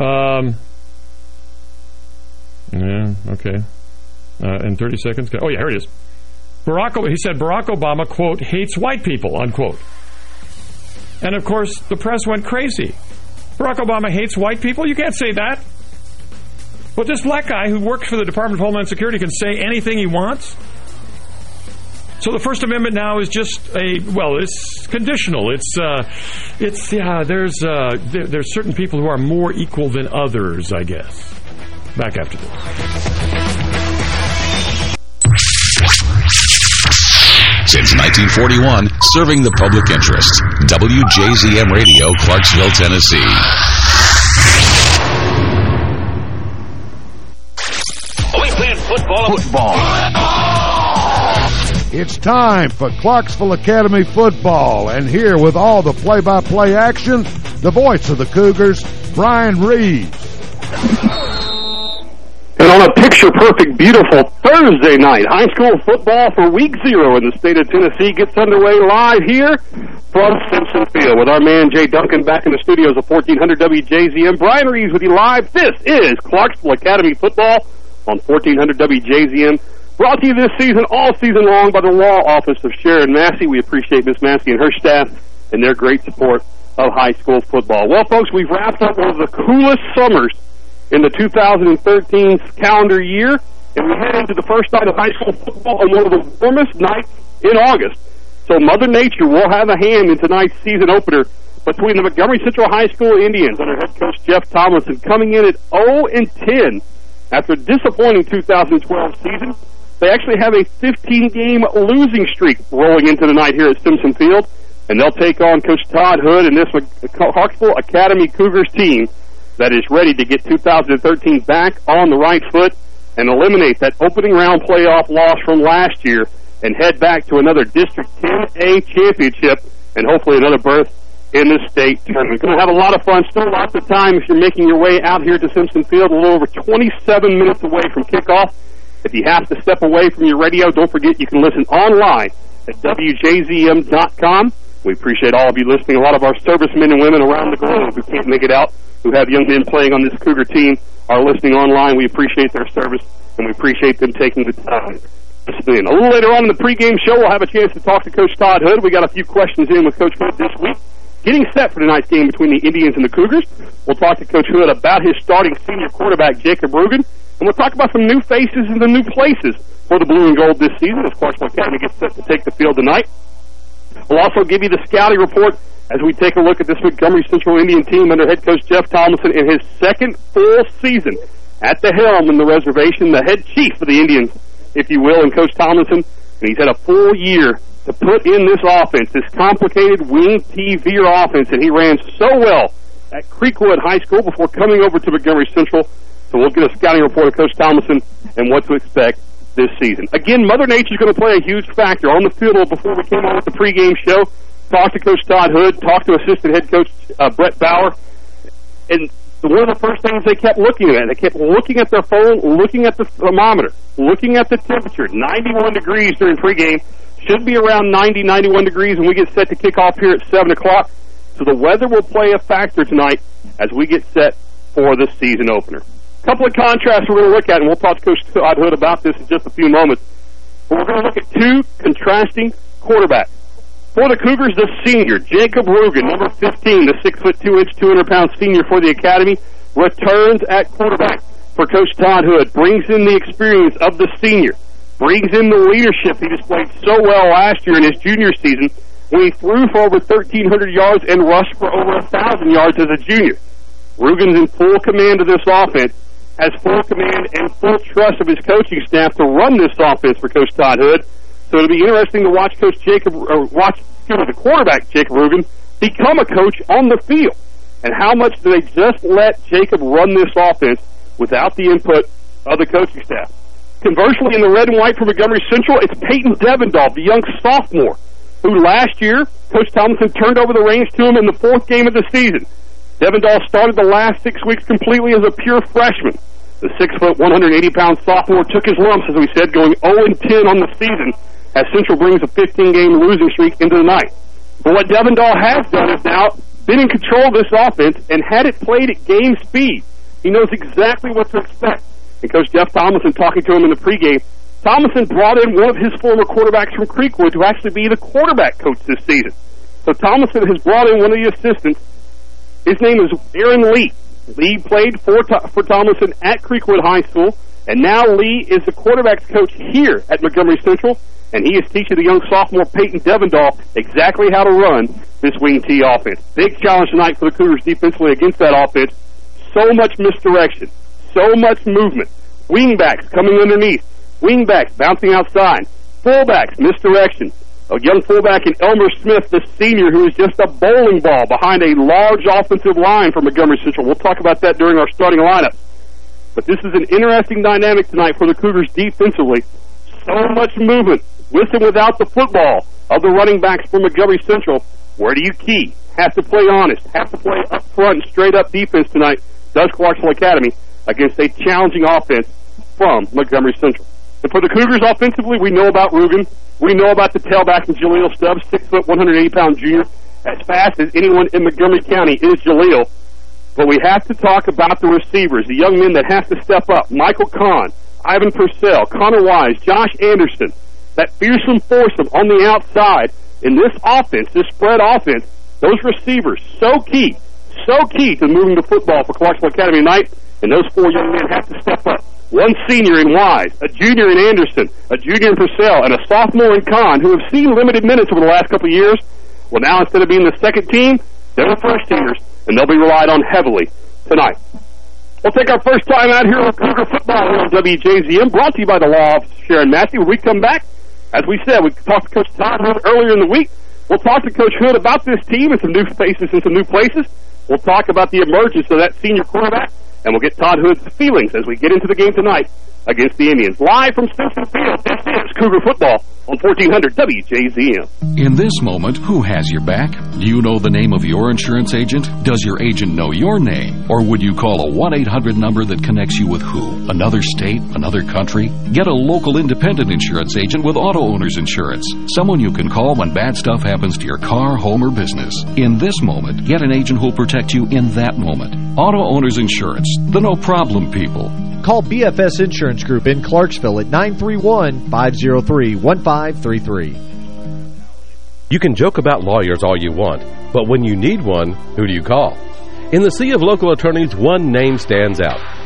Um, yeah, okay. Uh, in 30 seconds. Oh, yeah, here it is. Barack, he said Barack Obama, quote, hates white people, unquote. And of course, the press went crazy. Barack Obama hates white people? You can't say that. But this black guy who works for the Department of Homeland Security can say anything he wants? So the First Amendment now is just a well, it's conditional. It's uh, it's yeah. There's uh, there, there's certain people who are more equal than others, I guess. Back after this. Since 1941, serving the public interest. WJZM Radio, Clarksville, Tennessee. Are we playing football? Football. It's time for Clarksville Academy football, and here with all the play-by-play -play action, the voice of the Cougars, Brian Reeves. And on a picture-perfect, beautiful Thursday night, high school football for week zero in the state of Tennessee gets underway live here from Simpson Field with our man Jay Duncan back in the studios of 1400 WJZM. Brian Reeves with you live. This is Clarksville Academy football on 1400 WJZM. Brought to you this season, all season long, by the law office of Sharon Massey. We appreciate Miss Massey and her staff and their great support of high school football. Well, folks, we've wrapped up one of the coolest summers in the 2013 calendar year, and we head into the first night of high school football on one of the warmest nights in August. So Mother Nature will have a hand in tonight's season opener between the Montgomery Central High School Indians under head coach Jeff Tomlinson coming in at 0 and 10 after a disappointing 2012 season. They actually have a 15-game losing streak rolling into the night here at Simpson Field, and they'll take on Coach Todd Hood and this Clarksville Academy Cougars team that is ready to get 2013 back on the right foot and eliminate that opening round playoff loss from last year and head back to another District 10A championship and hopefully another berth in the state tournament. Going to have a lot of fun. Still lots of time if you're making your way out here to Simpson Field, a little over 27 minutes away from kickoff. If you have to step away from your radio, don't forget you can listen online at WJZM.com. We appreciate all of you listening. A lot of our servicemen and women around the globe who can't make it out, who have young men playing on this Cougar team, are listening online. We appreciate their service, and we appreciate them taking the time. A little later on in the pregame show, we'll have a chance to talk to Coach Todd Hood. We got a few questions in with Coach Hood this week. Getting set for tonight's game between the Indians and the Cougars. We'll talk to Coach Hood about his starting senior quarterback, Jacob Rugen, and we'll talk about some new faces and the new places for the blue and gold this season as Clarksville Academy gets set to take the field tonight. We'll also give you the scouting report as we take a look at this Montgomery Central Indian team under head coach Jeff Tomlinson in his second full season at the helm in the reservation, the head chief of the Indians, if you will, and Coach Tomlinson. And he's had a full year to put in this offense, this complicated wing T veer offense that he ran so well at Creekwood High School before coming over to Montgomery Central so we'll get a scouting report of Coach Thomason and what to expect this season. Again, Mother Nature is going to play a huge factor on the field before we came on with the pregame show. Talked to Coach Todd Hood, talked to assistant head coach uh, Brett Bauer, and one of the first things they kept looking at, they kept looking at their phone, looking at the thermometer, looking at the temperature, 91 degrees during pregame, should be around 90, 91 degrees when we get set to kick off here at 7 o'clock. So the weather will play a factor tonight as we get set for the season opener couple of contrasts we're going to look at, and we'll talk to Coach Todd Hood about this in just a few moments. But we're going to look at two contrasting quarterbacks. For the Cougars, the senior, Jacob Rugen, number 15, the 6 foot 2 inch, 200 pound senior for the Academy, returns at quarterback for Coach Todd Hood, brings in the experience of the senior, brings in the leadership he displayed so well last year in his junior season when he threw for over 1,300 yards and rushed for over 1,000 yards as a junior. Rugen's in full command of this offense, has full command and full trust of his coaching staff to run this offense for Coach Todd Hood. So it'll be interesting to watch Coach Jacob, or watch excuse me, the quarterback Jacob Rugen become a coach on the field. And how much do they just let Jacob run this offense without the input of the coaching staff? Conversely, in the red and white for Montgomery Central, it's Peyton Devendahl, the young sophomore, who last year, Coach Tomlinson turned over the reins to him in the fourth game of the season. Devendahl started the last six weeks completely as a pure freshman. The 6-foot, 180-pound sophomore took his lumps, as we said, going 0-10 on the season as Central brings a 15-game losing streak into the night. But what Devendahl has done is now been in control of this offense, and had it played at game speed, he knows exactly what to expect. And Coach Jeff Thomason talking to him in the pregame, Thomason brought in one of his former quarterbacks from Creekwood to actually be the quarterback coach this season. So Thomason has brought in one of the assistants. His name is Aaron Lee. Lee played for, for Thomason at Creekwood High School, and now Lee is the quarterback's coach here at Montgomery Central, and he is teaching the young sophomore Peyton Devendahl exactly how to run this wing T offense. Big challenge tonight for the Cougars defensively against that offense. So much misdirection, so much movement. Wingbacks coming underneath, wingbacks bouncing outside, fullbacks misdirection, a young fullback in Elmer Smith, the senior, who is just a bowling ball behind a large offensive line for Montgomery Central. We'll talk about that during our starting lineup. But this is an interesting dynamic tonight for the Cougars defensively. So much movement, with and without the football, of the running backs for Montgomery Central. Where do you key? Have to play honest. Have to play up front, straight up defense tonight. Does Clarksville Academy against a challenging offense from Montgomery Central. And for the Cougars offensively, we know about Rugen. We know about the tailback in Jaleel Stubbs, six foot, 180 pound junior, as fast as anyone in Montgomery County is Jaleel. But we have to talk about the receivers, the young men that have to step up. Michael Kahn, Ivan Purcell, Connor Wise, Josh Anderson, that fearsome foursome on the outside. In this offense, this spread offense, those receivers, so key, so key to moving the football for Clarksville Academy tonight, and those four young men have to step up one senior in Wise, a junior in Anderson, a junior in Purcell, and a sophomore in Kahn, who have seen limited minutes over the last couple of years. Well, now instead of being the second team, they're the first teamers, and they'll be relied on heavily tonight. We'll take our first time out here with Cougar football on WJZM, brought to you by the law of Sharon Massey. When we come back, as we said, we talked to Coach Todd Hood earlier in the week. We'll talk to Coach Hood about this team and some new faces and some new places. We'll talk about the emergence of that senior quarterback and we'll get Todd Hood's feelings as we get into the game tonight against the Indians. Live from Simpson Field, this is Cougar Football on 1400 WJZM. In this moment, who has your back? Do you know the name of your insurance agent? Does your agent know your name? Or would you call a 1-800 number that connects you with who? Another state? Another country? Get a local independent insurance agent with auto owner's insurance. Someone you can call when bad stuff happens to your car, home, or business. In this moment, get an agent who'll protect you in that moment. Auto owner's insurance. The no problem people. Call BFS Insurance Group in Clarksville at 931-503-1533. You can joke about lawyers all you want, but when you need one, who do you call? In the sea of local attorneys, one name stands out,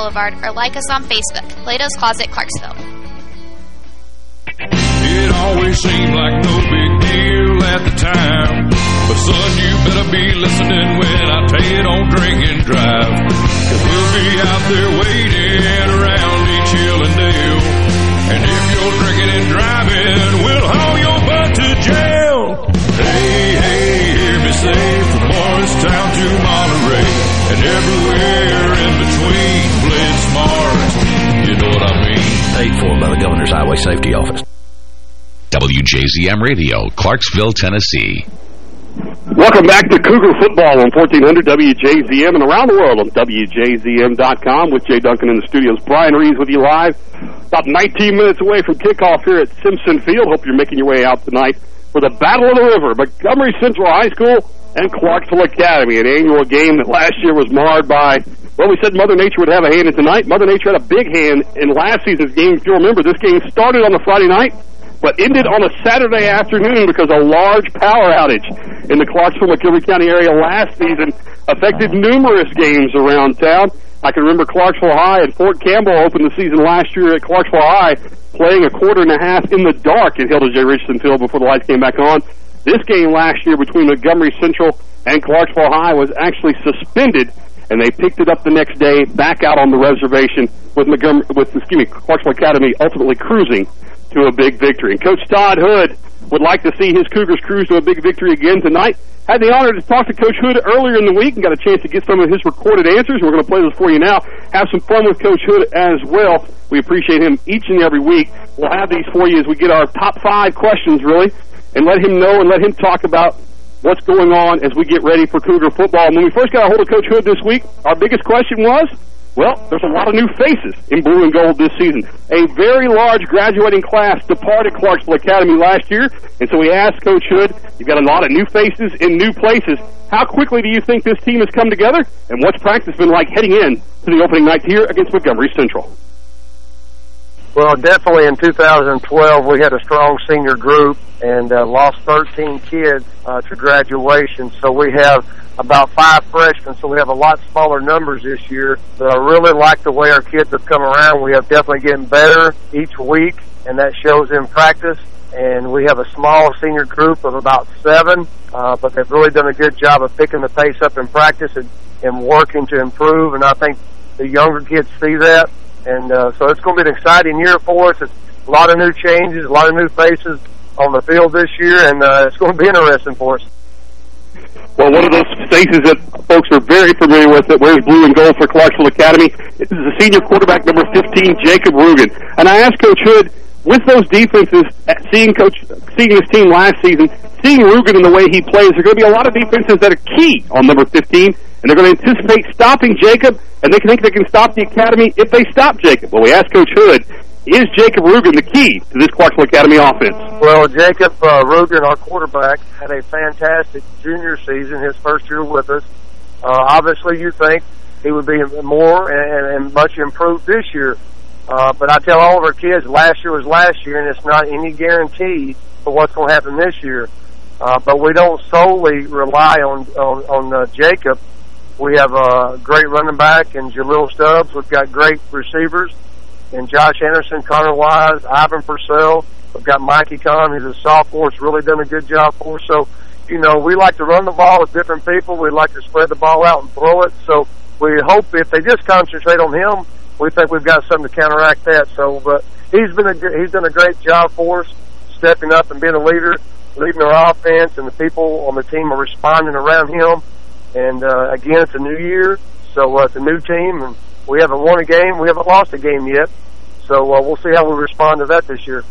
Boulevard or like us on Facebook, Plato's Closet, Clarksville. It always seemed like no big deal at the time. But son, you better be listening when I tell you don't drink and drive. Cause we'll be out there waiting around each hill and dale. And if you're drinking and driving, we'll haul your butt to jail. Hey, hey, hear me say from Morristown to Monterey and everywhere Paid for by the Governor's Highway Safety Office. WJZM Radio, Clarksville, Tennessee. Welcome back to Cougar Football on 1400 WJZM and around the world on WJZM.com with Jay Duncan in the studios. Brian Reeves with you live. About 19 minutes away from kickoff here at Simpson Field. Hope you're making your way out tonight for the Battle of the River, Montgomery Central High School and Clarksville Academy, an annual game that last year was marred by, well, we said Mother Nature would have a hand in tonight. Mother Nature had a big hand in last season's game. If you remember, this game started on the Friday night, but ended on a Saturday afternoon because a large power outage in the Clarksville-Montgomery County area last season affected numerous games around town. I can remember Clarksville High and Fort Campbell opened the season last year at Clarksville High, playing a quarter and a half in the dark at Hilda J. Richardson Field before the lights came back on. This game last year between Montgomery Central and Clarksville High was actually suspended, and they picked it up the next day back out on the reservation with Montgomery, with excuse me, Clarksville Academy ultimately cruising to a big victory. And Coach Todd Hood would like to see his Cougars cruise to a big victory again tonight. Had the honor to talk to Coach Hood earlier in the week and got a chance to get some of his recorded answers. We're going to play those for you now. Have some fun with Coach Hood as well. We appreciate him each and every week. We'll have these for you as we get our top five questions, really, and let him know and let him talk about what's going on as we get ready for Cougar football. And when we first got a hold of Coach Hood this week, our biggest question was, well, there's a lot of new faces in blue and gold this season. A very large graduating class departed Clarksville Academy last year, and so we asked Coach Hood, you've got a lot of new faces in new places. How quickly do you think this team has come together, and what's practice been like heading in to the opening night here against Montgomery Central? Well, definitely in 2012 we had a strong senior group and uh, lost 13 kids uh, to graduation. So we have about five freshmen, so we have a lot smaller numbers this year. But I really like the way our kids have come around. We have definitely getting better each week, and that shows in practice. And we have a small senior group of about seven, uh, but they've really done a good job of picking the pace up in practice and, and working to improve. And I think the younger kids see that and uh, so it's going to be an exciting year for us. It's a lot of new changes, a lot of new faces on the field this year, and uh, it's going to be interesting for us. Well, one of those faces that folks are very familiar with that wears blue and gold for Clarksville Academy is the senior quarterback number 15, Jacob Rugen. And I asked Coach Hood, with those defenses, seeing Coach, seeing his team last season, seeing Rugen and the way he plays, there are going to be a lot of defenses that are key on number 15 and they're going to anticipate stopping Jacob, and they think they can stop the Academy if they stop Jacob. Well, we asked Coach Hood, is Jacob Rugen the key to this Clarksville Academy offense? Well, Jacob uh, Rugen, our quarterback, had a fantastic junior season, his first year with us. Uh, obviously, you think he would be more and, and much improved this year. Uh, but I tell all of our kids, last year was last year, and it's not any guarantee for what's going to happen this year. Uh, but we don't solely rely on on, on uh, Jacob. We have a great running back in Jaleel Stubbs. We've got great receivers in Josh Anderson, Connor Wise, Ivan Purcell. We've got Mikey Kahn, who's a sophomore. It's really done a good job for us. So, you know, we like to run the ball with different people. We like to spread the ball out and throw it. So we hope if they just concentrate on him, we think we've got something to counteract that. So, but he's been a he's done a great job for us, stepping up and being a leader, leading our offense, and the people on the team are responding around him. And uh, again, it's a new year, so uh, it's a new team, and we haven't won a game. We haven't lost a game yet. So uh, we'll see how we respond to that this year.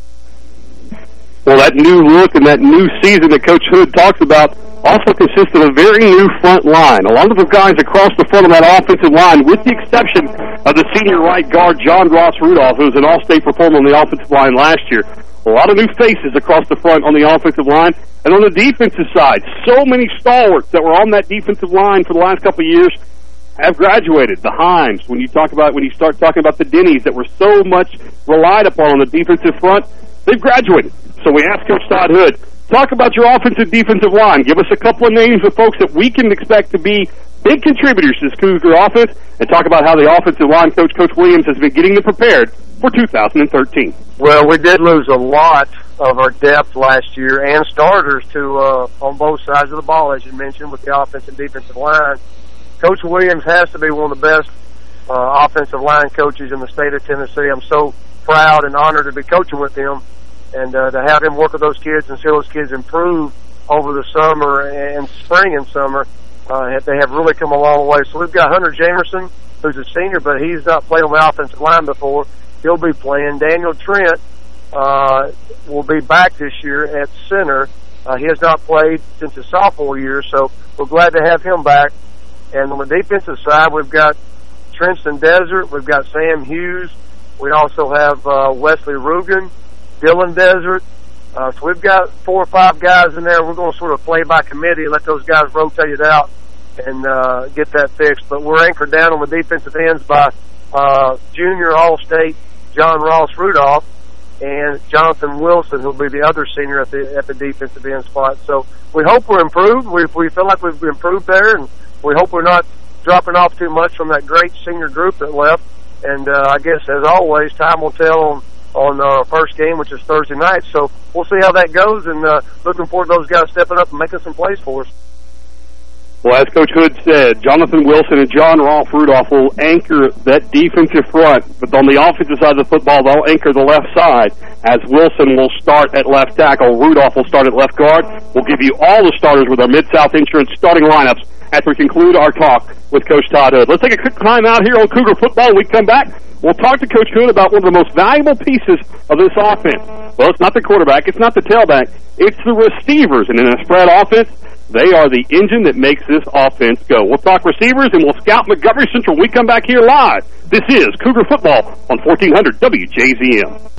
Well, that new look and that new season that Coach Hood talks about also consists of a very new front line. A lot of the guys across the front of that offensive line, with the exception of the senior right guard, John Ross Rudolph, who was an all-state performer on the offensive line last year. A lot of new faces across the front on the offensive line. And on the defensive side, so many stalwarts that were on that defensive line for the last couple of years have graduated. The Himes, when you talk about when you start talking about the Denny's that were so much relied upon on the defensive front, they've graduated. So we asked Coach Todd Hood, talk about your offensive defensive line. Give us a couple of names of folks that we can expect to be big contributors to this Cougar offense, and talk about how the offensive line coach, Coach Williams, has been getting them prepared for 2013. Well, we did lose a lot of our depth last year and starters to uh, on both sides of the ball, as you mentioned, with the offensive and defensive line. Coach Williams has to be one of the best uh, offensive line coaches in the state of Tennessee. I'm so proud and honored to be coaching with him and uh, to have him work with those kids and see those kids improve over the summer and spring and summer. Uh, they have really come a long way. So we've got Hunter Jamerson, who's a senior, but he's not played on the offensive line before. He'll be playing. Daniel Trent uh, will be back this year at center. Uh, he has not played since his sophomore year, so we're glad to have him back. And on the defensive side, we've got Trenton Desert, we've got Sam Hughes, we also have uh, Wesley Rugen, Dylan Desert. Uh, so we've got four or five guys in there. We're going to sort of play by committee, let those guys rotate it out and uh, get that fixed. But we're anchored down on the defensive ends by uh, junior All-State John Ross Rudolph and Jonathan Wilson, who'll be the other senior at the at the defensive end spot. So we hope we're improved. We we feel like we've improved there, and we hope we're not dropping off too much from that great senior group that left. And uh, I guess, as always, time will tell on on our uh, first game, which is Thursday night. So we'll see how that goes, and uh, looking forward to those guys stepping up and making some plays for us. Well, as Coach Hood said, Jonathan Wilson and John Ross Rudolph will anchor that defensive front, but on the offensive side of the football, they'll anchor the left side as Wilson will start at left tackle. Rudolph will start at left guard. We'll give you all the starters with our Mid-South Insurance starting lineups as we conclude our talk with Coach Todd Hood. Let's take a quick time out here on Cougar Football. When we come back, we'll talk to Coach Hood about one of the most valuable pieces of this offense. Well, it's not the quarterback. It's not the tailback. It's the receivers. And in a spread offense, they are the engine that makes this offense go. We'll talk receivers and we'll scout Montgomery Central when we come back here live. This is Cougar Football on 1400 WJZM.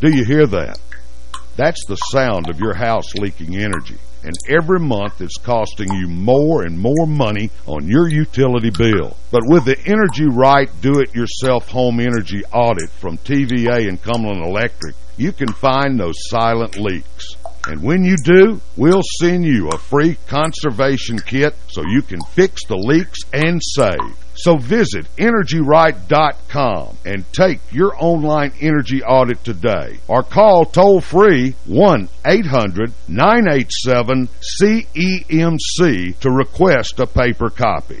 Do you hear that? That's the sound of your house leaking energy. And every month it's costing you more and more money on your utility bill. But with the Energy Right Do-It-Yourself Home Energy Audit from TVA and Cumberland Electric, you can find those silent leaks. And when you do, we'll send you a free conservation kit so you can fix the leaks and save. So visit EnergyRight.com and take your online energy audit today or call toll-free 1-800-987-CEMC to request a paper copy.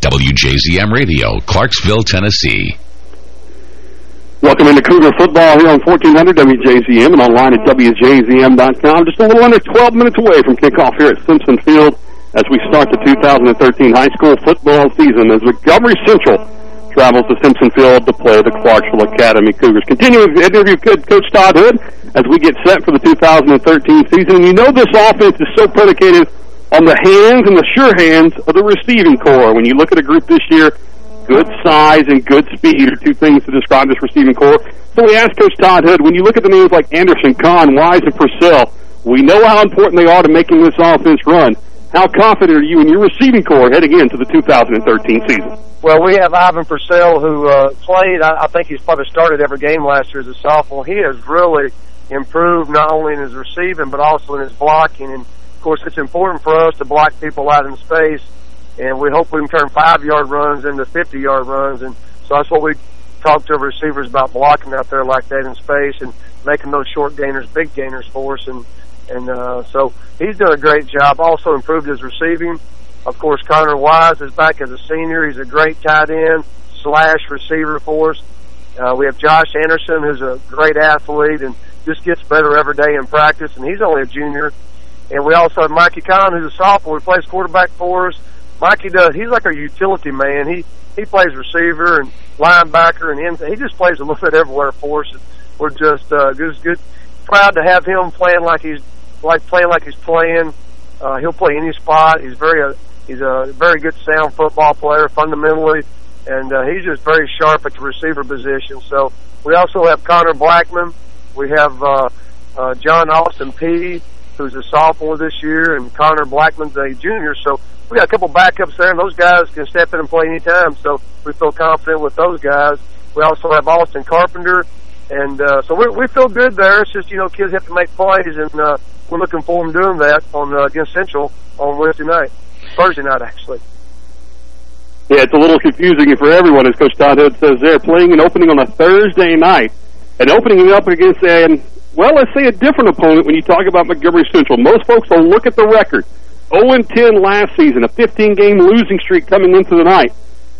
WJZM Radio, Clarksville, Tennessee. Welcome into Cougar Football here on 1400 WJZM and online at WJZM.com. Just a little under 12 minutes away from kickoff here at Simpson Field as we start the 2013 high school football season as Montgomery Central travels to Simpson Field to play the Clarksville Academy Cougars. Continuing to interview Coach Todd Hood as we get set for the 2013 season. And you know this offense is so predicated on the hands and the sure hands of the receiving corps. When you look at a group this year, good size and good speed are two things to describe this receiving corps. So we asked Coach Todd Hood, when you look at the names like Anderson, Kahn, Wise, and Purcell, we know how important they are to making this offense run. How confident are you in your receiving corps heading into the 2013 season? Well, we have Ivan Purcell who uh, played. I, I think he's probably started every game last year as a sophomore. He has really improved not only in his receiving but also in his blocking and of course, it's important for us to block people out in space, and we hope we can turn five-yard runs into 50-yard runs. And so that's what we talk to receivers about blocking out there like that in space and making those short gainers big gainers for us. And and uh, so he's done a great job. Also improved his receiving. Of course, Connor Wise is back as a senior. He's a great tight end slash receiver for us. Uh, we have Josh Anderson, who's a great athlete and just gets better every day in practice, and he's only a junior. And we also have Mikey Kahn, who's a sophomore, who plays quarterback for us. Mikey does. He's like a utility man. He he plays receiver and linebacker and in, he just plays a little bit everywhere for us. We're just uh, just good, proud to have him playing like he's like playing like he's playing. Uh, he'll play any spot. He's very uh, he's a very good sound football player fundamentally, and uh, he's just very sharp at the receiver position. So we also have Connor Blackman. We have uh, uh, John Austin P who's a sophomore this year, and Connor Blackman's a junior. So we got a couple backups there, and those guys can step in and play anytime. So we feel confident with those guys. We also have Austin Carpenter, and uh, so we we feel good there. It's just you know kids have to make plays, and uh, we're looking forward to doing that on uh, against Central on Wednesday night, Thursday night actually. Yeah, it's a little confusing for everyone, as Coach Todd Hood says there, playing an opening on a Thursday night and opening up against a, well, let's say a different opponent when you talk about Montgomery Central. Most folks will look at the record. 0-10 last season, a 15-game losing streak coming into the night.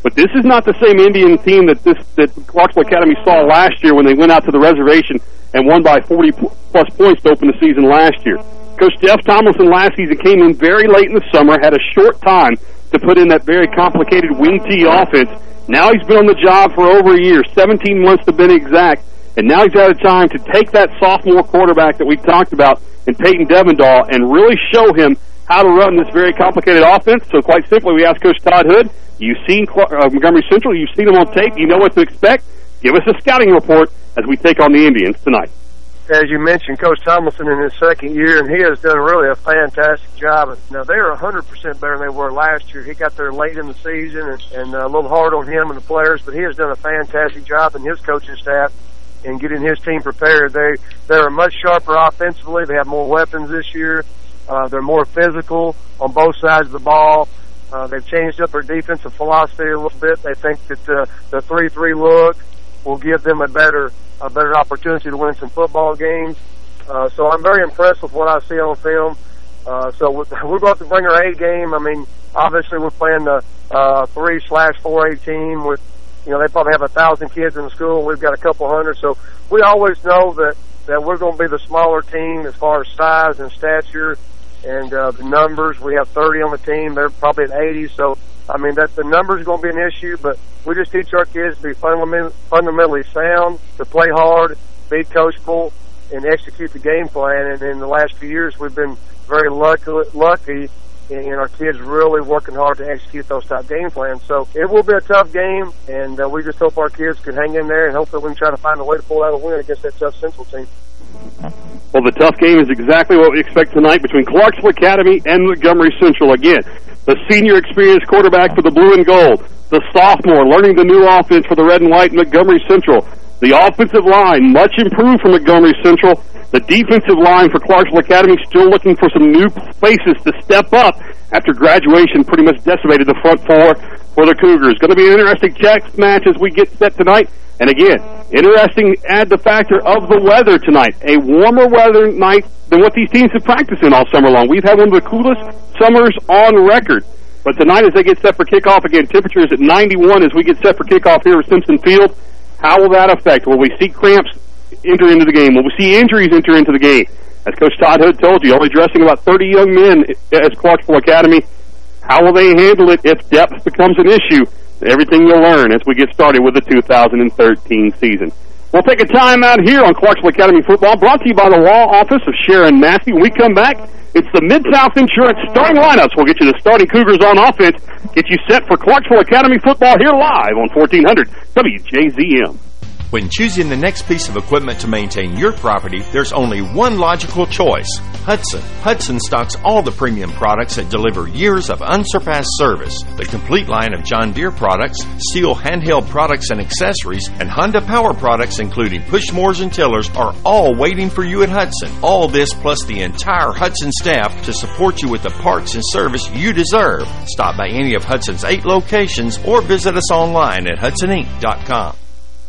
But this is not the same Indian team that this that Clarksville Academy saw last year when they went out to the reservation and won by 40-plus points to open the season last year. Coach Jeff Tomlinson last season came in very late in the summer, had a short time to put in that very complicated wing T offense. Now he's been on the job for over a year, 17 months to be exact, and now he's had a time to take that sophomore quarterback that we talked about in Peyton Devendahl and really show him how to run this very complicated offense. So quite simply, we asked Coach Todd Hood, you've seen uh, Montgomery Central, you've seen them on tape, you know what to expect. Give us a scouting report as we take on the Indians tonight as you mentioned, Coach Tomlinson in his second year, and he has done really a fantastic job. Now, they're 100% better than they were last year. He got there late in the season and, and uh, a little hard on him and the players, but he has done a fantastic job and his coaching staff in getting his team prepared. They, they're much sharper offensively. They have more weapons this year. Uh, they're more physical on both sides of the ball. Uh, they've changed up their defensive philosophy a little bit. They think that uh, the 3-3 look will give them a better a better opportunity to win some football games. Uh, so I'm very impressed with what I see on film. Uh, so we're going to bring our A game. I mean, obviously we're playing the uh, three slash four A team with, you know, they probably have a thousand kids in the school. We've got a couple hundred. So we always know that that we're going to be the smaller team as far as size and stature and uh, the numbers. We have 30 on the team. They're probably at 80. So I mean, that the numbers going to be an issue, but we just teach our kids to be fundament, fundamentally sound, to play hard, be coachable, and execute the game plan. And in the last few years, we've been very lucky, lucky and our kids really working hard to execute those type game plans. So it will be a tough game, and uh, we just hope our kids can hang in there and hopefully we can try to find a way to pull out a win against that tough Central team. Well, the tough game is exactly what we expect tonight between Clarksville Academy and Montgomery Central. Again, the senior experienced quarterback for the blue and gold, the sophomore learning the new offense for the red and white Montgomery Central, the offensive line much improved for Montgomery Central, the defensive line for Clarksville Academy still looking for some new faces to step up after graduation pretty much decimated the front four for the Cougars. Going to be an interesting chess match as we get set tonight. And again, interesting add the factor of the weather tonight. A warmer weather night than what these teams have practiced in all summer long. We've had one of the coolest summers on record. But tonight as they get set for kickoff, again, temperature is at 91 as we get set for kickoff here at Simpson Field. How will that affect? Will we see cramps enter into the game? Will we see injuries enter into the game? As Coach Todd Hood told you, only dressing about 30 young men as Clarksville Academy. How will they handle it if depth becomes an issue? Everything you'll learn as we get started with the 2013 season. We'll take a time out here on Clarksville Academy Football, brought to you by the law office of Sharon Massey. When we come back, it's the Mid-South Insurance starting lineups. We'll get you the starting Cougars on offense, get you set for Clarksville Academy Football here live on 1400 WJZM. When choosing the next piece of equipment to maintain your property, there's only one logical choice, Hudson. Hudson stocks all the premium products that deliver years of unsurpassed service. The complete line of John Deere products, STIHL handheld products and accessories, and Honda power products including push mowers and tillers are all waiting for you at Hudson. All this plus the entire Hudson staff to support you with the parts and service you deserve. Stop by any of Hudson's eight locations or visit us online at HudsonInc.com.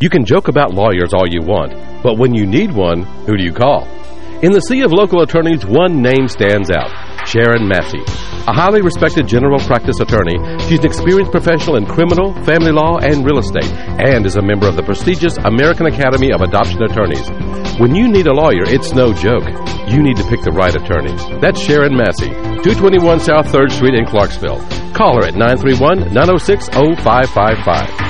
You can joke about lawyers all you want, but when you need one, who do you call? In the sea of local attorneys, one name stands out. Sharon Massey. A highly respected general practice attorney, she's an experienced professional in criminal, family law, and real estate, and is a member of the prestigious American Academy of Adoption Attorneys. When you need a lawyer, it's no joke. You need to pick the right attorney. That's Sharon Massey, 221 South 3rd Street in Clarksville. Call her at 931-906-0555.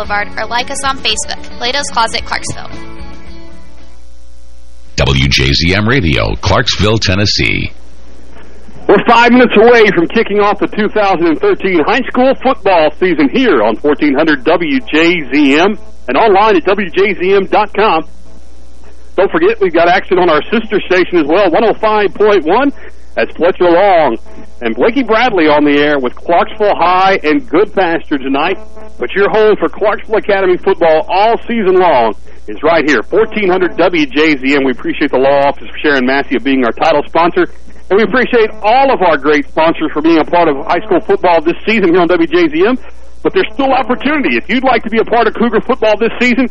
Boulevard or like us on Facebook, Plato's Closet, Clarksville. WJZM Radio, Clarksville, Tennessee. We're five minutes away from kicking off the 2013 high school football season here on 1400 WJZM and online at WJZM.com. Don't forget, we've got action on our sister station as well, 105.1. That's Fletcher Long and Blakey Bradley on the air with Clarksville High and Goodpasture tonight. But your home for Clarksville Academy football all season long is right here, 1400 WJZM. We appreciate the law office of Sharon Massey of being our title sponsor. And we appreciate all of our great sponsors for being a part of high school football this season here on WJZM. But there's still opportunity. If you'd like to be a part of Cougar football this season,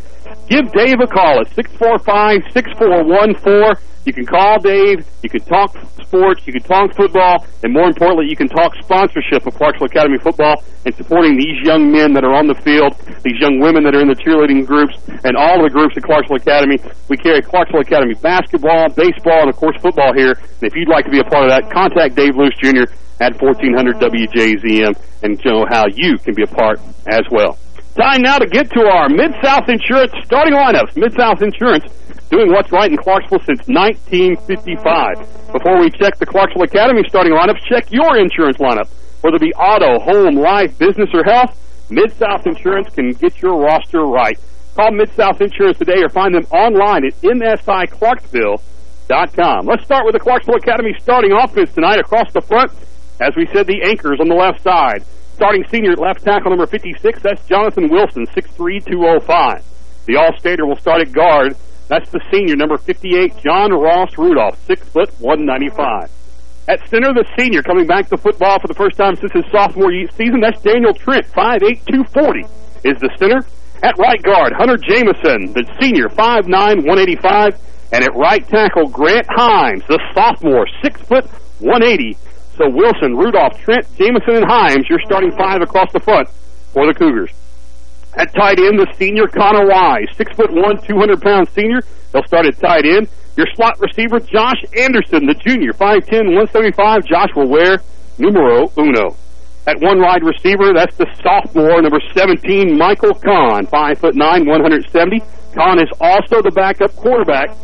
give Dave a call at 645-6414. You can call Dave, you can talk sports, you can talk football, and more importantly, you can talk sponsorship of Clarksville Academy football and supporting these young men that are on the field, these young women that are in the cheerleading groups, and all the groups at Clarksville Academy. We carry Clarksville Academy basketball, baseball, and of course football here. And if you'd like to be a part of that, contact Dave Luce Jr. at 1400 WJZM and know how you can be a part as well. Time now to get to our Mid-South Insurance starting lineups. Mid-South Insurance doing what's right in Clarksville since 1955. Before we check the Clarksville Academy starting lineups, check your insurance lineup. Whether it be auto, home, life, business, or health, Mid-South Insurance can get your roster right. Call Mid-South Insurance today or find them online at msiclarksville.com. Let's start with the Clarksville Academy starting offense tonight across the front. As we said, the anchors on the left side. Starting senior at left tackle number 56, that's Jonathan Wilson, 6'3", 205. The All-Stater will start at guard. That's the senior, number 58, John Ross Rudolph, 6 foot 195. At center, the senior coming back to football for the first time since his sophomore season, that's Daniel Trent, 5'8", 240 is the center. At right guard, Hunter Jameson, the senior, 5'9", 185. And at right tackle, Grant Himes, the sophomore, 6 foot 180 so Wilson, Rudolph, Trent, Jamison, and Himes, you're starting five across the front for the Cougars. At tight end, the senior Connor Wise, six foot one, 200 pound senior. They'll start at tight end. Your slot receiver, Josh Anderson, the junior, 5'10", 175. Josh will wear numero uno. At one wide receiver, that's the sophomore, number 17, Michael Kahn, 5'9", 170. Kahn is also the backup quarterback.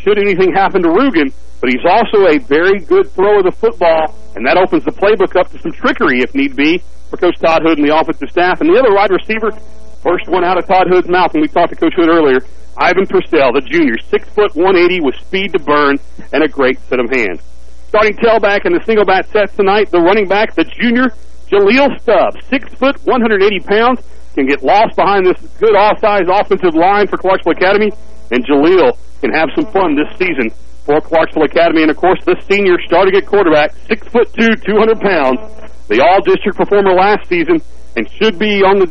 Should anything happen to Rugen, but he's also a very good thrower of the football, and that opens the playbook up to some trickery, if need be, for Coach Todd Hood and the offensive staff. And the other wide receiver, first one out of Todd Hood's mouth, and we talked to Coach Hood earlier, Ivan Purcell, the junior, 6 foot 180 with speed to burn and a great set of hands. Starting tailback in the single back set tonight, the running back, the junior, Jaleel Stubbs, 6 foot 180 pounds, can get lost behind this good all-size offensive line for Clarksville Academy, and Jaleel can have some fun this season for Clarksville Academy. And, of course, this senior starting at quarterback, six foot two, 200 pounds, the all-district performer last season, and should be on the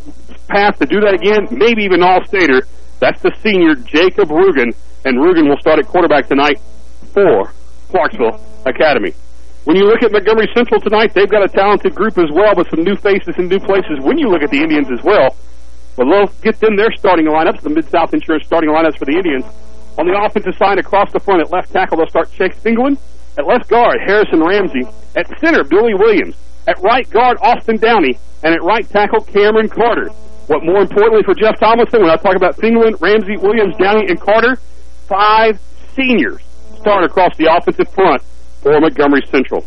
path to do that again, maybe even all-stater. That's the senior, Jacob Rugen, and Rugen will start at quarterback tonight for Clarksville Academy. When you look at Montgomery Central tonight, they've got a talented group as well with some new faces and new places. When you look at the Indians as well, well, they'll get them their starting lineups, the Mid-South Insurance starting lineups for the Indians. On the offensive side, across the front at left tackle, they'll start Chase England. At left guard, Harrison Ramsey. At center, Billy Williams. At right guard, Austin Downey. And at right tackle, Cameron Carter. What more importantly for Jeff Tomlinson, when I talk about England, Ramsey, Williams, Downey, and Carter, five seniors start across the offensive front for Montgomery Central.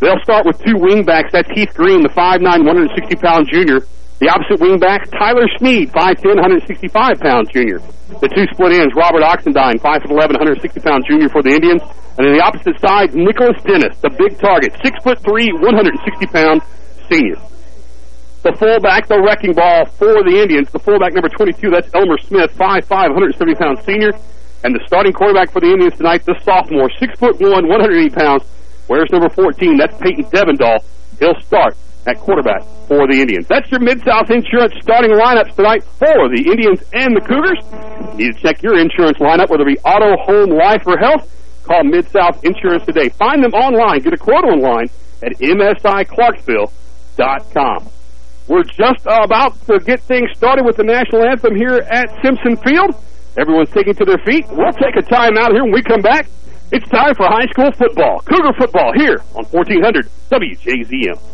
They'll start with two wingbacks. That's Heath Green, the 5'9", 160-pound junior. The opposite wingback, Tyler Sneed, 5'10", 165 pounds junior. The two split ends, Robert Oxendine, 5'11", 160 pounds junior for the Indians. And then the opposite side, Nicholas Dennis, the big target, 6'3", 160 pound senior. The fullback, the wrecking ball for the Indians, the fullback number 22, that's Elmer Smith, 5'5", 170 pound senior. And the starting quarterback for the Indians tonight, the sophomore, 6'1", 180 pounds, wears number 14, that's Peyton Devendahl. He'll start at quarterback for the Indians. That's your Mid-South Insurance starting lineups tonight for the Indians and the Cougars. You need to check your insurance lineup, whether it be auto, home, life, or health. Call Mid-South Insurance today. Find them online. Get a quote online at msiclarksville.com. We're just about to get things started with the national anthem here at Simpson Field. Everyone's taking to their feet. We'll take a time out here when we come back. It's time for high school football. Cougar football here on 1400 WJZM.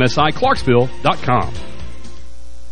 MSIClarksville.com.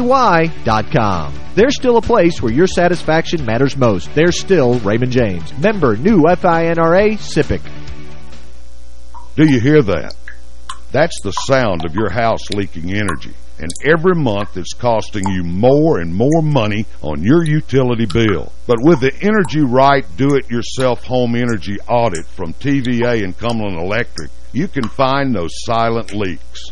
AY.com. There's still a place where your satisfaction matters most. There's still Raymond James. Member new FINRA SIPC. Do you hear that? That's the sound of your house leaking energy. And every month it's costing you more and more money on your utility bill. But with the Energy Right Do-It-Yourself Home Energy Audit from TVA and Cumberland Electric, you can find those silent leaks.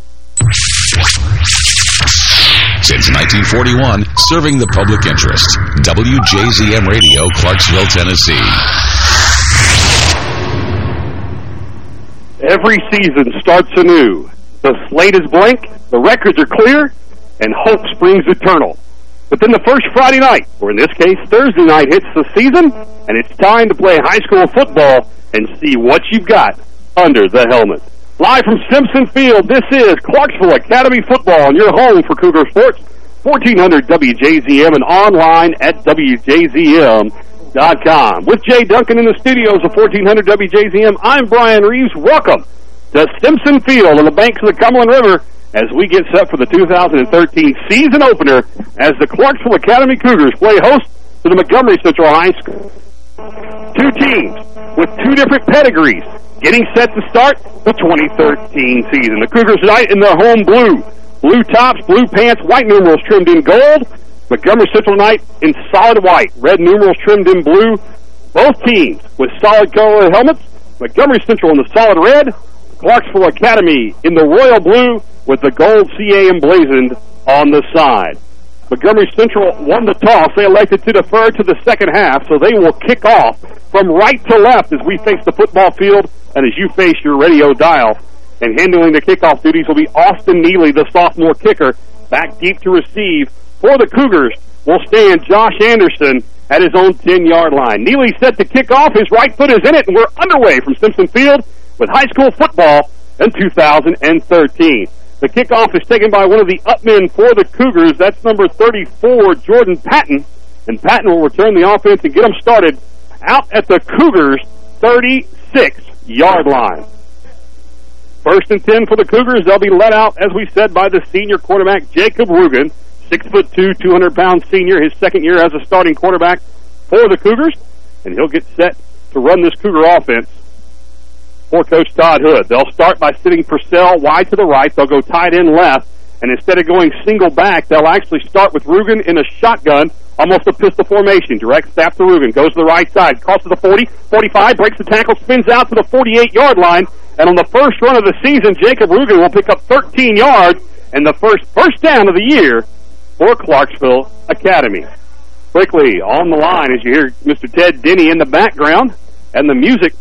Since 1941, serving the public interest. WJZM Radio, Clarksville, Tennessee. Every season starts anew. The slate is blank, the records are clear, and hope springs eternal. But then the first Friday night, or in this case Thursday night, hits the season, and it's time to play high school football and see what you've got under the helmet. Live from Simpson Field, this is Clarksville Academy Football, and your home for Cougar Sports, 1400 WJZM, and online at WJZM.com. With Jay Duncan in the studios of 1400 WJZM, I'm Brian Reeves. Welcome to Simpson Field on the banks of the Cumberland River as we get set for the 2013 season opener as the Clarksville Academy Cougars play host to the Montgomery Central High School. Two teams with two different pedigrees getting set to start the 2013 season. The Cougars tonight in their home blue. Blue tops, blue pants, white numerals trimmed in gold. Montgomery Central tonight in solid white. Red numerals trimmed in blue. Both teams with solid color helmets. Montgomery Central in the solid red. Clarksville Academy in the royal blue with the gold CA emblazoned on the side. Montgomery Central won the toss. They elected to defer to the second half, so they will kick off from right to left as we face the football field and as you face your radio dial. And handling the kickoff duties will be Austin Neely, the sophomore kicker, back deep to receive. For the Cougars will stand Josh Anderson at his own 10-yard line. Neely set to kick off. His right foot is in it, and we're underway from Simpson Field with high school football in 2013. The kickoff is taken by one of the upmen for the Cougars. That's number 34, Jordan Patton. And Patton will return the offense and get them started out at the Cougars' 36-yard line. First and 10 for the Cougars. They'll be let out, as we said, by the senior quarterback, Jacob Rugen. Six foot two, 200 pound senior, his second year as a starting quarterback for the Cougars. And he'll get set to run this Cougar offense for Coach Todd Hood. They'll start by sitting Purcell wide to the right. They'll go tight end left. And instead of going single back, they'll actually start with Rugen in a shotgun, almost a pistol formation. Direct snap to Rugen. Goes to the right side. Crosses the 40, 45, breaks the tackle, spins out to the 48-yard line. And on the first run of the season, Jacob Rugen will pick up 13 yards and the first first down of the year for Clarksville Academy. Quickly on the line as you hear Mr. Ted Denny in the background and the music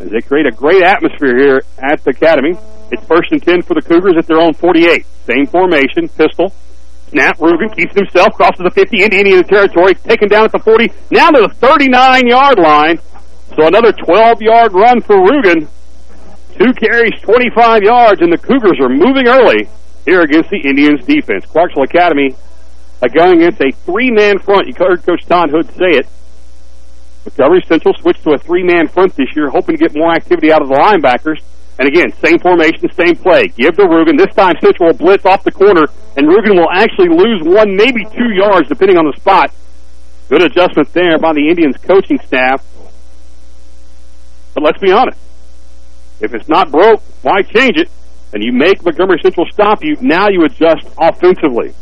as they create a great atmosphere here at the Academy. It's first and 10 for the Cougars at their own 48. Same formation, pistol. Snap, Rugen keeps himself, crosses the 50 into Indian territory, taken down at the 40, now to the 39-yard line. So another 12-yard run for Rugen. Two carries, 25 yards, and the Cougars are moving early here against the Indians defense. Clarksville Academy going against a three-man front. You heard Coach Todd Hood say it. Montgomery Central switched to a three-man front this year, hoping to get more activity out of the linebackers. And again, same formation, same play. Give to Rugen. This time Central will blitz off the corner, and Rugen will actually lose one, maybe two yards, depending on the spot. Good adjustment there by the Indians coaching staff. But let's be honest. If it's not broke, why change it? And you make Montgomery Central stop you, now you adjust offensively.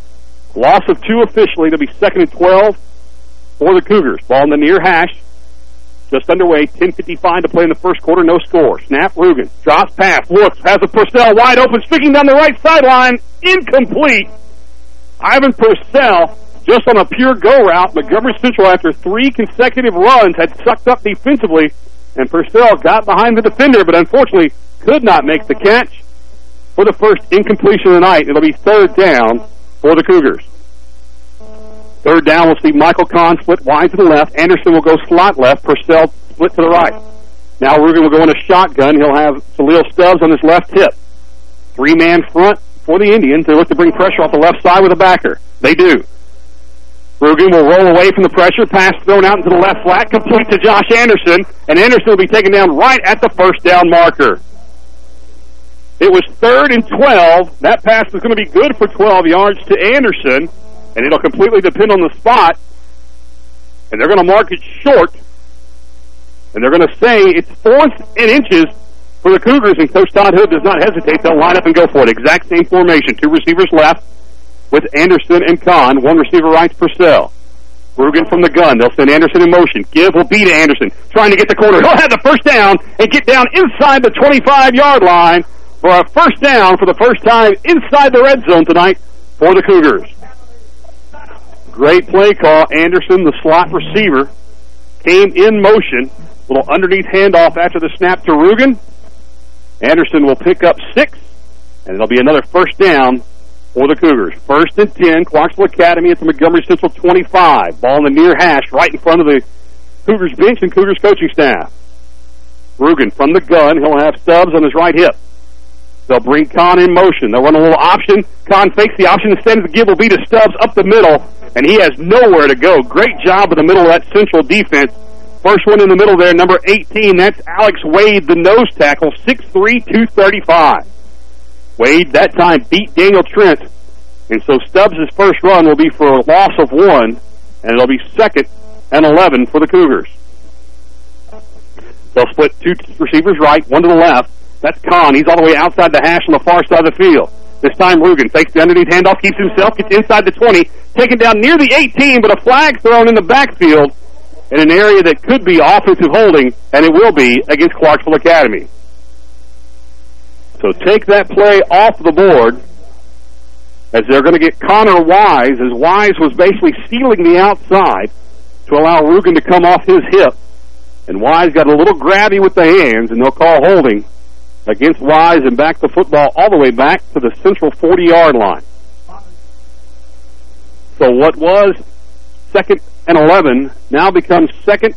Loss of two officially. It'll be second and 12 for the Cougars. Ball in the near hash. Just underway, 10.55 to play in the first quarter, no score. Snap, Rugen, drops pass, looks, has a Purcell wide open, streaking down the right sideline, incomplete. Ivan Purcell, just on a pure go route, Montgomery Central, after three consecutive runs, had sucked up defensively, and Purcell got behind the defender, but unfortunately could not make the catch for the first incompletion of the night. It'll be third down for the Cougars. Third down, we'll see Michael Kahn split wide to the left. Anderson will go slot left. Purcell split to the right. Now Rugen will go in a shotgun. He'll have Jaleel Stubbs on his left hip. Three-man front for the Indians. They look to bring pressure off the left side with a backer. They do. Rugen will roll away from the pressure. Pass thrown out into the left flat. Complete to Josh Anderson. And Anderson will be taken down right at the first down marker. It was third and 12. That pass was going to be good for 12 yards to Anderson and it'll completely depend on the spot. And they're going to mark it short, and they're going to say it's fourth and inches for the Cougars, and Coach Todd Hood does not hesitate. They'll line up and go for it. Exact same formation. Two receivers left with Anderson and Kahn. One receiver right Purcell. Rugen from the gun. They'll send Anderson in motion. Give will be to Anderson. Trying to get the corner. He'll have the first down and get down inside the 25-yard line for a first down for the first time inside the red zone tonight for the Cougars. Great play call. Anderson, the slot receiver, came in motion. Little underneath handoff after the snap to Rugen. Anderson will pick up six, and it'll be another first down for the Cougars. First and 10, Clarksville Academy at the Montgomery Central 25. Ball in the near hash right in front of the Cougars bench and Cougars coaching staff. Rugen from the gun. He'll have Stubbs on his right hip. They'll bring Kahn in motion. They'll run a little option. Kahn fakes the option. Instead the give will be to Stubbs up the middle, and he has nowhere to go. Great job in the middle of that central defense. First one in the middle there, number 18. That's Alex Wade, the nose tackle, 6'3", 235. Wade, that time, beat Daniel Trent. And so Stubbs' first run will be for a loss of one, and it'll be second and 11 for the Cougars. They'll split two receivers right, one to the left. That's Kahn. He's all the way outside the hash on the far side of the field. This time Rugen fakes the underneath handoff, keeps himself, gets inside the 20, taken down near the 18, but a flag thrown in the backfield in an area that could be offensive holding, and it will be against Clarksville Academy. So take that play off the board as they're going to get Connor Wise, as Wise was basically stealing the outside to allow Rugen to come off his hip. And Wise got a little grabby with the hands, and they'll call holding against Wise and back the football all the way back to the central 40-yard line. So what was second and 11 now becomes second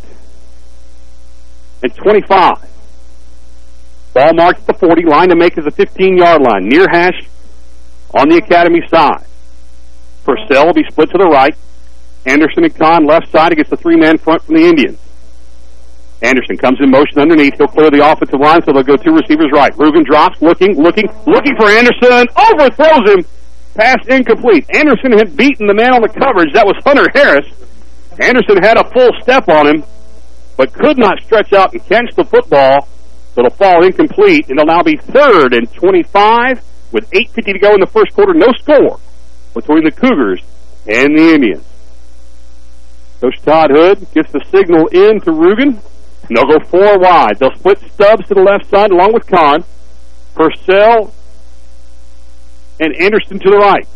and 25. Ball marks the 40. Line to make is the 15-yard line. Near hash on the Academy side. Purcell will be split to the right. Anderson and Kahn left side against the three-man front from the Indians. Anderson comes in motion underneath. He'll clear the offensive line, so they'll go two receivers right. Rugen drops, looking, looking, looking for Anderson. Overthrows him. Pass incomplete. Anderson had beaten the man on the coverage. That was Hunter Harris. Anderson had a full step on him, but could not stretch out and catch the football. So it'll fall incomplete. It'll now be third and 25 with 8.50 to go in the first quarter. No score between the Cougars and the Indians. Coach Todd Hood gets the signal in to Rugen. And they'll go four wide. They'll split Stubbs to the left side along with Kahn. Purcell and Anderson to the right.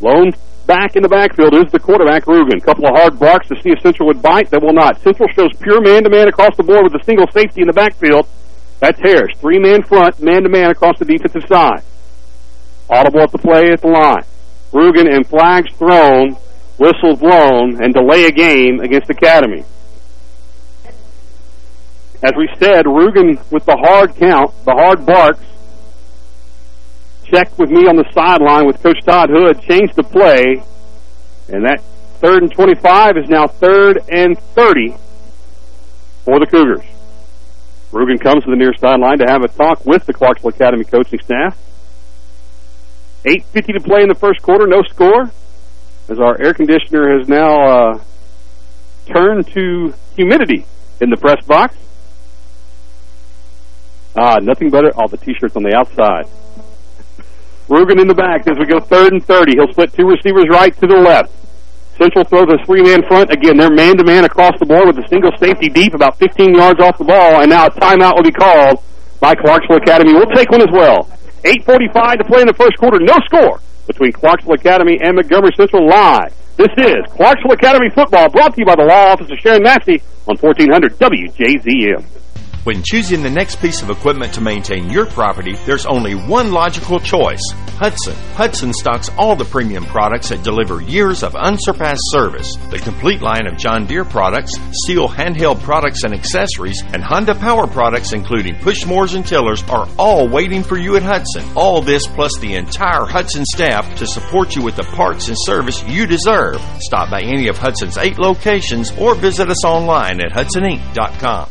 Lone back in the backfield is the quarterback, Rugen. Couple of hard barks to see if Central would bite. They will not. Central shows pure man-to-man -man across the board with a single safety in the backfield. That's Harris. Three-man front, man-to-man -man across the defensive side. Audible at the play at the line. Rugen and flags thrown, whistle blown, and delay a game against Academy. As we said, Rugen with the hard count, the hard barks, checked with me on the sideline with Coach Todd Hood, changed the play, and that third and 25 is now third and 30 for the Cougars. Rugen comes to the near sideline to have a talk with the Clarksville Academy coaching staff. 8.50 to play in the first quarter, no score, as our air conditioner has now uh, turned to humidity in the press box. Ah, nothing better. All the T-shirts on the outside. Rugen in the back as we go third and 30. He'll split two receivers right to the left. Central throws a three-man front. Again, they're man-to-man -man across the board with a single safety deep about 15 yards off the ball, and now a timeout will be called by Clarksville Academy. We'll take one as well. 8.45 to play in the first quarter. No score between Clarksville Academy and Montgomery Central live. This is Clarksville Academy Football brought to you by the Law Office of Sharon Massey on 1400 WJZM. When choosing the next piece of equipment to maintain your property, there's only one logical choice Hudson. Hudson stocks all the premium products that deliver years of unsurpassed service. The complete line of John Deere products, STIHL handheld products and accessories, and Honda Power products, including push mowers and tillers, are all waiting for you at Hudson. All this plus the entire Hudson staff to support you with the parts and service you deserve. Stop by any of Hudson's eight locations or visit us online at HudsonInc.com.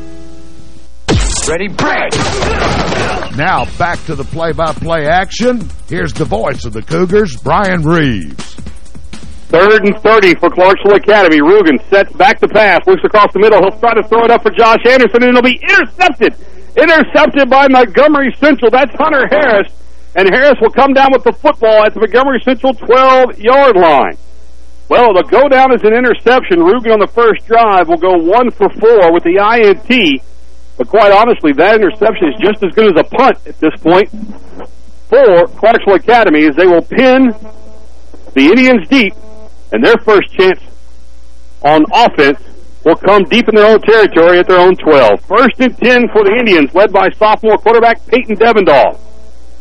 Ready, break! Now back to the play-by-play -play action. Here's the voice of the Cougars, Brian Reeves. Third and 30 for Clarksville Academy. Rugen sets back to pass, looks across the middle. He'll try to throw it up for Josh Anderson, and it'll be intercepted. Intercepted by Montgomery Central. That's Hunter Harris. And Harris will come down with the football at the Montgomery Central 12-yard line. Well, the go down is an interception. Rugen on the first drive will go one for four with the INT. But quite honestly, that interception is just as good as a punt at this point for Clarksville Academy as they will pin the Indians deep, and their first chance on offense will come deep in their own territory at their own 12. First and 10 for the Indians, led by sophomore quarterback Peyton Devendahl.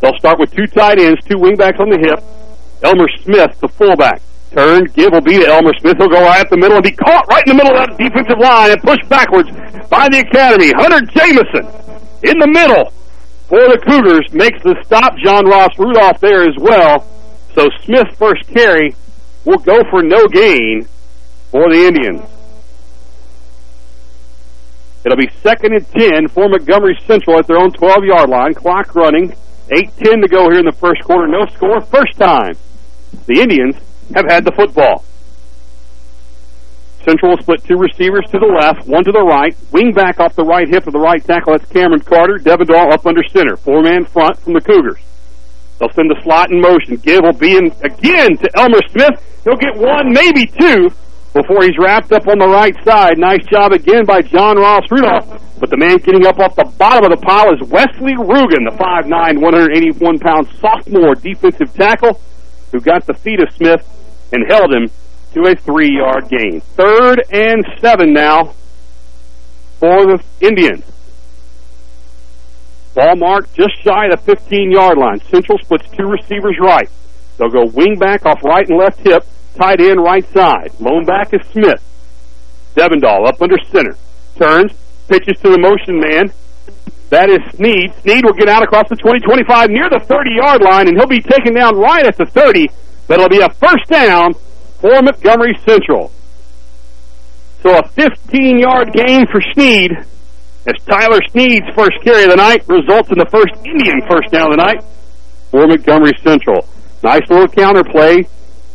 They'll start with two tight ends, two wingbacks on the hip. Elmer Smith, the fullback. Turn, give will be to Elmer Smith. He'll go right up the middle and be caught right in the middle of that defensive line and pushed backwards by the Academy. Hunter Jamison in the middle for the Cougars makes the stop. John Ross Rudolph there as well. So Smith first carry will go for no gain for the Indians. It'll be second and 10 for Montgomery Central at their own 12-yard line. Clock running. 8-10 to go here in the first quarter. No score. First time. The Indians have had the football. Central will split two receivers to the left, one to the right. Wing back off the right hip of the right tackle. That's Cameron Carter. Devendahl up under center. Four-man front from the Cougars. They'll send the slot in motion. Give will be in again to Elmer Smith. He'll get one, maybe two, before he's wrapped up on the right side. Nice job again by John Ross Rudolph But the man getting up off the bottom of the pile is Wesley Rugen, the 5'9", 181-pound sophomore defensive tackle who got the feet of Smith and held him to a three-yard gain. Third and seven now for the Indians. Ball mark just shy of the 15-yard line. Central splits two receivers right. They'll go wing back off right and left hip, tight end right side. Lone back is Smith. Devendahl up under center. Turns, pitches to the motion man. That is Sneed. Sneed will get out across the 20-25 near the 30-yard line, and he'll be taken down right at the 30. That'll be a first down for Montgomery Central. So a 15-yard gain for Sneed as Tyler Sneed's first carry of the night results in the first Indian first down of the night for Montgomery Central. Nice little counter play.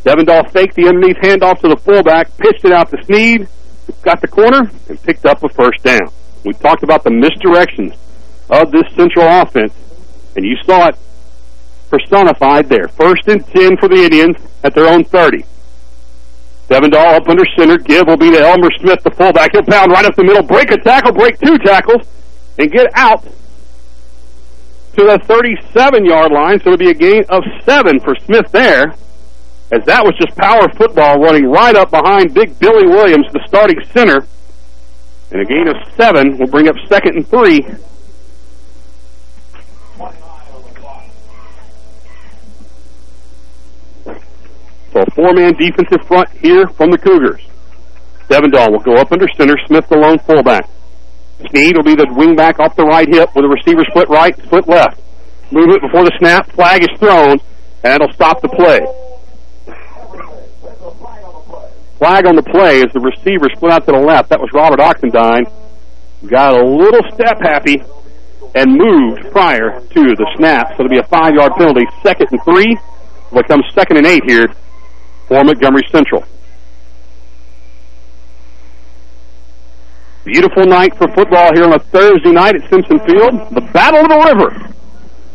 Devendahl faked the underneath handoff to the fullback, pitched it out to Sneed, got the corner, and picked up a first down. We talked about the misdirections of this Central offense, and you saw it personified there. First and 10 for the Indians at their own 30. Devendahl up under center. Give will be to Elmer Smith, the fullback. He'll pound right up the middle, break a tackle, break two tackles, and get out to the 37-yard line. So it'll be a gain of seven for Smith there, as that was just power football running right up behind big Billy Williams, the starting center. And a gain of seven will bring up second and three So a four-man defensive front here from the Cougars. Devendahl will go up under center. Smith the lone fullback. Sneed will be the wingback off the right hip with a receiver split right, split left. Movement before the snap. Flag is thrown, and it'll stop the play. Flag on the play as the receiver split out to the left. That was Robert Oxendine. Got a little step happy and moved prior to the snap. So it'll be a five-yard penalty. Second and three. Will become second and eight here for Montgomery Central. Beautiful night for football here on a Thursday night at Simpson Field. The Battle of the River.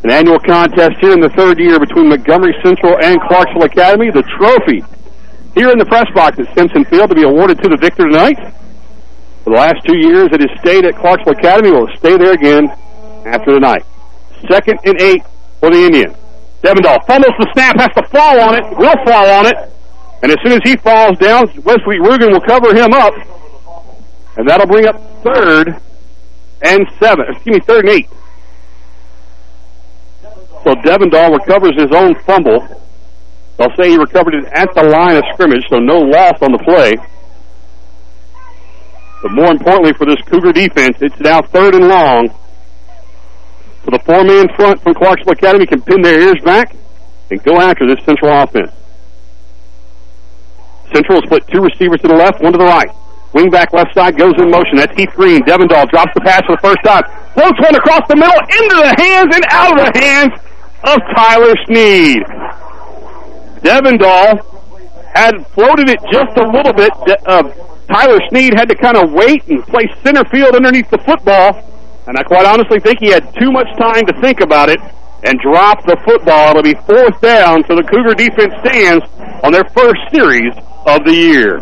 An annual contest here in the third year between Montgomery Central and Clarksville Academy. The trophy here in the press box at Simpson Field to be awarded to the victor tonight. For the last two years, it has stayed at Clarksville Academy. Will stay there again after the night. Second and eight for the Indians. Devendahl fumbles the snap, has to fall on it, will fall on it, and as soon as he falls down, Wesley Rugen will cover him up. And that'll bring up third and seven. Excuse me, third and eight. So Devendahl recovers his own fumble. They'll say he recovered it at the line of scrimmage, so no loss on the play. But more importantly for this Cougar defense, it's now third and long. So the four-man front from Clarksville Academy can pin their ears back and go after this Central offense. Central will split two receivers to the left, one to the right. Wingback left side goes in motion. That's Heath Green. Devendahl drops the pass for the first time. Floats one across the middle, into the hands and out of the hands of Tyler Sneed. Devendahl had floated it just a little bit. Uh, Tyler Sneed had to kind of wait and play center field underneath the football. And I quite honestly think he had too much time to think about it and drop the football. It'll be fourth down, so the Cougar defense stands on their first series of the year.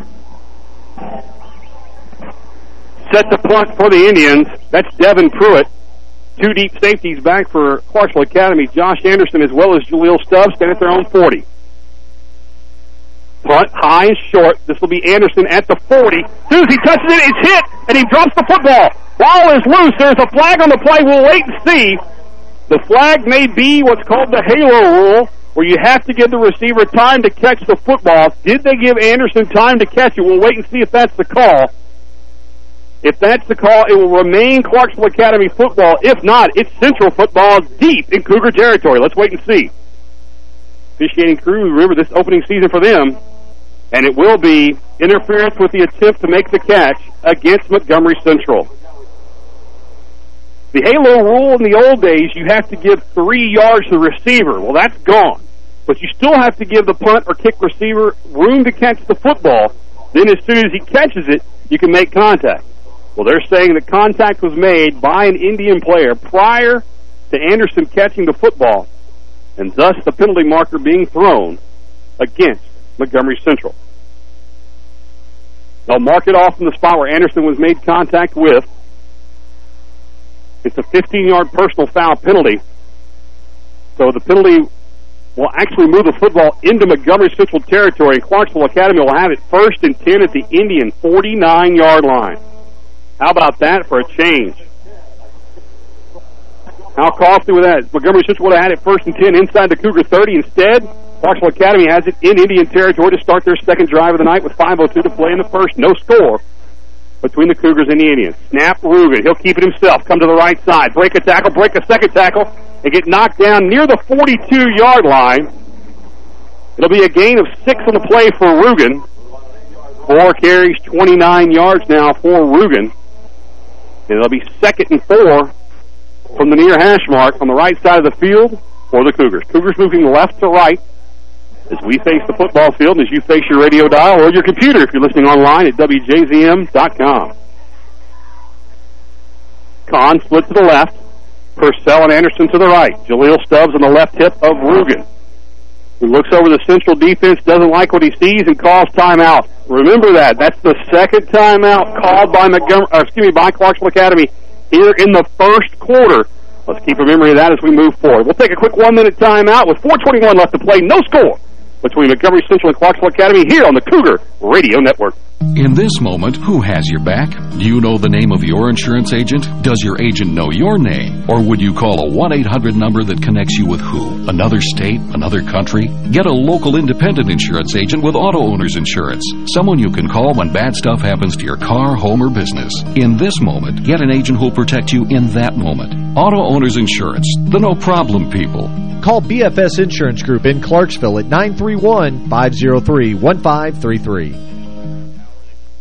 Set the punt for the Indians. That's Devin Pruitt. Two deep safeties back for Clarksville Academy. Josh Anderson as well as Jaleel Stubbs stand at their own 40. Punt high and short. This will be Anderson at the 40. As soon as he touches it, it's hit, and he drops the football. Ball is loose. There's a flag on the play. We'll wait and see. The flag may be what's called the halo rule, where you have to give the receiver time to catch the football. Did they give Anderson time to catch it? We'll wait and see if that's the call. If that's the call, it will remain Clarksville Academy football. If not, it's Central football deep in Cougar territory. Let's wait and see. Officiating crew, remember this opening season for them, and it will be interference with the attempt to make the catch against Montgomery Central. The halo rule in the old days, you have to give three yards to the receiver. Well, that's gone. But you still have to give the punt or kick receiver room to catch the football. Then as soon as he catches it, you can make contact. Well, they're saying that contact was made by an Indian player prior to Anderson catching the football, and thus the penalty marker being thrown against Montgomery Central. They'll mark it off from the spot where Anderson was made contact with. It's a 15-yard personal foul penalty. So the penalty will actually move the football into Montgomery Central territory, Clarksville Academy will have it first and 10 at the Indian 49-yard line. How about that for a change? How costly with that? Montgomery Central would have had it first and 10 inside the Cougar 30. Instead, Clarksville Academy has it in Indian territory to start their second drive of the night with 5.02 to play in the first. No score between the Cougars and the Indians. Snap Rugen. He'll keep it himself. Come to the right side. Break a tackle. Break a second tackle. And get knocked down near the 42-yard line. It'll be a gain of six on the play for Rugen. Four carries, 29 yards now for Rugen. And it'll be second and four from the near hash mark on the right side of the field for the Cougars. Cougars moving left to right as we face the football field and as you face your radio dial or your computer if you're listening online at WJZM.com. Kahn split to the left. Purcell and Anderson to the right. Jaleel Stubbs on the left hip of Rugen. He looks over the central defense, doesn't like what he sees, and calls timeout. Remember that. That's the second timeout called by Montgomery, excuse me, by Clarksville Academy here in the first quarter. Let's keep a memory of that as we move forward. We'll take a quick one-minute timeout with 4.21 left to play. No score between Montgomery Central and Clarksville Academy here on the Cougar Radio Network. In this moment, who has your back? Do you know the name of your insurance agent? Does your agent know your name? Or would you call a 1-800 number that connects you with who? Another state? Another country? Get a local independent insurance agent with auto owner's insurance. Someone you can call when bad stuff happens to your car, home, or business. In this moment, get an agent who'll protect you in that moment. Auto owner's insurance. The no problem people. Call BFS Insurance Group in Clarksville at 931-503-1533.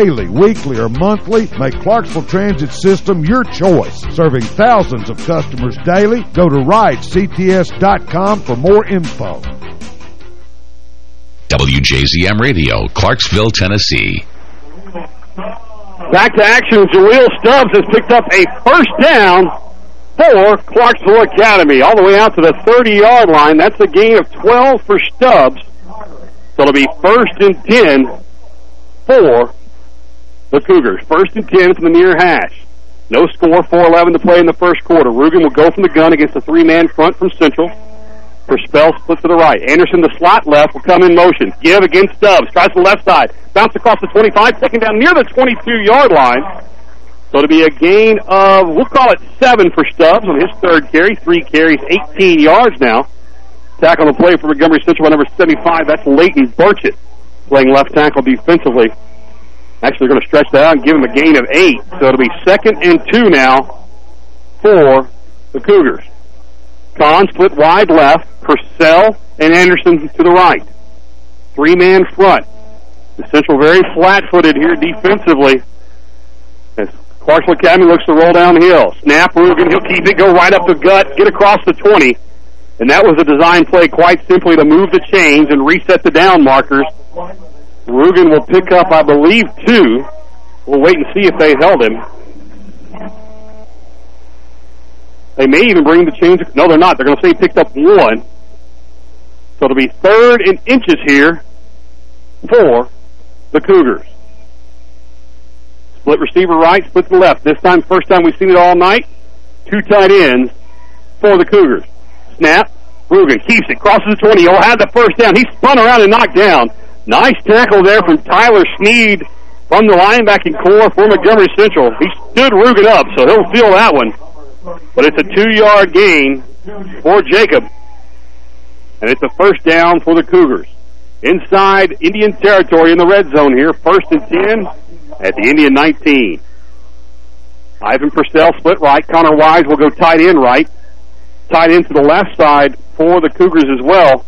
Daily, weekly, or monthly, make Clarksville Transit System your choice. Serving thousands of customers daily, go to ridects.com for more info. WJZM Radio, Clarksville, Tennessee. Back to action. Jaleel Stubbs has picked up a first down for Clarksville Academy. All the way out to the 30-yard line. That's a gain of 12 for Stubbs. So it'll be first and 10 for the Cougars. First and 10 from the near hash. No score, 4-11 to play in the first quarter. Rugen will go from the gun against a three-man front from Central. Purcell split to the right. Anderson, the slot left, will come in motion. Give against Stubbs. Tries the left side. Bounce across the 25, taken down near the 22-yard line. So it'll be a gain of, we'll call it seven for Stubbs on his third carry. Three carries, 18 yards now. Tackle the play for Montgomery Central by number 75. That's Leighton Burchett playing left tackle defensively. Actually, they're going to stretch that out and give him a gain of eight. So it'll be second and two now for the Cougars. Kahn split wide left. Purcell and Anderson to the right. Three-man front. The Central very flat-footed here defensively. As Clarksville Academy looks to roll downhill. Snap Rugen. He'll keep it, go right up the gut, get across the 20. And that was a design play quite simply to move the chains and reset the down markers. Rugen will pick up, I believe, two. We'll wait and see if they held him. They may even bring the change. No, they're not. They're going to say he picked up one. So it'll be third in inches here for the Cougars. Split receiver right, split to left. This time, first time we've seen it all night. Two tight ends for the Cougars. Snap. Rugen keeps it, crosses the 20. He'll have the first down. He spun around and knocked down. Nice tackle there from Tyler Sneed from the linebacking core for Montgomery Central. He stood Rugen up, so he'll feel that one. But it's a two-yard gain for Jacob. And it's a first down for the Cougars. Inside Indian territory in the red zone here. First and 10 at the Indian 19. Ivan Purcell split right. Connor Wise will go tight end right. Tight end to the left side for the Cougars as well.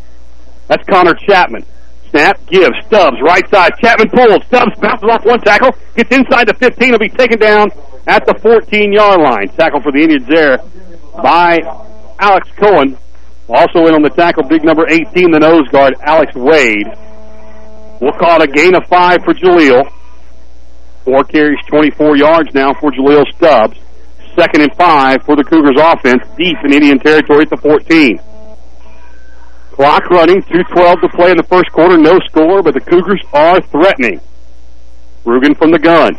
That's Connor Chapman. Snap, give, Stubbs, right side, Chapman pulls, Stubbs bounces off one tackle, gets inside the 15, He'll be taken down at the 14-yard line. Tackle for the Indians there by Alex Cohen. Also in on the tackle, big number 18, the nose guard, Alex Wade. We'll call it a gain of five for Jaleel. Four carries, 24 yards now for Jaleel Stubbs. Second and five for the Cougars offense, deep in Indian territory at the 14. Clock running, 2.12 to play in the first quarter, no score, but the Cougars are threatening. Rugen from the gun.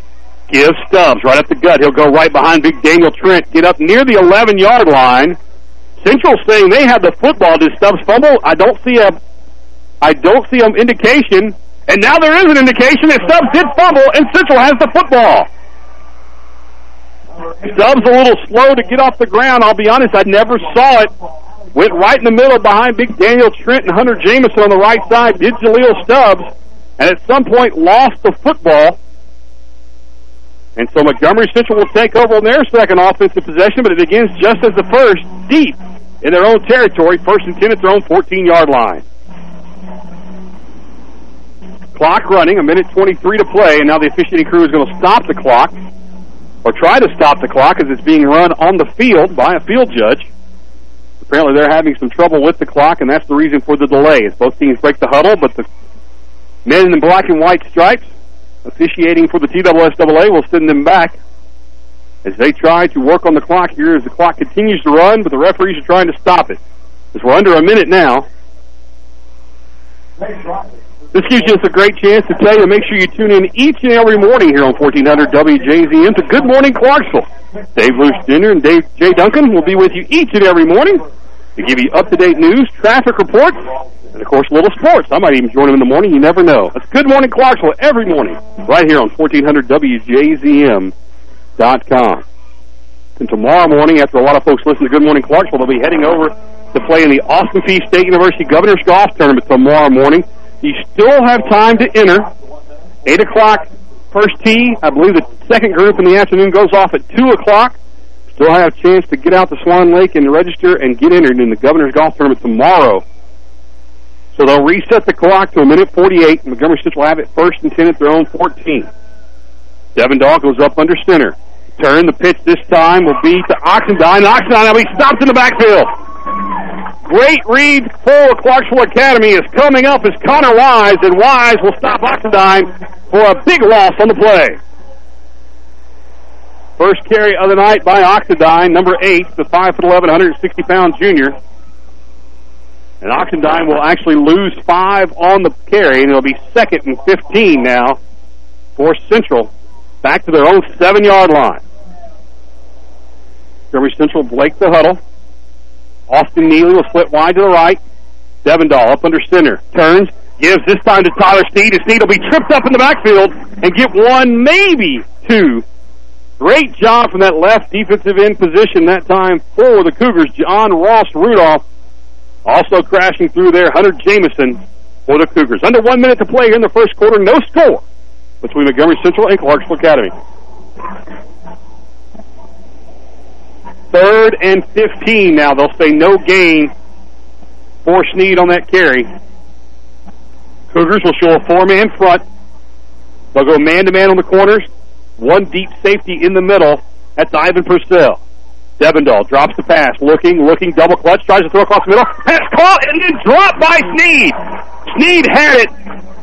Gives Stubbs right up the gut. He'll go right behind big Daniel Trent. Get up near the 11-yard line. Central saying they have the football. Did Stubbs fumble? I don't see a I don't see an indication. And now there is an indication that Stubbs did fumble, and Central has the football. Stubbs a little slow to get off the ground. I'll be honest, I never saw it. Went right in the middle behind big Daniel Trent and Hunter Jameson on the right side. Did Jaleel Stubbs. And at some point lost the football. And so Montgomery Central will take over on their second offensive possession, but it begins just as the first, deep in their own territory, first and 10 at their own 14-yard line. Clock running, a minute 23 to play, and now the officiating crew is going to stop the clock, or try to stop the clock as it's being run on the field by a field judge. Apparently they're having some trouble with the clock, and that's the reason for the delay. As both teams break the huddle, but the men in the black and white stripes officiating for the TSSAA will send them back as they try to work on the clock here as the clock continues to run, but the referees are trying to stop it. As we're under a minute now. This gives us a great chance to tell you, make sure you tune in each and every morning here on 1400 WJZM to Good Morning Clarksville. Dave Luce Jr. and Dave J. Duncan will be with you each and every morning to give you up-to-date news, traffic reports, and, of course, little sports. I might even join them in the morning. You never know. It's Good Morning Clarksville every morning right here on 1400WJZM.com. And tomorrow morning, after a lot of folks listen to Good Morning Clarksville, they'll be heading over to play in the Austin Peay State University Governor's Golf Tournament tomorrow morning. You still have time to enter. 8 o'clock first tee. I believe the second group in the afternoon goes off at 2 o'clock. Still have a chance to get out to Swan Lake and register and get entered in the Governor's Golf Tournament tomorrow. So they'll reset the clock to a minute 48. Montgomery Central will have it first and 10 at their own 14. Devendahl goes up under center. Turn. The pitch this time will be to Oxendine. Oxendine will be stopped in the backfield. Great read for Clarksville Academy is coming up as Connor Wise, and Wise will stop Oxendine for a big loss on the play. First carry of the night by Oxendine, number eight, the 5'11", 160-pound junior. And Oxendine will actually lose five on the carry, and it'll be second and 15 now for Central, back to their own seven-yard line. Montgomery Central Blake the huddle. Austin Neely will split wide to the right. Devendahl up under center. Turns. Gives this time to Tyler Sneed. And Sneed will be tripped up in the backfield and get one, maybe two. Great job from that left defensive end position that time for the Cougars. John Ross Rudolph also crashing through there. Hunter Jameson for the Cougars. Under one minute to play here in the first quarter. No score between Montgomery Central and Clarksville Academy. Third and 15 now. They'll say no gain for Sneed on that carry. Cougars will show a four-man front. They'll go man-to-man -man on the corners. One deep safety in the middle. That's Ivan Purcell. Devendahl drops the pass, looking, looking, double clutch, tries to throw across the middle. Pass caught and then dropped by Sneed. Sneed had it,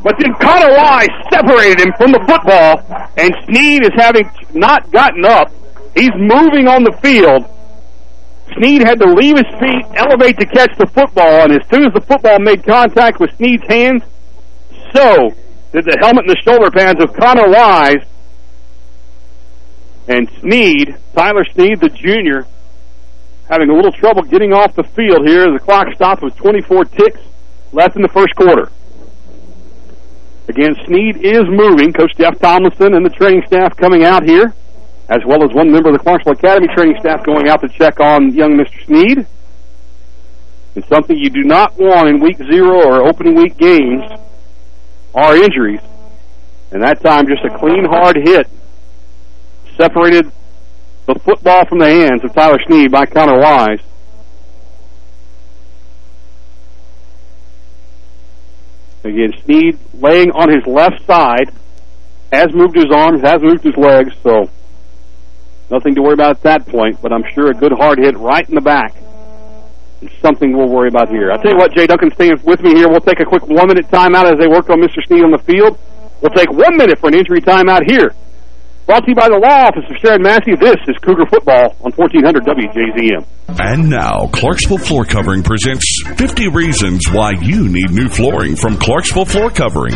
but then Connor Wise separated him from the football, and Sneed is having not gotten up. He's moving on the field. Sneed had to leave his feet, elevate to catch the football, and as soon as the football made contact with Sneed's hands, so did the helmet and the shoulder pads of Connor Wise. And Sneed, Tyler Sneed, the junior, having a little trouble getting off the field here. The clock stopped with 24 ticks left in the first quarter. Again, Sneed is moving. Coach Jeff Tomlinson and the training staff coming out here as well as one member of the Clarksville Academy training staff going out to check on young Mr. Sneed. It's something you do not want in week zero or opening week games are injuries. And that time, just a clean, hard hit separated the football from the hands of Tyler Sneed by Connor Wise. Again, Sneed laying on his left side, has moved his arms, has moved his legs, so nothing to worry about at that point, but I'm sure a good hard hit right in the back is something we'll worry about here. I'll tell you what, Jay Duncan, staying with me here. We'll take a quick one-minute timeout as they work on Mr. Sneed on the field. We'll take one minute for an injury timeout here. Brought to you by the law office of Sharon Massey. This is Cougar Football on 1400 WJZM. And now, Clarksville Floor Covering presents 50 Reasons Why You Need New Flooring from Clarksville Floor Covering.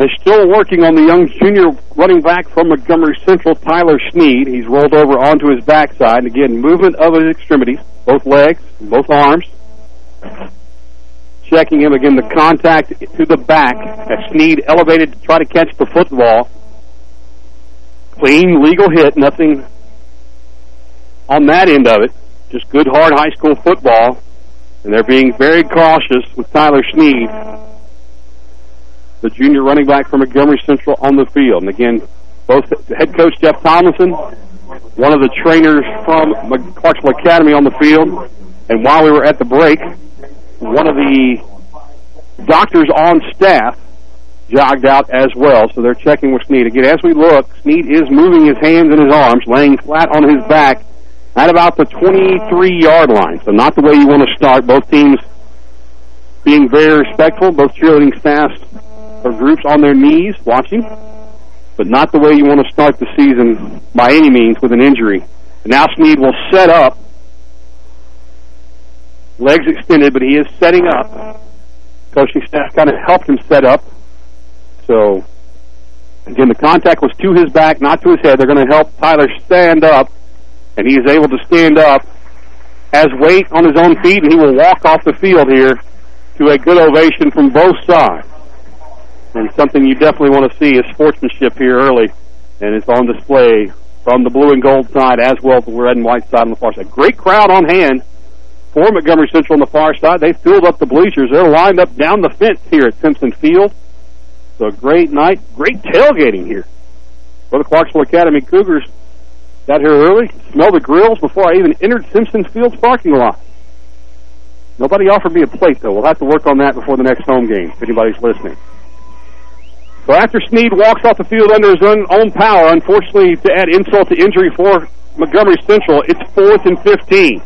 They're still working on the young junior running back from Montgomery Central, Tyler Sneed. He's rolled over onto his backside. Again, movement of his extremities, both legs, both arms. Checking him again, the contact to the back as elevated to try to catch the football. Clean, legal hit, nothing on that end of it. Just good, hard high school football. And they're being very cautious with Tyler Sneed the junior running back from Montgomery Central on the field. And again, both head coach Jeff Tomlinson, one of the trainers from Clarksville Academy on the field. And while we were at the break, one of the doctors on staff jogged out as well. So they're checking with Sneed. Again, as we look, Sneed is moving his hands and his arms, laying flat on his back at about the 23-yard line. So not the way you want to start. Both teams being very respectful, both cheerleading staffs or groups on their knees watching, but not the way you want to start the season by any means with an injury. And now Sneed will set up, legs extended, but he is setting up. Coaching staff kind of helped him set up. So, again, the contact was to his back, not to his head. They're going to help Tyler stand up, and he is able to stand up, has weight on his own feet, and he will walk off the field here to a good ovation from both sides. And something you definitely want to see is sportsmanship here early, and it's on display from the blue and gold side as well as the red and white side on the far side. Great crowd on hand for Montgomery Central on the far side. They filled up the bleachers. They're lined up down the fence here at Simpson Field. So a great night, great tailgating here for the Clarksville Academy Cougars. Got here early, smelled the grills before I even entered Simpson Field's parking lot. Nobody offered me a plate, though. We'll have to work on that before the next home game, if anybody's listening. So after Sneed walks off the field under his own, own power, unfortunately, to add insult to injury for Montgomery Central, it's fourth and 15.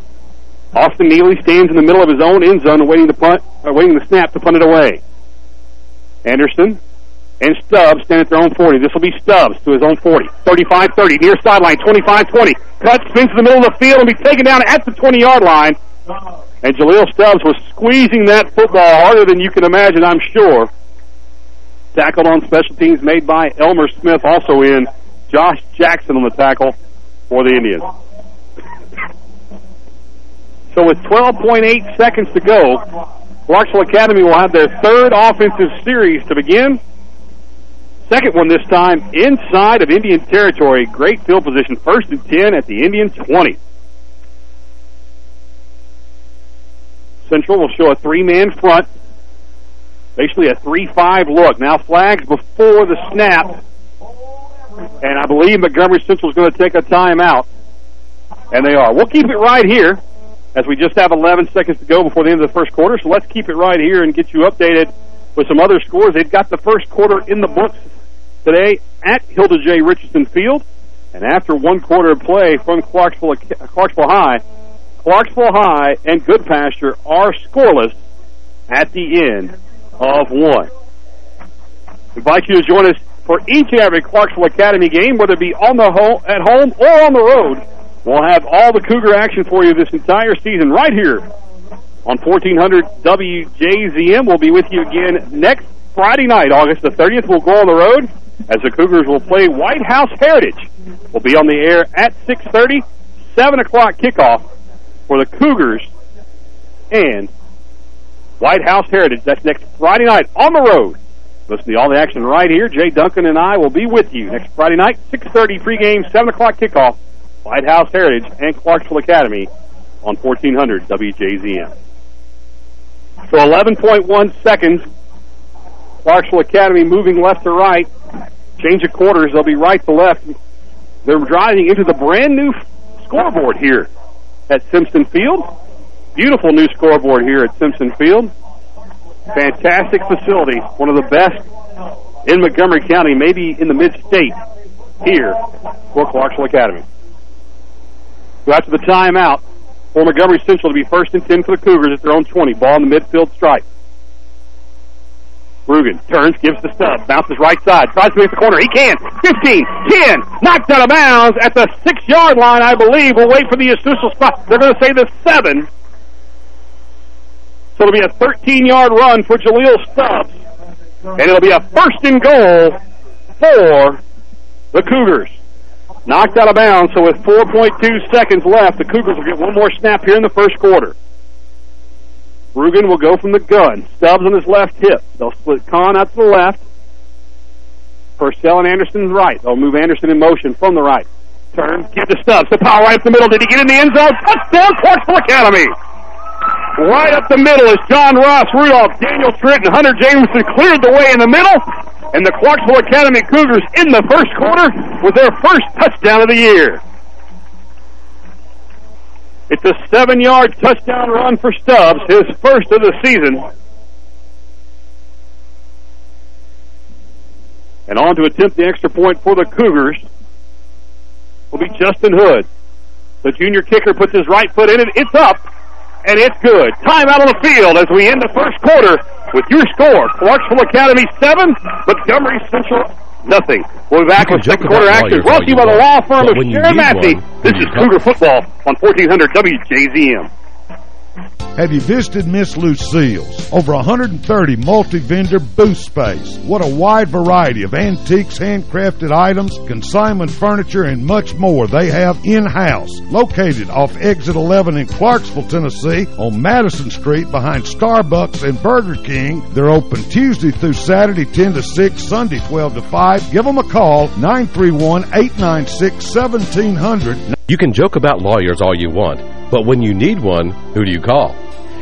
Austin Neely stands in the middle of his own end zone awaiting the punt, uh, awaiting the snap to punt it away. Anderson and Stubbs stand at their own 40. This will be Stubbs to his own 40. 35-30, near sideline, 25-20. Cut, spins to the middle of the field and be taken down at the 20-yard line. And Jaleel Stubbs was squeezing that football harder than you can imagine, I'm sure. Tackled on special teams made by Elmer Smith, also in Josh Jackson on the tackle for the Indians. So with 12.8 seconds to go, Clarksville Academy will have their third offensive series to begin. Second one this time inside of Indian territory. Great field position. First and 10 at the Indian 20. Central will show a three-man front basically a 3-5 look. Now flags before the snap, and I believe Montgomery Central is going to take a timeout, and they are. We'll keep it right here as we just have 11 seconds to go before the end of the first quarter, so let's keep it right here and get you updated with some other scores. They've got the first quarter in the books today at Hilda J. Richardson Field, and after one quarter of play from Clarksville, Clarksville High, Clarksville High and Goodpasture are scoreless at the end of one. We invite you to join us for each and every Clarksville Academy game, whether it be on the home, at home or on the road. We'll have all the Cougar action for you this entire season right here on 1400 WJZM. We'll be with you again next Friday night, August the 30th. We'll go on the road as the Cougars will play White House Heritage. We'll be on the air at 6.30, 7 o'clock kickoff for the Cougars and White House Heritage. That's next Friday night on the road. Listen to all the action right here. Jay Duncan and I will be with you next Friday night, 6.30 pregame, 7 o'clock kickoff, White House Heritage and Clarksville Academy on 1400 WJZM. So 11.1 seconds. Clarksville Academy moving left to right. Change of quarters. They'll be right to left. They're driving into the brand new scoreboard here at Simpson Field. Beautiful new scoreboard here at Simpson Field. Fantastic facility. One of the best in Montgomery County, maybe in the mid-state here for Clarksville Academy. Out to the timeout for Montgomery Central to be first and 10 for the Cougars at their own 20. Ball in the midfield stripe. Rugen turns, gives the stub, bounces right side, tries to make the corner. He can. 15, 10, knocked out of bounds at the six-yard line, I believe. We'll wait for the official spot. They're going to say the seven. So it'll be a 13-yard run for Jaleel Stubbs. And it'll be a first and goal for the Cougars. Knocked out of bounds, so with 4.2 seconds left, the Cougars will get one more snap here in the first quarter. Rugen will go from the gun. Stubbs on his left hip. They'll split Kahn out to the left. Purcell and Anderson's right. They'll move Anderson in motion from the right. Turn, give to Stubbs. The power right up the middle. Did he get in the end zone? Touchdown, Clarksville Academy! Right up the middle is John Ross, Rudolph, Daniel Trent, and Hunter Jameson cleared the way in the middle. And the Clarksville Academy Cougars in the first quarter with their first touchdown of the year. It's a seven-yard touchdown run for Stubbs, his first of the season. And on to attempt the extra point for the Cougars will be Justin Hood. The junior kicker puts his right foot in it. It's up and it's good. Time out on the field as we end the first quarter with your score. Clarksville Academy 7, Montgomery Central nothing. We'll be back with second quarter action brought to you by the law firm of Sharon Massey. This is Cougar Football on 1400 WJZM. Have you visited Miss Lucille's? Over 130 multi-vendor booth space. What a wide variety of antiques, handcrafted items, consignment furniture, and much more they have in-house. Located off Exit 11 in Clarksville, Tennessee, on Madison Street behind Starbucks and Burger King. They're open Tuesday through Saturday 10 to 6, Sunday 12 to 5. Give them a call, 931-896-1700. You can joke about lawyers all you want, but when you need one, who do you call?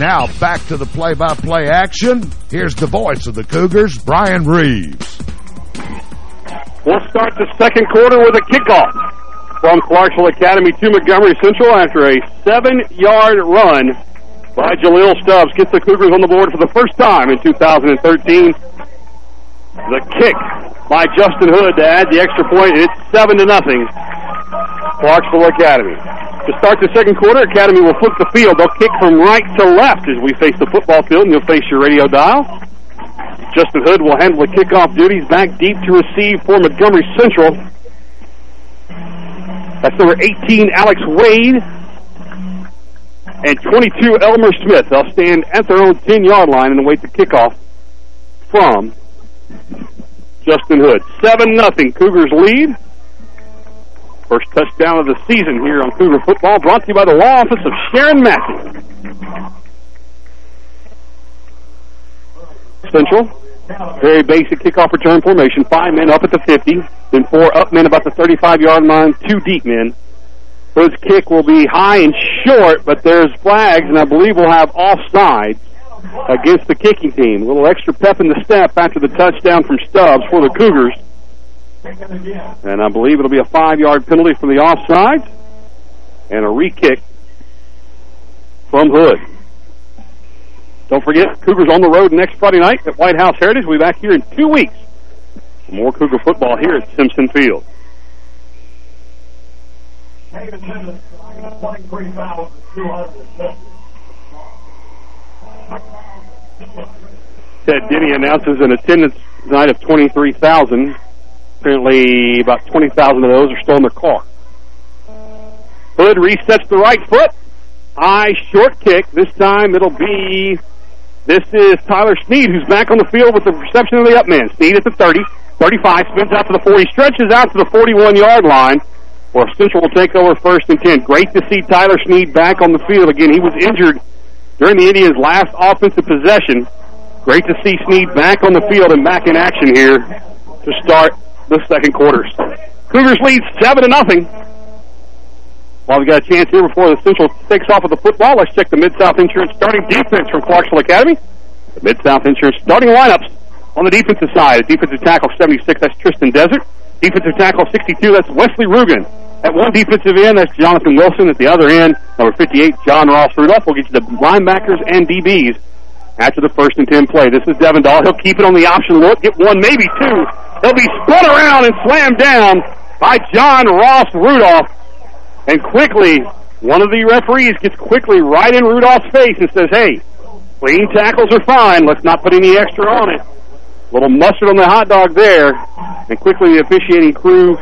Now back to the play-by-play -play action. Here's the voice of the Cougars, Brian Reeves. We'll start the second quarter with a kickoff from Clarksville Academy to Montgomery Central after a seven-yard run by Jaleel Stubbs. Gets the Cougars on the board for the first time in 2013. The kick by Justin Hood to add the extra point. It's seven to nothing. Clarksville Academy. To start the second quarter, Academy will flip the field. They'll kick from right to left as we face the football field, and you'll face your radio dial. Justin Hood will handle the kickoff duties back deep to receive for Montgomery Central. That's number 18, Alex Wade. And 22, Elmer Smith. They'll stand at their own 10-yard line and await the kickoff from Justin Hood. 7 nothing. Cougars lead. First touchdown of the season here on Cougar Football, brought to you by the law office of Sharon Massey. Central, very basic kickoff return formation. Five men up at the 50, then four up men about the 35-yard line, two deep men. Hood's kick will be high and short, but there's flags, and I believe we'll have offsides against the kicking team. A little extra pep in the step after the touchdown from Stubbs for the Cougars. And I believe it'll be a five-yard penalty from the offside and a re-kick from Hood. Don't forget, Cougars on the road next Friday night at White House Heritage. We'll be back here in two weeks. More Cougar football here at Simpson Field. Ted Denny announces an attendance tonight of 23,000. Apparently, about 20,000 of those are still in their car. Hood resets the right foot. High short kick. This time it'll be, this is Tyler Sneed who's back on the field with the reception of the up man. Sneed at the 30, 35, spins out to the 40, stretches out to the 41-yard line where Central will take over first and 10. Great to see Tyler Sneed back on the field again. He was injured during the Indians' last offensive possession. Great to see Sneed back on the field and back in action here to start the second quarters. Cougars lead 7 to nothing. While we've got a chance here before the Central takes off with the football, let's check the Mid-South Insurance starting defense from Clarksville Academy. The Mid-South Insurance starting lineups on the defensive side. Defensive tackle 76, that's Tristan Desert. Defensive tackle 62, that's Wesley Rugen. At one defensive end, that's Jonathan Wilson. At the other end, number 58, John Ross Rudolph. We'll get you the linebackers and DBs after the first and 10 play. This is Devendahl. He'll keep it on the option look, get one, maybe two. He'll be spun around and slammed down by John Ross Rudolph. And quickly, one of the referees gets quickly right in Rudolph's face and says, hey, clean tackles are fine. Let's not put any extra on it. A little mustard on the hot dog there. And quickly the officiating crew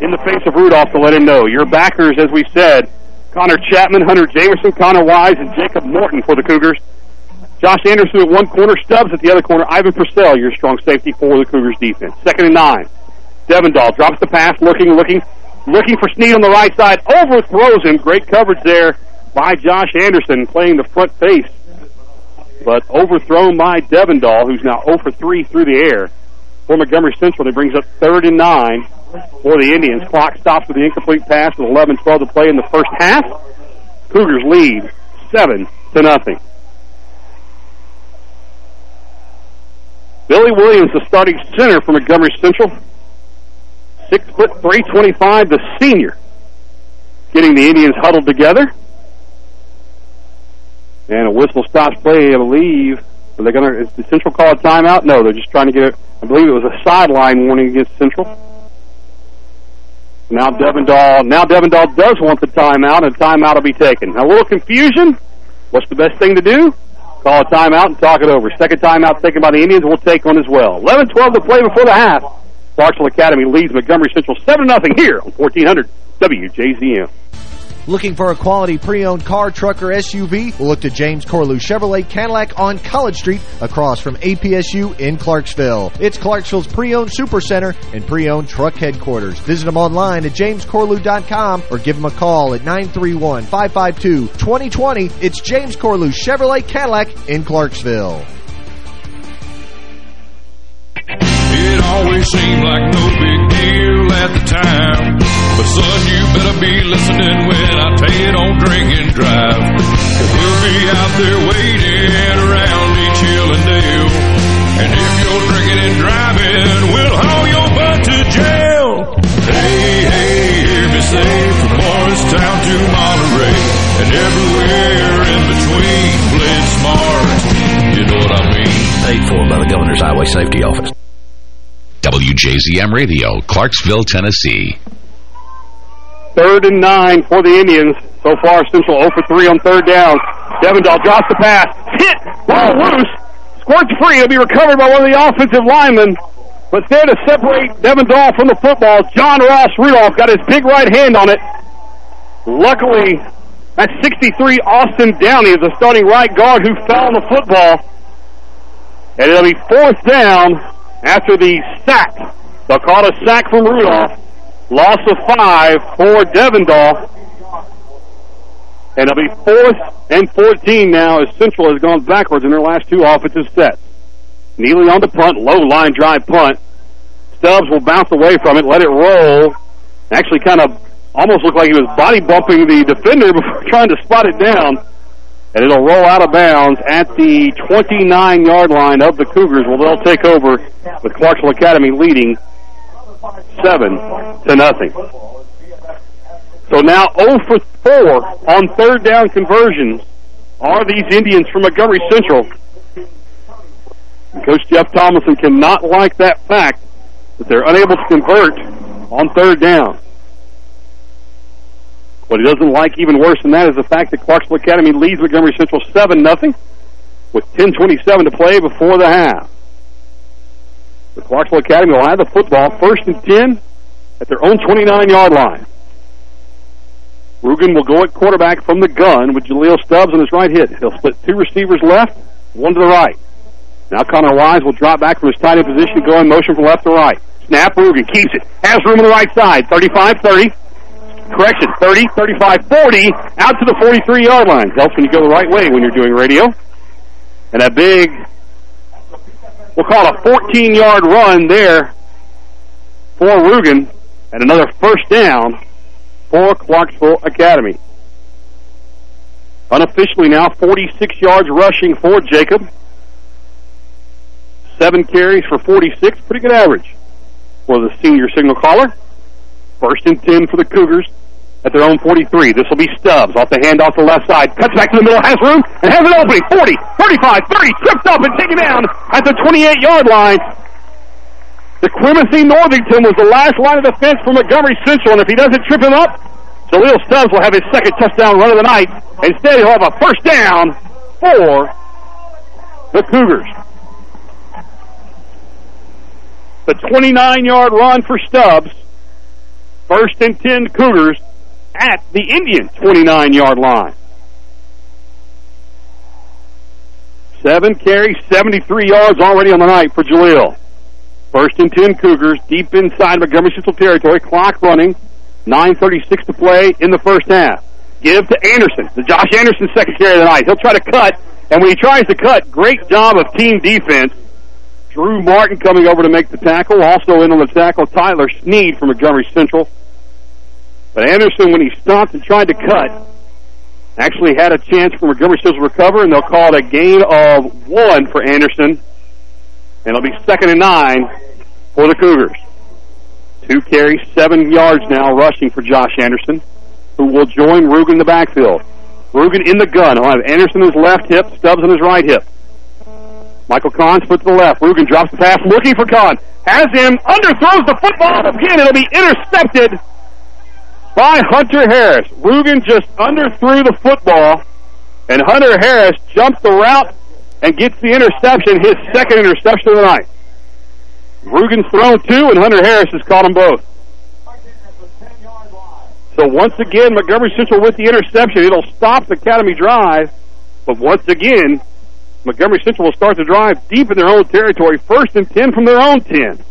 in the face of Rudolph to let him know. Your backers, as we said, Connor Chapman, Hunter Jameson, Connor Wise, and Jacob Morton for the Cougars. Josh Anderson at one corner, Stubbs at the other corner, Ivan Purcell, your strong safety for the Cougars defense. Second and nine. Devendahl drops the pass, looking, looking, looking for Sneed on the right side, overthrows him. Great coverage there by Josh Anderson, playing the front face. But overthrown by Devendahl, who's now 0 for 3 through the air. For Montgomery Central, that brings up third and nine for the Indians. Clock stops with the incomplete pass with 11-12 to play in the first half. Cougars lead 7 to nothing. Billy Williams, the starting center for Montgomery Central. Six foot three twenty-five, the senior, getting the Indians huddled together. And a whistle stops play, I believe. Are they going to? Is the Central call a timeout? No, they're just trying to get it. I believe it was a sideline warning against Central. Now Devendahl. Now Devendahl does want the timeout, and timeout will be taken. Now, a little confusion. What's the best thing to do? Call a timeout and talk it over. Second timeout taken by the Indians. We'll take one as well. 11-12 to play before the half. Clarksville Academy leads Montgomery Central 7-0 here on 1400 WJZM. Looking for a quality pre-owned car, truck, or SUV? Look to James Corlew Chevrolet Cadillac on College Street across from APSU in Clarksville. It's Clarksville's pre-owned super center and pre-owned truck headquarters. Visit them online at jamescorlew.com or give them a call at 931-552-2020. It's James Corlew Chevrolet Cadillac in Clarksville. It always seemed like no big deal at the time. But son, you better be listening when I tell you don't drink and drive. Cause we'll be out there waiting around each hill and. And if you're drinking and driving, we'll haul your butt to jail. Hey, hey, hear me say from Morristown to Monterey. And everywhere in between, play smart. You know what I mean? Paid for by the Governor's Highway Safety Office. WJZM Radio, Clarksville, Tennessee. Third and nine for the Indians. So far, Central 0 for 3 on third down. Devendahl drops the pass. Hit! Ball loose. Squirts free. It'll be recovered by one of the offensive linemen. But there to separate Devendahl from the football, John Ross Rudolph got his big right hand on it. Luckily, that's 63 Austin Downey, is the starting right guard who fell on the football. And it'll be fourth down after the sack. They'll call a sack from Rudolph. Loss of five for Devendahl. And it'll be fourth and 14 now as Central has gone backwards in their last two offensive sets. Neely on the punt, low line drive punt. Stubbs will bounce away from it, let it roll. Actually kind of almost looked like he was body bumping the defender before trying to spot it down. And it'll roll out of bounds at the 29-yard line of the Cougars. Well, they'll take over with Clarksville Academy leading seven to nothing. So now 0 for 4 on third down conversions are these Indians from Montgomery Central. Coach Jeff Thomason cannot like that fact that they're unable to convert on third down. What he doesn't like even worse than that is the fact that Clarksville Academy leads Montgomery Central 7 nothing with 10.27 to play before the half. The Clarksville Academy will have the football first and 10 at their own 29-yard line. Rugen will go at quarterback from the gun with Jaleel Stubbs on his right hit. He'll split two receivers left, one to the right. Now Connor Wise will drop back from his tight end position, go in motion from left to right. Snap, Rugen keeps it. Has room on the right side. 35-30. Correction, 30, 35, 40, out to the 43-yard line. Helps when you go the right way when you're doing radio. And a big, we'll call a 14-yard run there for Rugen, and another first down for Clarksville Academy. Unofficially now, 46 yards rushing for Jacob. Seven carries for 46, pretty good average for the senior signal caller. First and 10 for the Cougars at their own 43. This will be Stubbs off the handoff to the left side. Cuts back to the middle, has room, and has an opening. 40, 35, 30, tripped up and taken down at the 28-yard line. The Quincy Northington was the last line of defense for Montgomery Central, and if he doesn't trip him up, Jaleel Stubbs will have his second touchdown run of the night. Instead, he'll have a first down for the Cougars. The 29-yard run for Stubbs. First and 10 Cougars at the Indian 29-yard line. Seven carries, 73 yards already on the night for Jaleel. First and 10 Cougars deep inside Montgomery Central territory. Clock running. 9.36 to play in the first half. Give to Anderson. The Josh Anderson second carry of the night. He'll try to cut, and when he tries to cut, great job of team defense. Drew Martin coming over to make the tackle. Also in on the tackle, Tyler Sneed from Montgomery Central. But Anderson, when he stopped and tried to cut, actually had a chance for Montgomery to recover, and they'll call it a gain of one for Anderson. And it'll be second and nine for the Cougars. Two carries, seven yards now rushing for Josh Anderson, who will join Rugen in the backfield. Rugen in the gun. He'll have Anderson on his left hip, Stubbs on his right hip. Michael Kahn split to the left. Rugen drops the pass, looking for Kahn. Has him, underthrows the football again. It'll be intercepted by Hunter Harris. Rugen just underthrew the football, and Hunter Harris jumps the route and gets the interception, his second interception of the night. Rugen's thrown two, and Hunter Harris has caught them both. So once again, Montgomery Central with the interception. It'll stop the Academy drive, but once again, Montgomery Central will start the drive deep in their own territory, first and 10 from their own 10.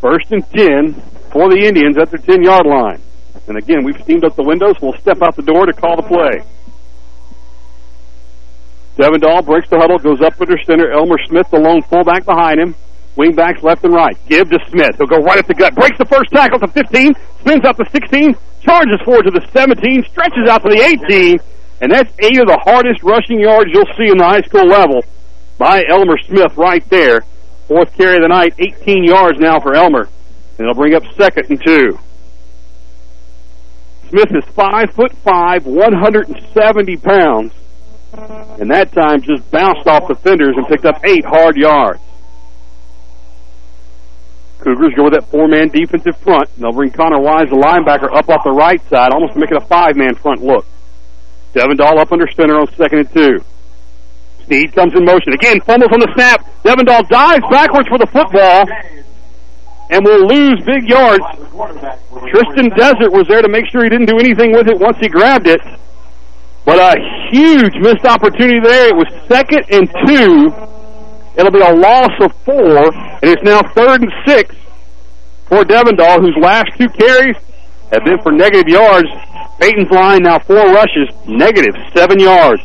First and 10 for the Indians at their 10-yard line. And again, we've steamed up the windows. We'll step out the door to call the play. Devendahl breaks the huddle, goes up under center. Elmer Smith, the lone fullback behind him. Wingbacks left and right. Give to Smith. He'll go right up the gut. Breaks the first tackle to 15. Spins up to 16. Charges forward to the 17. Stretches out to the 18. And that's eight of the hardest rushing yards you'll see in the high school level by Elmer Smith right there. Fourth carry of the night. 18 yards now for Elmer. And it'll bring up second and two. Smith is five foot five, 170 pounds and that time just bounced off the fenders and picked up eight hard yards. Cougars go with that four-man defensive front, and they'll bring Connor Wise, the linebacker, up off the right side, almost it a five-man front look. Devendahl up under center on second and two. Sneed comes in motion. Again, fumbles on the snap. Devendahl dives backwards for the football and will lose big yards. Tristan Desert was there to make sure he didn't do anything with it once he grabbed it. But a huge missed opportunity there. It was second and two. It'll be a loss of four, and it's now third and six for Devendahl, whose last two carries have been for negative yards. Peyton's line now four rushes, negative seven yards.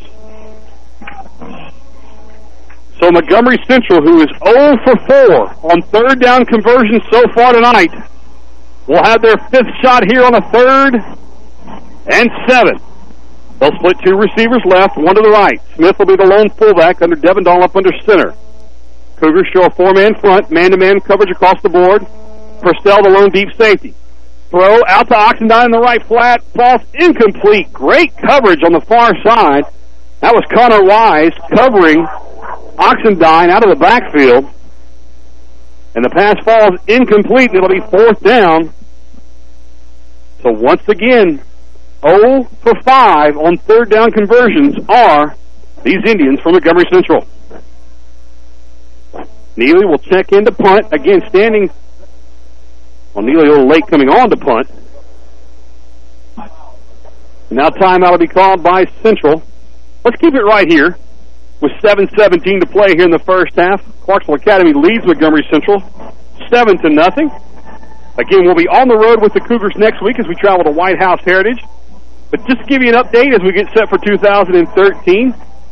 So Montgomery Central, who is 0 for 4 on third down conversion so far tonight, will have their fifth shot here on a third and seven. They'll split two receivers left, one to the right. Smith will be the lone fullback under Devendahl up under center. Cougars show a four-man front, man-to-man coverage across the board. Purcell, the lone deep safety. Throw out to Oxendine in the right flat. Falls incomplete. Great coverage on the far side. That was Connor Wise covering Oxendine out of the backfield. And the pass falls incomplete. It'll be fourth down. So once again, 0 for 5 on third down conversions are these Indians from Montgomery Central. Neely will check in to punt. Again, standing. Well, Neely a little late coming on to punt. Now timeout will be called by Central. Let's keep it right here with 7.17 to play here in the first half. Clarksville Academy leads Montgomery Central 7 to nothing. Again, we'll be on the road with the Cougars next week as we travel to White House Heritage. But just to give you an update as we get set for 2013,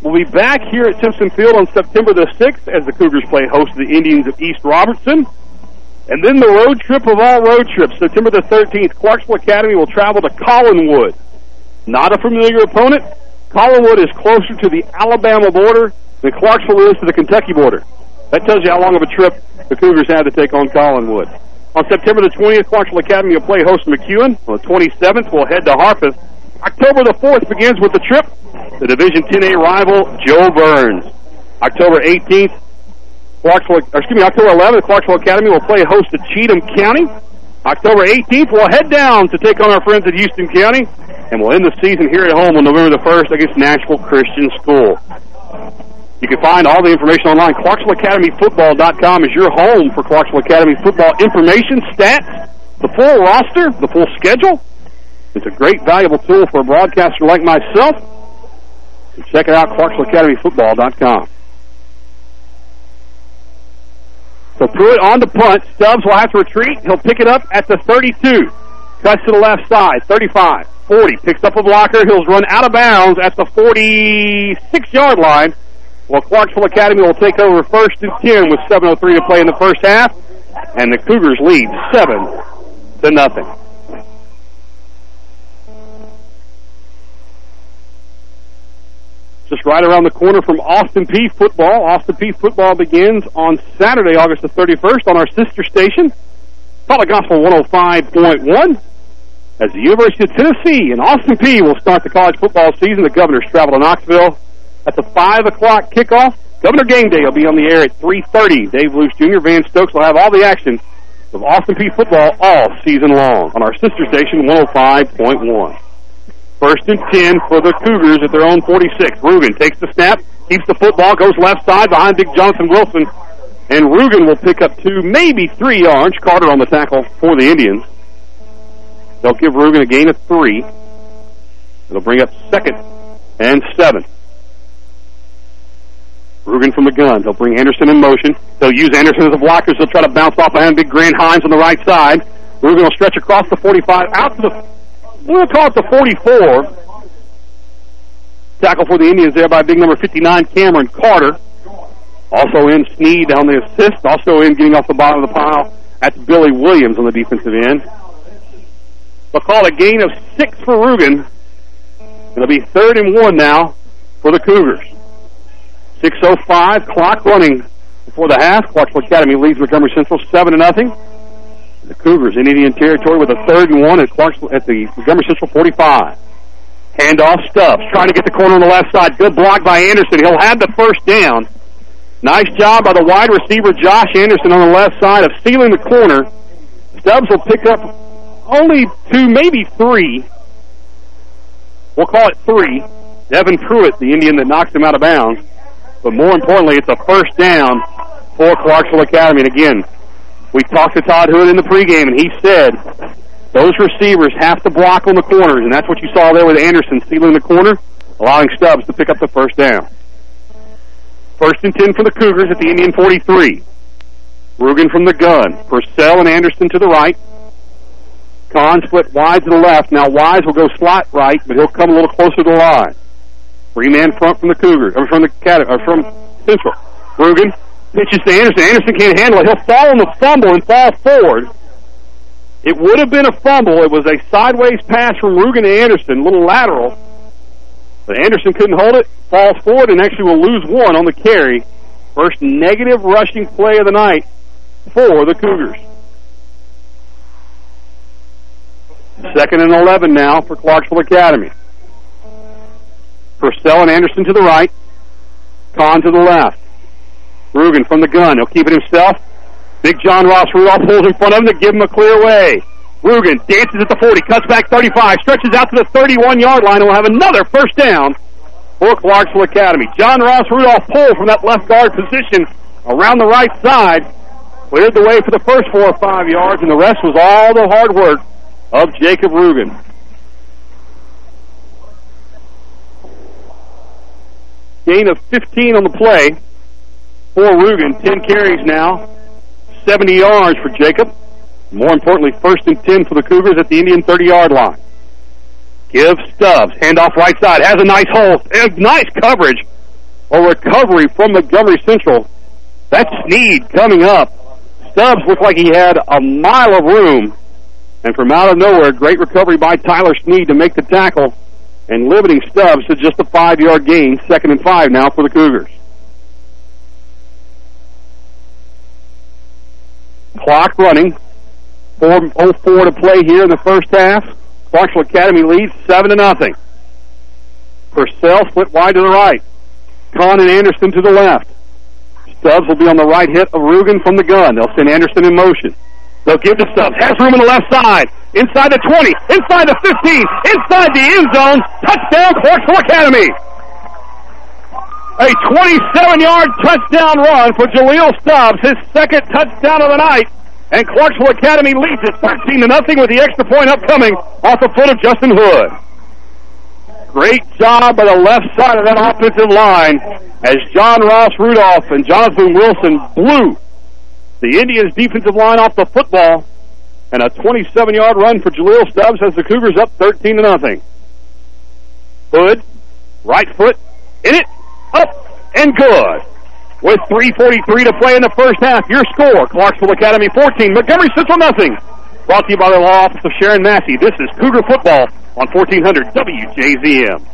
we'll be back here at Simpson Field on September the 6th as the Cougars play host to the Indians of East Robertson. And then the road trip of all road trips, September the 13th, Clarksville Academy will travel to Collinwood. Not a familiar opponent. Collinwood is closer to the Alabama border than Clarksville is to the Kentucky border. That tells you how long of a trip the Cougars had to take on Collinwood. On September the 20th, Clarksville Academy will play host to McEwen. On the 27th, we'll head to Harpeth October the 4th begins with the trip. The Division 10A rival, Jo Byrns. October 18th, Clarksville, excuse me, October 11th, Clarksville Academy will play host to Cheatham County. October 18th, we'll head down to take on our friends at Houston County, and we'll end the season here at home on November the 1st against Nashville Christian School. You can find all the information online. ClarksvilleAcademyFootball.com is your home for Clarksville Academy football information, stats, the full roster, the full schedule, it's a great, valuable tool for a broadcaster like myself. Check it out, ClarksvilleAcademyFootball.com. So Pruitt on the punt. Stubbs will have to retreat. He'll pick it up at the 32. Cuts to the left side. 35, 40. Picks up a blocker. He'll run out of bounds at the 46-yard line. Well, Clarksville Academy will take over first and 10 with 7.03 to play in the first half. And the Cougars lead 7 to nothing. Just right around the corner from Austin Peay football. Austin Peay football begins on Saturday, August the 31st on our sister station, Solid Gospel 105.1. As the University of Tennessee and Austin Peay will start the college football season, the Governors travel to Knoxville at the 5 o'clock kickoff. Governor Game Day will be on the air at 3.30. Dave Luce Jr., Van Stokes will have all the action of Austin Peay football all season long on our sister station 105.1. First and 10 for the Cougars at their own 46. Rugen takes the snap, keeps the football, goes left side behind Big Jonathan Wilson, and Rugen will pick up two, maybe three yards. Carter on the tackle for the Indians. They'll give Rugen a gain of three. It'll bring up second and seven. Rugen from the gun. They'll bring Anderson in motion. They'll use Anderson as a blocker. So they'll try to bounce off behind Big Grant Hines on the right side. Rugen will stretch across the 45 out to the we'll call it the 44. Tackle for the Indians there by big number 59, Cameron Carter. Also in Sneed on the assist. Also in getting off the bottom of the pile. That's Billy Williams on the defensive end. They'll call it a gain of six for Rugen. It'll be third and one now for the Cougars. 6.05, clock running before the half. Clarksville Academy leads Montgomery Central 7 to nothing. The Cougars in Indian territory with a third and one at Clarksville at the Montgomery Central 45. Handoff Stubbs trying to get the corner on the left side. Good block by Anderson. He'll have the first down. Nice job by the wide receiver Josh Anderson on the left side of stealing the corner. Stubbs will pick up only two, maybe three. We'll call it three. Devin Pruitt, the Indian that knocks him out of bounds. But more importantly, it's a first down for Clarksville Academy. And again, we talked to Todd Hood in the pregame, and he said those receivers have to block on the corners, and that's what you saw there with Anderson stealing the corner, allowing Stubbs to pick up the first down. First and 10 for the Cougars at the Indian 43. Rugen from the gun. Purcell and Anderson to the right. Kahn split wide to the left. Now Wise will go slot right, but he'll come a little closer to the line. Three-man front from the Cougars, or from the or from Central. Rugen pitches to Anderson. Anderson can't handle it. He'll fall on the fumble and fall forward. It would have been a fumble. It was a sideways pass from Rugen to Anderson, a little lateral. But Anderson couldn't hold it, falls forward, and actually will lose one on the carry. First negative rushing play of the night for the Cougars. Second and 11 now for Clarksville Academy. Purcell and Anderson to the right. Kahn to the left. Rugen from the gun. He'll keep it himself. Big John Ross Rudolph pulls in front of him to give him a clear way. Rugen dances at the 40, cuts back 35, stretches out to the 31-yard line, and will have another first down for Clarksville Academy. John Ross Rudolph pulled from that left guard position around the right side, cleared the way for the first four or five yards, and the rest was all the hard work of Jacob Rugen. Gain of 15 on the play for Rugen. 10 carries now. 70 yards for Jacob. More importantly, first and 10 for the Cougars at the Indian 30-yard line. Give Stubbs. Handoff right side. Has a nice hole. Nice coverage or recovery from Montgomery Central. That's Sneed coming up. Stubbs looked like he had a mile of room. And from out of nowhere, great recovery by Tyler Sneed to make the tackle and limiting Stubbs to just a five-yard gain. Second and five now for the Cougars. Clock running. 4.04 to play here in the first half. Clarksville Academy leads 7 to nothing. Purcell split wide to the right. Kahn and Anderson to the left. Stubbs will be on the right hit of Rugen from the gun. They'll send Anderson in motion. They'll give to Stubbs. Has room on the left side. Inside the 20. Inside the 15. Inside the end zone. Touchdown Clarksville Academy. A 27-yard touchdown run for Jaleel Stubbs, his second touchdown of the night. And Clarksville Academy leads it 13 to nothing with the extra point upcoming off the foot of Justin Hood. Great job by the left side of that offensive line as John Ross Rudolph and Jonathan Wilson blew the Indians defensive line off the football and a 27-yard run for Jaleel Stubbs has the Cougars up 13 to nothing. Hood, right foot, in it, up, and good. With 3.43 to play in the first half, your score, Clarksville Academy 14, Montgomery Central nothing. Brought to you by the law office of Sharon Massey. This is Cougar Football on 1400 WJZM.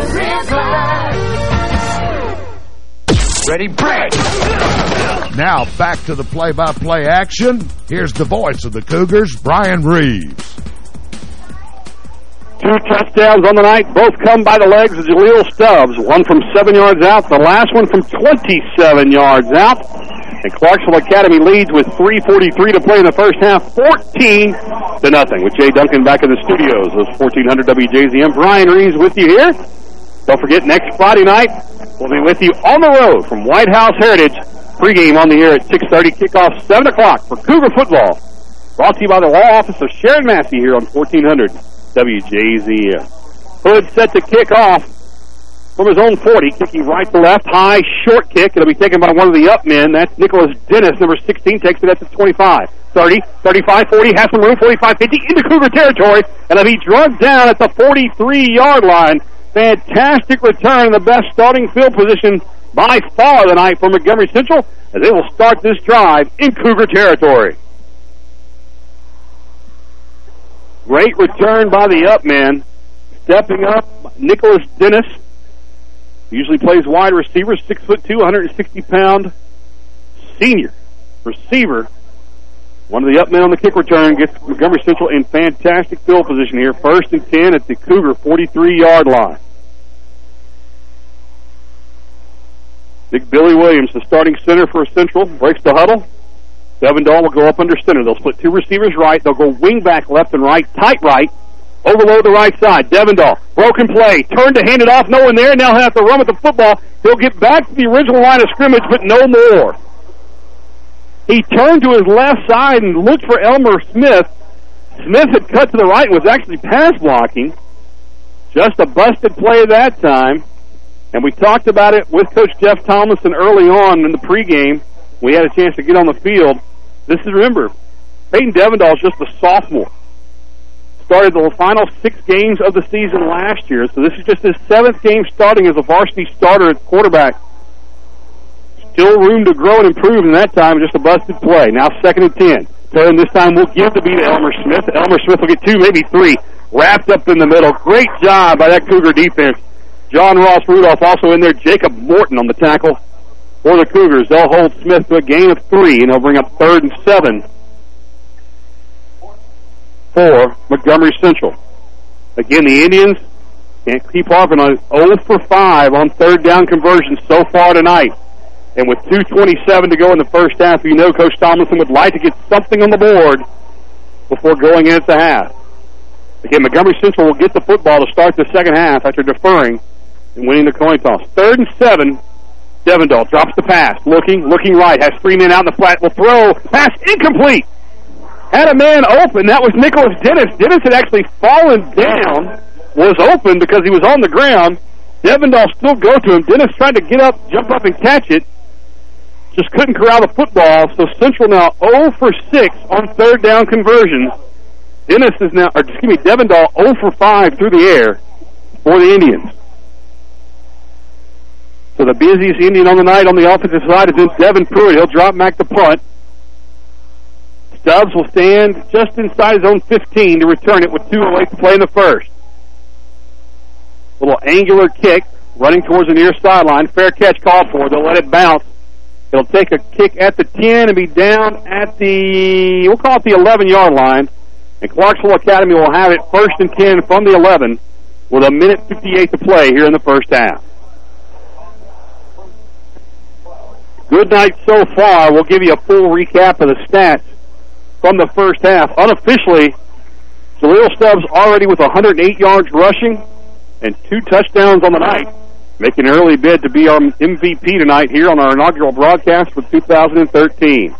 Ready, break! Now back to the play-by-play action. Here's the voice of the Cougars, Brian Reeves. Two touchdowns on the night, both come by the legs of Jaleel Stubbs. One from seven yards out, the last one from 27 yards out. And Clarksville Academy leads with 3.43 to play in the first half, 14 to nothing. With Jay Duncan back in the studios of 1400 WJZM. Brian Reeves with you here. Don't forget, next Friday night, we'll be with you on the road from White House Heritage. Pregame on the air at 6.30, kickoff 7 o'clock for Cougar football. Brought to you by the law office of Sharon Massey here on 1400 WJZM. Hood set to kick off from his own 40, kicking right to left, high, short kick. It'll be taken by one of the up men. That's Nicholas Dennis, number 16, takes it at the 25. 30, 35, 40, has some room, 45, 50, into Cougar territory, and it'll be drugged down at the 43-yard line. Fantastic return, the best starting field position by far tonight for Montgomery Central, as they will start this drive in Cougar territory. Great return by the up man. Stepping up, Nicholas Dennis. Usually plays wide receiver, six foot two, 160 pound senior receiver. One of the up men on the kick return gets Montgomery Central in fantastic field position here. First and 10 at the Cougar 43-yard line. Big Billy Williams, the starting center for Central, breaks the huddle. Devendahl will go up under center. They'll split two receivers right. They'll go wing back left and right, tight right, overload the right side. Devendahl, broken play, turn to hand it off, no one there. Now he'll have to run with the football. He'll get back to the original line of scrimmage, but no more. He turned to his left side and looked for Elmer Smith. Smith had cut to the right and was actually pass blocking. Just a busted play that time. And we talked about it with Coach Jeff Tomlinson early on in the pregame. We had a chance to get on the field. This is, remember, Peyton Devendahl is just a sophomore. Started the final six games of the season last year, so this is just his seventh game starting as a varsity starter at quarterback. Still room to grow and improve in that time, just a busted play. Now second and ten. Third, this time we'll give the beat to Elmer Smith. Elmer Smith will get two, maybe three, wrapped up in the middle. Great job by that Cougar defense. John Ross Rudolph also in there. Jacob Morton on the tackle for the Cougars. They'll hold Smith to a gain of three, and they'll bring up third and seven for Montgomery Central. Again, the Indians can't keep off on 0 for 5 on third down conversions so far tonight. And with 2.27 to go in the first half, you know Coach Tomlinson would like to get something on the board before going into the half. Again, Montgomery Central will get the football to start the second half after deferring and winning the coin toss. Third and seven. Devendahl drops the pass. Looking, looking right. Has three men out in the flat. Will throw. Pass incomplete. Had a man open. That was Nicholas Dennis. Dennis had actually fallen down. Was open because he was on the ground. Devendahl still go to him. Dennis tried to get up, jump up and catch it. Just couldn't corral the football. So Central now 0 for 6 on third down conversions. Dennis is now, or excuse me, Devendahl 0 for 5 through the air for the Indians. So the busiest Indian on the night on the offensive side is in Devin Pruitt. He'll drop back the punt. Stubbs will stand just inside his own 15 to return it with two away to play in the first. Little angular kick running towards the near sideline. Fair catch called for. They'll let it bounce. It'll take a kick at the 10 and be down at the, we'll call it the 11-yard line. And Clarksville Academy will have it first and 10 from the 11 with a minute 58 to play here in the first half. Good night so far. We'll give you a full recap of the stats from the first half. Unofficially, Jaleel Stubbs already with 108 yards rushing and two touchdowns on the night, making an early bid to be our MVP tonight here on our inaugural broadcast for 2013.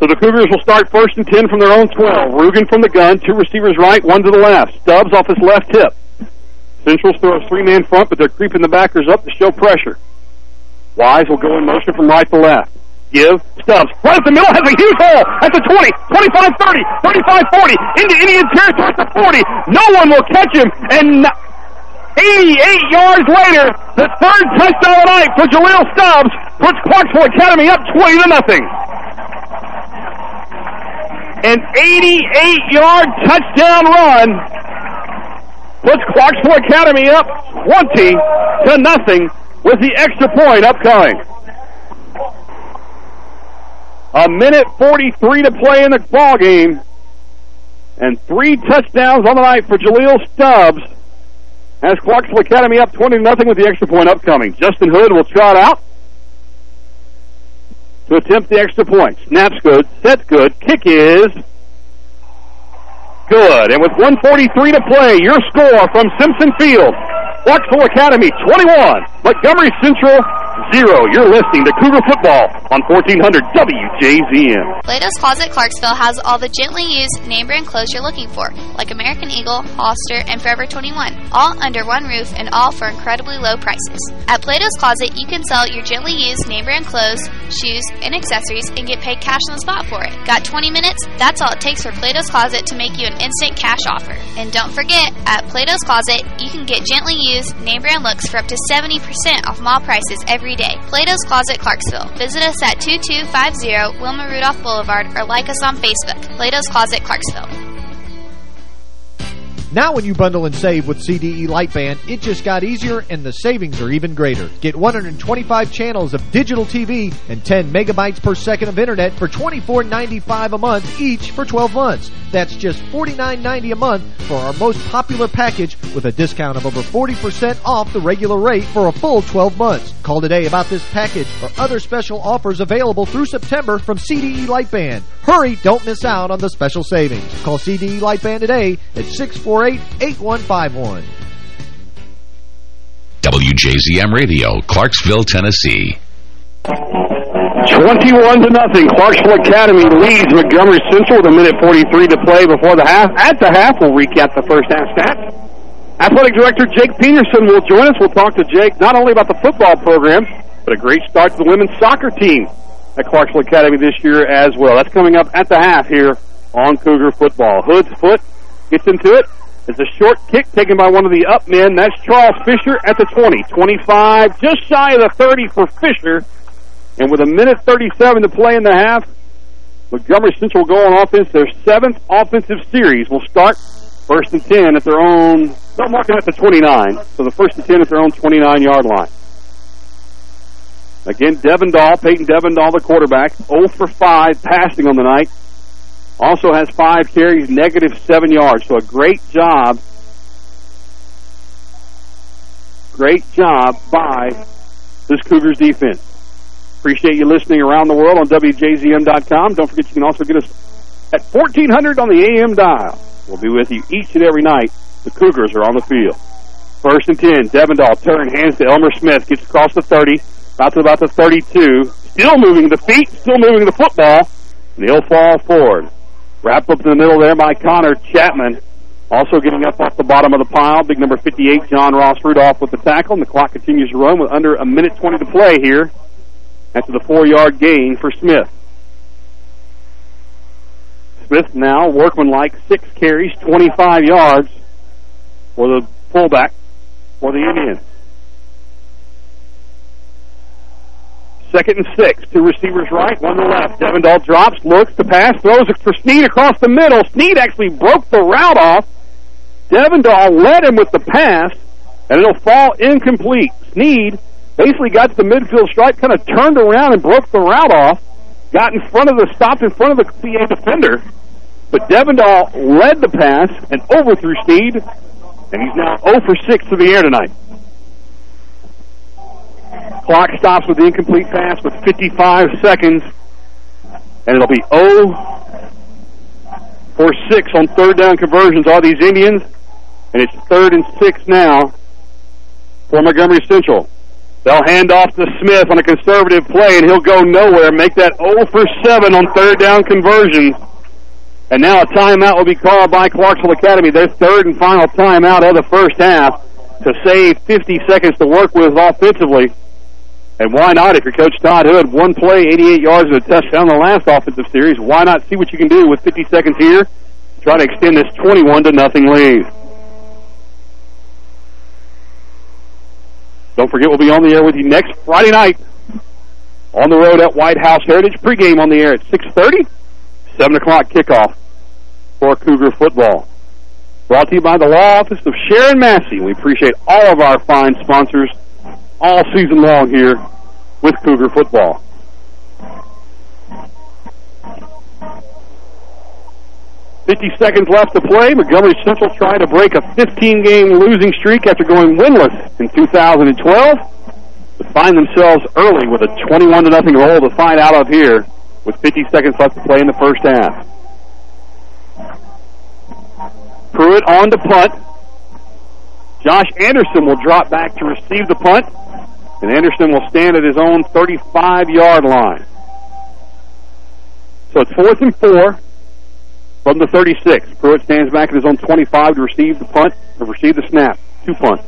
So the Cougars will start first and 10 from their own 12. Rugen from the gun, two receivers right, one to the left. Stubbs off his left hip. Central's throw a three-man front, but they're creeping the backers up to show pressure. Wise will go in motion from right to left. Give. Stubbs. Right at the middle. Has a huge hole. At the 20, 25, 30, 35, 40. Into Indian territory at the 40. No one will catch him. And 88 yards later, the third touchdown of the night for Jaleel Stubbs puts Clarksville Academy up 20 to nothing. An 88-yard touchdown run puts Clarksville Academy up 20 to nothing with the extra point upcoming. A minute 43 to play in the ball game, and three touchdowns on the night for Jaleel Stubbs has Clarksville Academy up 20 to nothing with the extra point upcoming. Justin Hood will trot out to attempt the extra point. Snaps good, set good, kick is good. And with 143 to play, your score from Simpson Field, Clarksville Academy 21, Montgomery Central 0. You're listening to Cougar Football on 1400 WJZM. Plato's Closet Clarksville has all the gently used name brand clothes you're looking for, like American Eagle, Hollister, and Forever 21, all under one roof and all for incredibly low prices. At Plato's Closet, you can sell your gently used name brand clothes, shoes, and accessories and get paid cash on the spot for it. Got 20 minutes? That's all it takes for Plato's Closet to make you an instant cash offer. And don't forget, at Plato's Closet, you can get gently used name brand looks for up to 70% off mall prices every day. Plato's Closet Clarksville. Visit us at 2250 Wilma Rudolph Boulevard or like us on Facebook. Plato's Closet Clarksville. Now when you bundle and save with CDE Lightband, it just got easier and the savings are even greater. Get 125 channels of digital TV and 10 megabytes per second of internet for $24.95 a month each for 12 months. That's just $49.90 a month for our most popular package with a discount of over 40% off the regular rate for a full 12 months. Call today about this package or other special offers available through September from CDE Lightband. Hurry, don't miss out on the special savings. Call CDE Lightband today at 648-8151. WJZM Radio, Clarksville, Tennessee. 21 to nothing. Clarksville Academy leads Montgomery Central with a minute 43 to play before the half. At the half, we'll recap the first half stats. Athletic Director Jake Peterson will join us. We'll talk to Jake not only about the football program, but a great start to the women's soccer team at Clarksville Academy this year as well. That's coming up at the half here on Cougar football. Hood's foot gets into it. It's a short kick taken by one of the up men. That's Charles Fisher at the 20. 25, just shy of the 30 for Fisher. And with a minute 37 to play in the half, Montgomery Central will go on offense. Their seventh offensive series will start first and 10 at their own, they're marking at the 29. So the first and 10 at their own 29-yard line. Again, Devendahl, Peyton Devendahl, the quarterback, 0 for 5 passing on the night. Also has five carries, negative seven yards. So a great job. Great job by this Cougars defense. Appreciate you listening around the world on WJZM.com. Don't forget you can also get us at 1400 on the AM dial. We'll be with you each and every night. The Cougars are on the field. First and 10, Devendahl turn, hands to Elmer Smith, gets across the 30, out to about the 32. Still moving the feet, still moving the football, and he'll fall forward. Wrapped up in the middle there by Connor Chapman. Also getting up off the bottom of the pile, big number 58, John Ross Rudolph with the tackle, and the clock continues to run with under a minute 20 to play here after the four-yard gain for Smith. Smith now, workmanlike, six carries, 25 yards for the fullback for the Indians. Second and six. Two receivers right, one to left. Devendahl drops, looks to pass, throws it for Sneed across the middle. Sneed actually broke the route off. Devendahl led him with the pass, and it'll fall incomplete. Sneed basically got to the midfield stripe, kind of turned around and broke the route off, got in front of the, stopped in front of the CA defender, but Devendahl led the pass and overthrew Sneed, and he's now 0 for 6 to the air tonight. Clock stops with the incomplete pass with 55 seconds, and it'll be 0 for 6 on third down conversions. All these Indians, and it's third and 6 now for Montgomery Central. They'll hand off to Smith on a conservative play, and he'll go nowhere, make that 0 for 7 on third down conversions. And now a timeout will be called by Clarksville Academy, their third and final timeout of the first half to save 50 seconds to work with offensively. And why not? If you're Coach Todd Hood, one play, 88 yards and a touchdown in the last offensive series, why not see what you can do with 50 seconds here? Try to extend this 21 to nothing lead. Don't forget we'll be on the air with you next Friday night on the road at White House Heritage. Pregame on the air at 6.30, 7 o'clock kickoff for Cougar football. Brought to you by the law office of Sharon Massey. We appreciate all of our fine sponsors all season long here with Cougar football. Fifty seconds left to play. Montgomery Central trying to break a 15-game losing streak after going winless in 2012. To find themselves early with a 21 to nothing roll to find out of here with 50 seconds left to play in the first half. Pruitt on to punt. Josh Anderson will drop back to receive the punt, and Anderson will stand at his own 35-yard line. So it's fourth and four from the 36. Pruitt stands back at his own 25 to receive the punt, to receive the snap. Two punts.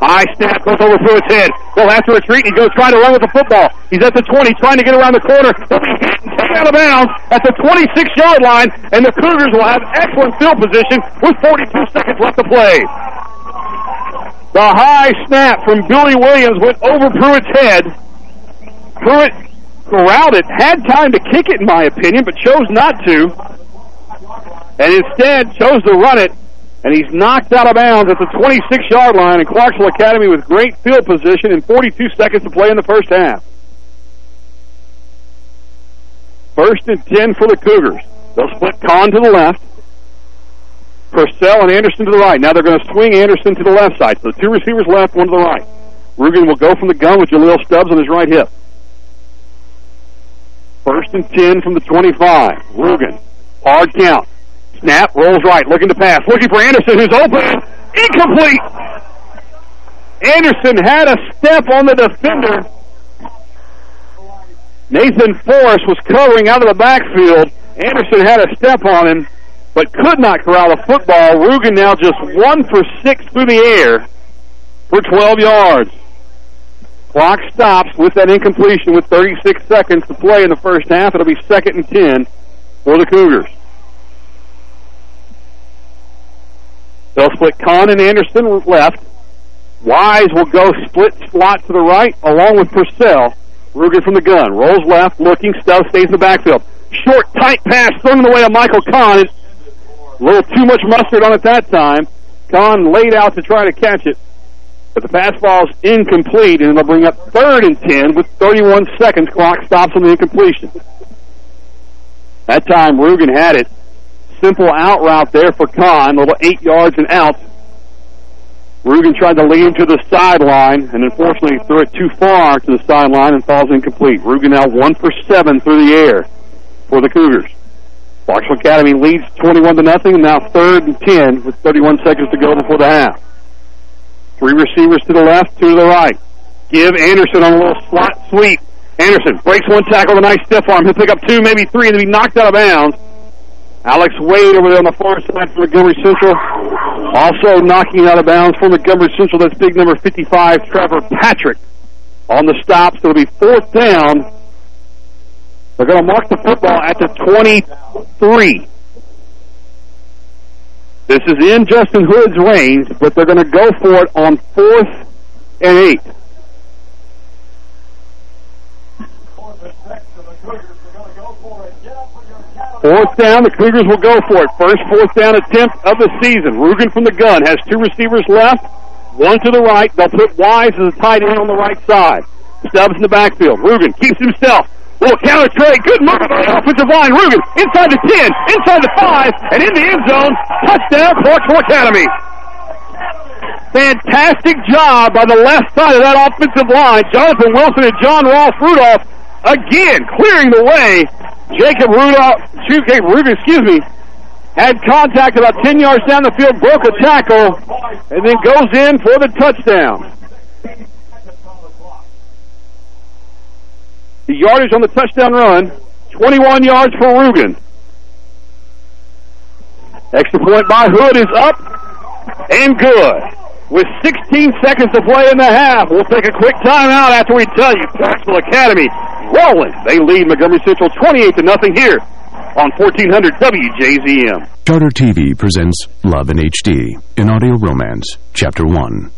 High snap goes over Pruitt's head. They'll have to retreat. He goes trying to run with the football. He's at the 20, trying to get around the corner. Taken out of bounds at the 26-yard line, and the Cougars will have excellent field position with 42 seconds left to play. The high snap from Billy Williams went over Pruitt's head. Pruitt corralled it, had time to kick it in my opinion, but chose not to. and instead chose to run it, and he's knocked out of bounds at the 26-yard line in Clarksville Academy with great field position and 42 seconds to play in the first half. First and 10 for the Cougars. They'll split Con to the left. Purcell and Anderson to the right. Now they're going to swing Anderson to the left side. So the two receivers left, one to the right. Rugen will go from the gun with Jaleel Stubbs on his right hip. First and 10 from the 25. Rugen. Hard count. Snap, rolls right, looking to pass. Looking for Anderson, who's open. Incomplete! Anderson had a step on the defender. Nathan Forrest was covering out of the backfield. Anderson had a step on him, but could not corral the football. Rugen now just one for six through the air for 12 yards. Clock stops with that incompletion with 36 seconds to play in the first half. It'll be second and 10 for the Cougars. They'll split Kahn and Anderson left. Wise will go split slot to the right along with Purcell. Rugen from the gun. Rolls left, looking. Stubbs stays in the backfield. Short, tight pass thrown in the way of Michael Kahn. A little too much mustard on it that time. Kahn laid out to try to catch it. But the pass ball is incomplete, and it'll bring up third and 10 with 31 seconds. Clock stops on the incompletion. That time, Rugen had it. Simple out route there for Kahn, little eight yards and out. Rugen tried to him to the sideline, and unfortunately threw it too far to the sideline and falls incomplete. Rugen now one for seven through the air for the Cougars. Clarksville Academy leads 21 to nothing, and now third and 10 with 31 seconds to go before the half. Three receivers to the left, two to the right. Give Anderson on a little slot sweep. Anderson breaks one tackle a nice stiff arm. He'll pick up two, maybe three, and be knocked out of bounds. Alex Wade over there on the far side for Montgomery Central. Also knocking out of bounds for Montgomery Central. That's big number 55, Trevor Patrick. On the stop, so it'll be fourth down. They're going to mark the football at the 23. This is in Justin Hood's range, but they're going to go for it on fourth and eight. Fourth down, the Cougars will go for it. First fourth down attempt of the season. Rugen from the gun has two receivers left, one to the right. They'll put Wise as a tight end on the right side. Stubbs in the backfield. Rugen keeps himself. Little counter trade. Good move by uh, the offensive line. Rugen inside the 10, inside the 5, and in the end zone. Touchdown, Clarksville Academy. Fantastic job by the left side of that offensive line. Jonathan Wilson and John Ross Rudolph again clearing the way. Jacob Rudolph, Jacob excuse me, had contact about 10 yards down the field, broke a tackle, and then goes in for the touchdown. The yardage on the touchdown run, 21 yards for Rugen. Extra point by Hood is up and good. With 16 seconds to play in the half, we'll take a quick timeout after we tell you Clarksville Academy rolling. They lead Montgomery Central 28 to nothing here on 1400 WJZM. Charter TV presents Love in HD in audio romance, Chapter 1.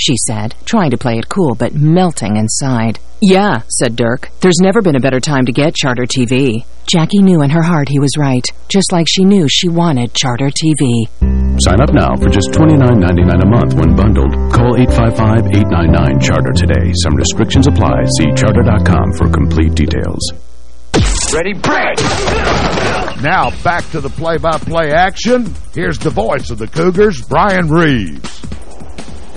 She said, trying to play it cool but melting inside. Yeah, said Dirk. There's never been a better time to get Charter TV. Jackie knew in her heart he was right, just like she knew she wanted Charter TV. Sign up now for just $29.99 a month when bundled. Call 855-899-CHARTER today. Some restrictions apply. See charter.com for complete details. Ready, break! Now back to the play-by-play action. Here's the voice of the Cougars, Brian Reeves.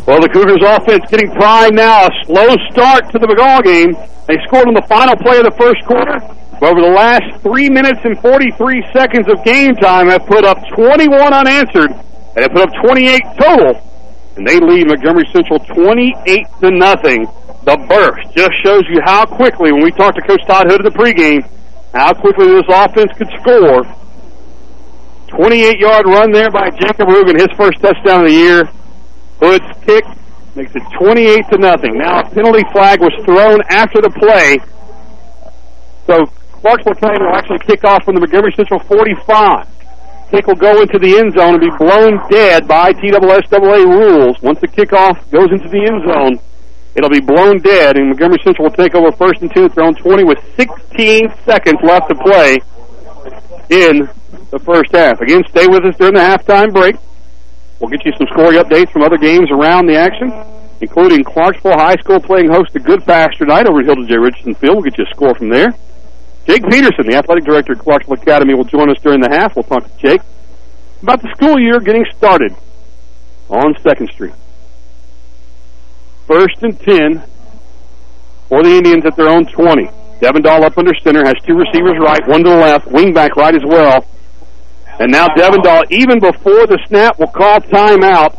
Well, the Cougars offense getting primed now. A slow start to the ball game. They scored on the final play of the first quarter. But over the last 3 minutes and 43 seconds of game time have put up 21 unanswered and have put up 28 total. And they lead Montgomery Central 28 to nothing The burst just shows you how quickly, when we talked to Coach Todd Hood in the pregame, how quickly this offense could score. 28-yard run there by Jacob Rugen, his first touchdown of the year. Hood's kick makes it 28 to nothing. Now a penalty flag was thrown after the play. So Clarksville County will actually kick off from the Montgomery Central 45. Kick will go into the end zone and be blown dead by TSSAA rules. Once the kickoff goes into the end zone, it'll be blown dead, and Montgomery Central will take over first and 10 at their own 20 with 16 seconds left to play in the first half. Again, stay with us during the halftime break. We'll get you some scoring updates from other games around the action, including Clarksville High School playing host to Goodpasture tonight over at Hilton J. Richardson Field. We'll get you a score from there. Jake Peterson, the athletic director at Clarksville Academy, will join us during the half. We'll talk to Jake about the school year getting started on 2nd Street. First and 10 for the Indians at their own 20. Devendahl up under center, has two receivers right, one to the left, wing back right as well. And now Devendahl, even before the snap, will call timeout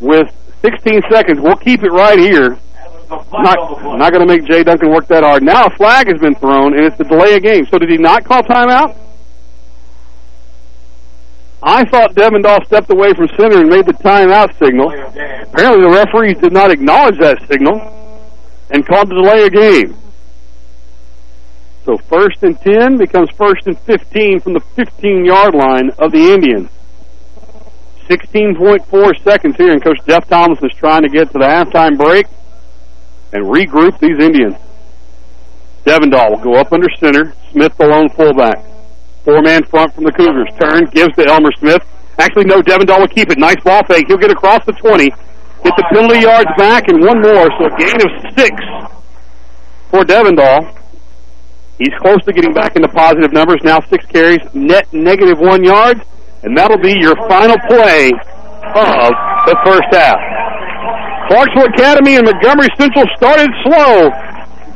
with 16 seconds. We'll keep it right here. Not, not going to make Jay Duncan work that hard. Now a flag has been thrown, and it's the delay of game. So did he not call timeout? I thought Devendahl stepped away from center and made the timeout signal. Apparently the referees did not acknowledge that signal and called the delay of game. So first and 10 becomes first and 15 from the 15-yard line of the Indians. 16.4 seconds here, and Coach Jeff Thomas is trying to get to the halftime break and regroup these Indians. Devendahl will go up under center. Smith the lone fullback. Four-man front from the Cougars. Turn, gives to Elmer Smith. Actually, no, Devendahl will keep it. Nice ball fake. He'll get across the 20. Get the penalty yards back and one more, so a gain of six for Devendahl. He's close to getting back into positive numbers. Now six carries, net negative one yards, and that'll be your final play of the first half. Clarksville Academy and Montgomery Central started slow.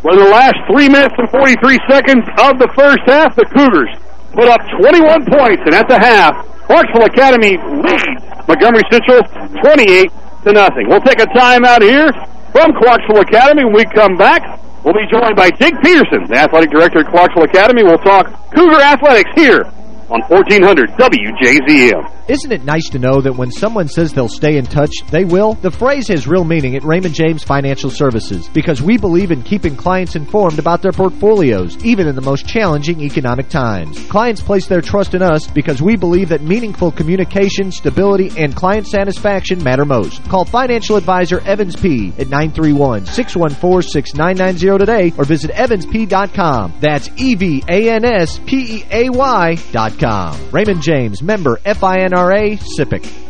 For the last three minutes and 43 seconds of the first half, the Cougars put up 21 points, and at the half, Clarksville Academy leads Montgomery Central 28 to nothing. We'll take a timeout here from Clarksville Academy. When we come back, we'll be joined by Jake Peterson, the athletic director at Clarksville Academy. We'll talk Cougar athletics here on 1400 WJZM. Isn't it nice to know that when someone says they'll stay in touch, they will? The phrase has real meaning at Raymond James Financial Services because we believe in keeping clients informed about their portfolios, even in the most challenging economic times. Clients place their trust in us because we believe that meaningful communication, stability, and client satisfaction matter most. Call financial advisor Evans Peay. at 931-614-6990 today or visit evanspeay.com. That's E-V-A-N-S-P-E-A-Y dot. Raymond James, member FINRA, SIPC.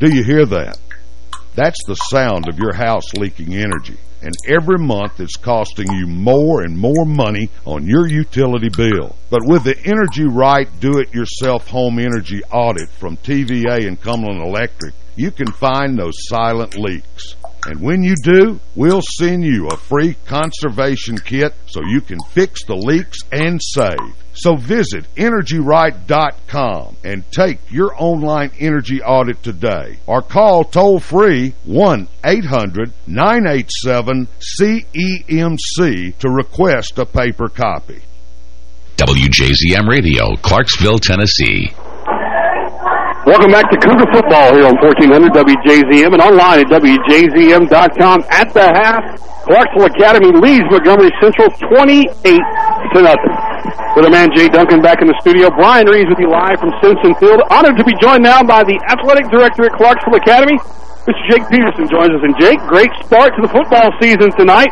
Do you hear that? That's the sound of your house leaking energy. And every month it's costing you more and more money on your utility bill. But with the Energy Right Do-It-Yourself Home Energy Audit from TVA and Cumberland Electric, you can find those silent leaks. And when you do, we'll send you a free conservation kit so you can fix the leaks and save. So visit EnergyRight.com and take your online energy audit today or call toll-free 1-800-987-CEMC to request a paper copy. WJZM Radio, Clarksville, Tennessee. Welcome back to Cougar Football here on 1400 WJZM and online at WJZM.com. At the half, Clarksville Academy leads Montgomery Central 28 to nothing. With our man Jay Duncan back in the studio, Brian Reeves with you live from Simpson Field. Honored to be joined now by the athletic director at Clarksville Academy, Mr. Jake Peterson joins us. And Jake, great start to the football season tonight.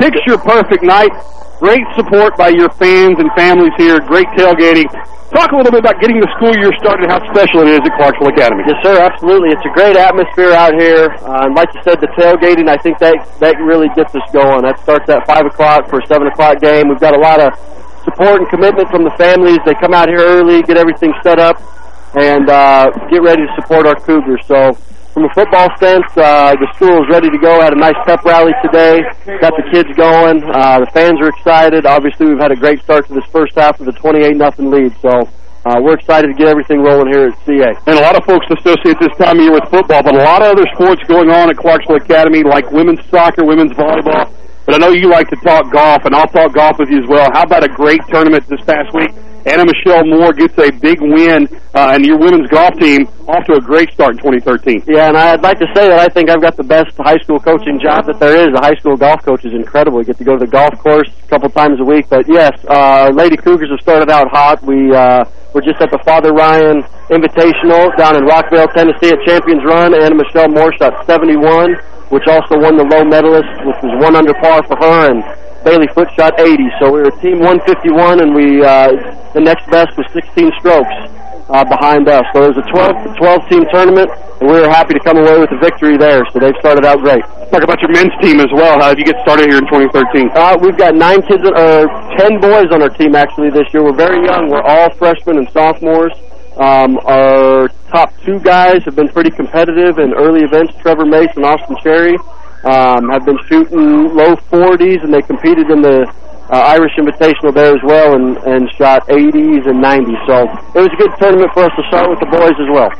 Picture perfect night. Great support by your fans and families here. Great tailgating. Talk a little bit about getting the school year started, how special it is at Clarksville Academy. Yes, sir, absolutely. It's a great atmosphere out here. Uh, and like you said, the tailgating, I think that, that really gets us going. That starts at 5 o'clock for a 7 o'clock game. We've got a lot of support and commitment from the families. They come out here early, get everything set up, and uh, get ready to support our Cougars. So from a football sense, uh, the school is ready to go. Had a nice pep rally today. Got the kids going. Uh, the fans are excited. Obviously, we've had a great start to this first half with a 28 nothing lead. So uh, we're excited to get everything rolling here at CA. And a lot of folks associate this time of year with football, but a lot of other sports going on at Clarksville Academy, like women's soccer, women's volleyball. But I know you like to talk golf, and I'll talk golf with you as well. How about a great tournament this past week? Anna Michelle Moore gets a big win, uh, and your women's golf team off to a great start in 2013. Yeah, and I'd like to say that I think I've got the best high school coaching job that there is. The high school golf coach is incredible. We get to go to the golf course a couple times a week. But yes, uh, Lady Cougars have started out hot. We uh, we're just at the Father Ryan Invitational down in Rockvale, Tennessee at Champions Run. Anna Michelle Moore shot 71, which also won the low medalist, which was one under par for her. And Bailey Foot shot 80. So we were team 151, and we uh, the next best was 16 strokes uh, behind us. So it was a 12 12 team tournament, and we were happy to come away with a victory there. So they've started out great. Talk about your men's team as well. How did you get started here in 2013? Uh, we've got nine kids, or ten boys on our team actually this year. We're very young. We're all freshmen and sophomores. Um, our top two guys have been pretty competitive in early events. Trevor Mace and Austin Cherry um, have been shooting low 40s, and they competed in the uh, Irish Invitational there as well and, and shot 80s and 90s. So it was a good tournament for us to start with the boys as well.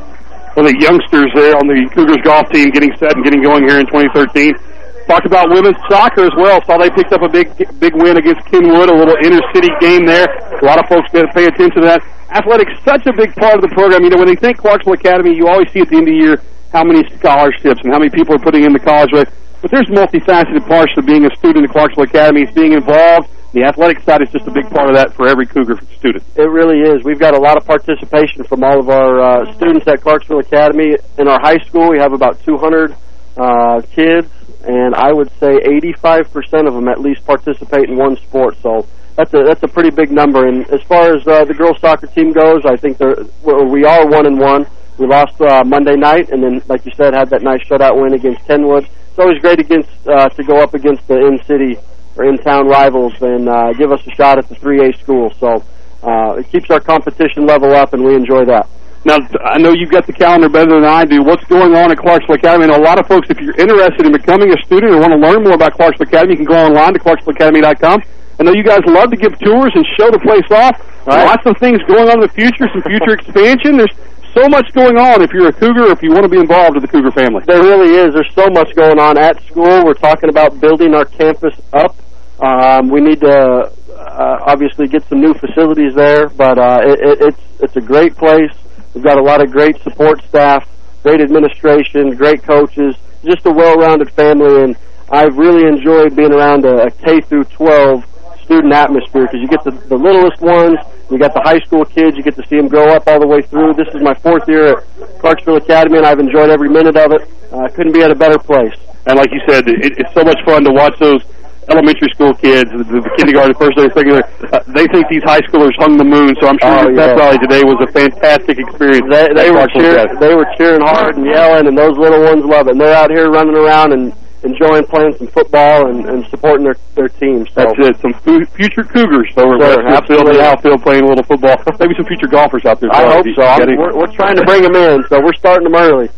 Well, the youngsters there on the Cougars golf team getting set and getting going here in 2013. Talked about women's soccer as well. Saw they picked up a big big win against Kenwood, a little inner city game there. A lot of folks got to pay attention to that. Athletics such a big part of the program. You know, when they think Clarksville Academy, you always see at the end of the year how many scholarships and how many people are putting in the college rate. But there's multifaceted parts to being a student at Clarksville Academy. It's being involved. The athletic side is just a big part of that for every Cougar student. It really is. We've got a lot of participation from all of our uh, students at Clarksville Academy. In our high school, we have about 200 uh, kids, and I would say 85% of them at least participate in one sport. So that's a that's a pretty big number. And as far as uh, the girls soccer team goes, I think they're we are one and one. We lost uh, Monday night, and then, like you said, had that nice shutout win against Kenwood. It's always great against uh, to go up against the in-city or in-town rivals and uh, give us a shot at the 3A school. So uh, it keeps our competition level up, and we enjoy that. Now, I know you've got the calendar better than I do. What's going on at Clarksville Academy? I know a lot of folks, if you're interested in becoming a student or want to learn more about Clarksville Academy, you can go online to clarksvilleacademy.com. I know you guys love to give tours and show the place off. Right. Lots of things going on in the future, some future expansion. There's so much going on if you're a Cougar or if you want to be involved with the Cougar family. There really is. There's so much going on at school. We're talking about building our campus up. Um, we need to uh, obviously get some new facilities there, but uh, it, it, it's it's a great place. We've got a lot of great support staff, great administration, great coaches, just a well-rounded family, and I've really enjoyed being around a, a K through 12 student atmosphere because you get the, the littlest ones, you got the high school kids, you get to see them grow up all the way through. This is my fourth year at Clarksville Academy, and I've enjoyed every minute of it. I uh, couldn't be at a better place. And like you said, it, it's so much fun to watch those elementary school kids, the, the kindergarten, first grade, second grade. Uh, they think these high schoolers hung the moon, so I'm sure Oh, pep yeah. rally today was a fantastic experience. They, they were cheering. Academy. They were cheering hard and yelling, and those little ones love it. And they're out here running around and enjoying playing some football and, and supporting their their teams. So. That's it. Some fu- future Cougars over Sure, Westfield absolutely. outfield playing a little football. Maybe some future golfers out there. I hope so. We're, we're trying to bring them in, so we're starting them early.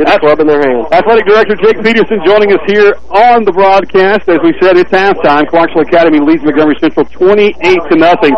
Get the club in their hands. Athletic Director Jake Peterson joining us here on the broadcast. As we said, it's halftime. Clarksville Academy leads Montgomery Central 28 to nothing.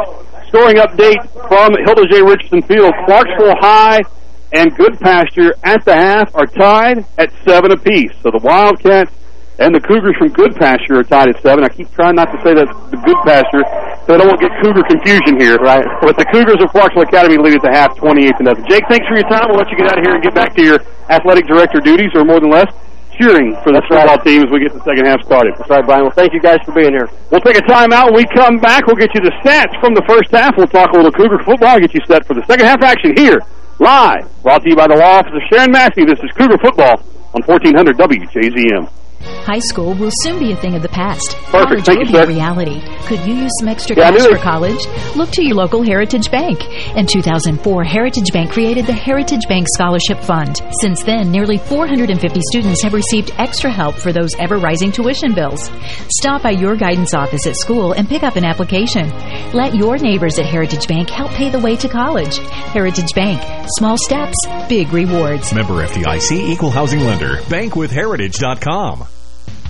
Scoring update from Hilda J. Richardson Field. Clarksville High and Goodpasture at the half are tied at seven apiece. So the Wildcats and the Cougars from Goodpasture are tied at seven. I keep trying not to say that the Goodpasture, so I don't want to get Cougar confusion here. Right. But the Cougars of Clarksville Academy lead at the half, 28 to nothing. Jake, thanks for your time. We'll let you get out of here and get back to your athletic director duties, or more than less, cheering for the football team as we get the second half started. That's right, Brian. Well, thank you guys for being here. We'll take a timeout. When we come back, we'll get you the stats from the first half. We'll talk a little Cougar football get you set for the second half action here, live, brought to you by the law office of Sharon Massey. This is Cougar football on 1400 WJZM. High school will soon be a thing of the past. Perfect. College Thank will you, be sir. a reality. Could you use some extra Yeah, cash for college? Look to your local Heritage Bank. In 2004, Heritage Bank created the Heritage Bank Scholarship Fund. Since then, nearly 450 students have received extra help for those ever-rising tuition bills. Stop by your guidance office at school and pick up an application. Let your neighbors at Heritage Bank help pay the way to college. Heritage Bank. Small steps, big rewards. Member FDIC Equal Housing Lender. Bankwithheritage.com.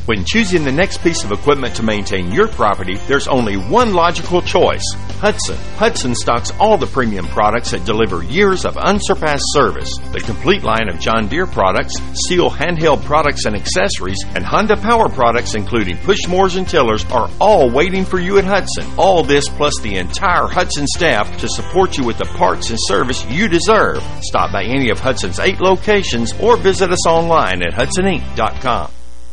When choosing the next piece of equipment to maintain your property, there's only one logical choice Hudson. Hudson stocks all the premium products that deliver years of unsurpassed service. The complete line of John Deere products, STIHL handheld products and accessories, and Honda power products, including push mowers and tillers, are all waiting for you at Hudson. All this plus the entire Hudson staff to support you with the parts and service you deserve. Stop by any of Hudson's eight locations or visit us online at hudsoninc.com.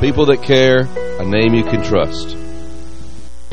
People that care, a name you can trust.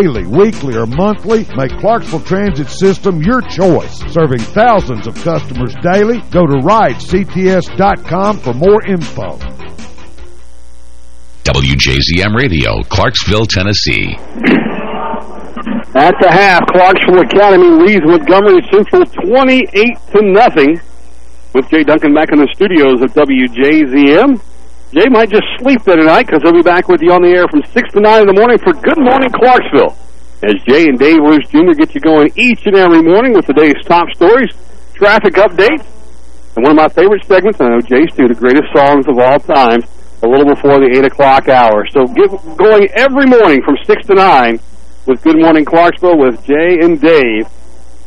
Daily, weekly, or monthly, make Clarksville Transit System your choice. Serving thousands of customers daily, go to ridects.com for more info. WJZM Radio, Clarksville, Tennessee. At the half, Clarksville Academy leads Montgomery Central 28 to nothing. With Jay Duncan back in the studios of WJZM. Jay might just sleep there tonight because he'll be back with you on the air from 6 to 9 in the morning for Good Morning Clarksville. As Jay and Dave Roos Jr. get you going each and every morning with today's top stories, traffic updates, and one of my favorite segments, I know Jay's too, the greatest songs of all time, a little before the 8 o'clock hour. So get going every morning from 6 to 9 with Good Morning Clarksville with Jay and Dave.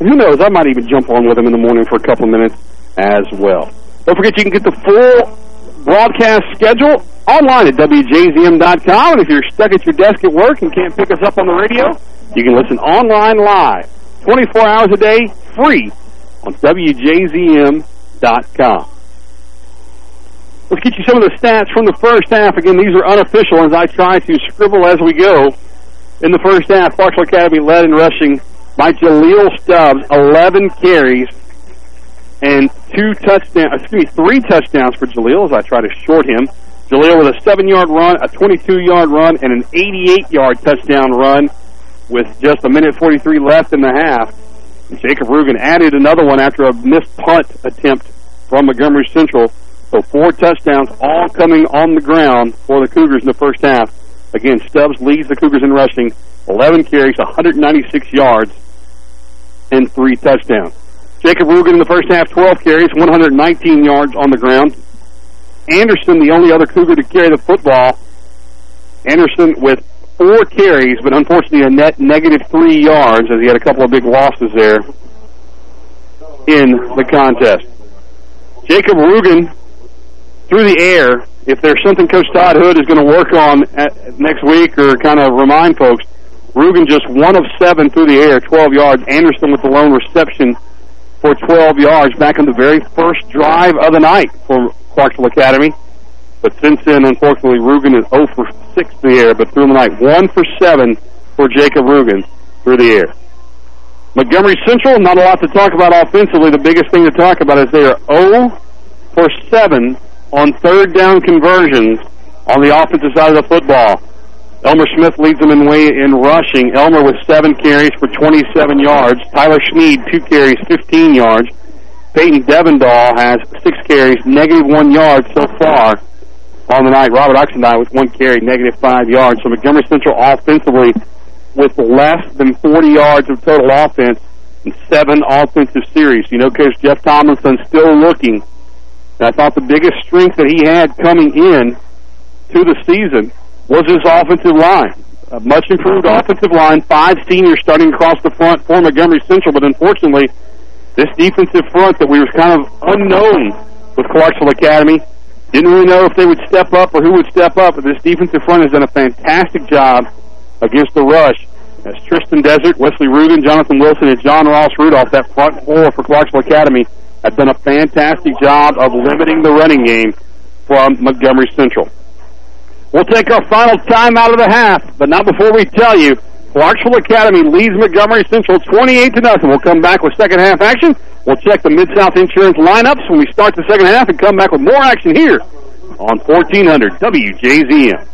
And who knows, I might even jump on with them in the morning for a couple of minutes as well. Don't forget you can get the full broadcast schedule online at WJZM.com. And if you're stuck at your desk at work and can't pick us up on the radio, you can listen online live, 24 hours a day, free on WJZM.com. Let's get you some of the stats from the first half. Again, these are unofficial as I try to scribble as we go. In the first half, Clarksville Academy led in rushing by Jaleel Stubbs, 11 carries and two touchdowns, excuse me, three touchdowns for Jaleel as I try to short him. Jaleel with a seven-yard run, a 22-yard run, and an 88-yard touchdown run with just a minute 43 left in the half. Jacob Rugen added another one after a missed punt attempt from Montgomery Central. So four touchdowns, all coming on the ground for the Cougars in the first half. Again, Stubbs leads the Cougars in rushing, 11 carries, 196 yards, and three touchdowns. Jacob Rugen in the first half, 12 carries, 119 yards on the ground. Anderson, the only other Cougar to carry the football. Anderson with four carries, but unfortunately a net negative three yards as he had a couple of big losses there in the contest. Jacob Rugen through the air, if there's something Coach Todd Hood is going to work on at, next week or kind of remind folks, Rugen just one of seven through the air, 12 yards. Anderson with the lone reception for 12 yards back in the very first drive of the night for Clarksville Academy. But since then, unfortunately, Rugen is 0 for 6 through the air, but through the night, 1 for 7 for Jacob Rugen through the air. Montgomery Central, not a lot to talk about offensively. The biggest thing to talk about is they are 0 for 7 on third down conversions on the offensive side of the football. Elmer Smith leads them in way in rushing. Elmer with seven carries for 27 yards. Tyler Sneed, two carries, 15 yards. Peyton Devendahl has six carries, negative one yard so far on the night. Robert Oxendine with one carry, negative five yards. So Montgomery Central offensively with less than 40 yards of total offense and seven offensive series. You know, Coach Jeff Tomlinson still looking. And I thought the biggest strength that he had coming in to the season was his offensive line. A much improved uh-huh. offensive line, five seniors starting across the front for Montgomery Central, but unfortunately, this defensive front that we were kind of unknown with Clarksville Academy, didn't really know if they would step up or who would step up, but this defensive front has done a fantastic job against the rush. As Tristan Desert, Wesley Rugen, Jonathan Wilson, and John Ross Rudolph, that front four for Clarksville Academy, have done a fantastic job of limiting the running game from Montgomery Central. We'll take our final time out of the half, but not before we tell you Clarksville Academy leads Montgomery Central 28 to nothing. We'll come back with second half action. We'll check the Mid-South Insurance lineups when we start the second half and come back with more action here on 1400 WJZM.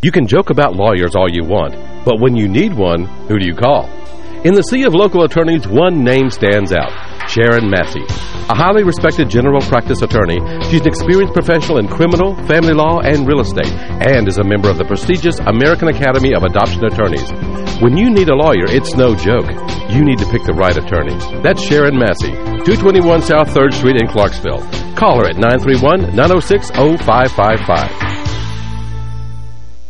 You can joke about lawyers all you want, but when you need one, who do you call? In the sea of local attorneys, one name stands out, Sharon Massey. A highly respected general practice attorney, she's an experienced professional in criminal, family law, and real estate, and is a member of the prestigious American Academy of Adoption Attorneys. When you need a lawyer, it's no joke. You need to pick the right attorney. That's Sharon Massey, 221 South 3rd Street in Clarksville. Call her at 931-906-0555.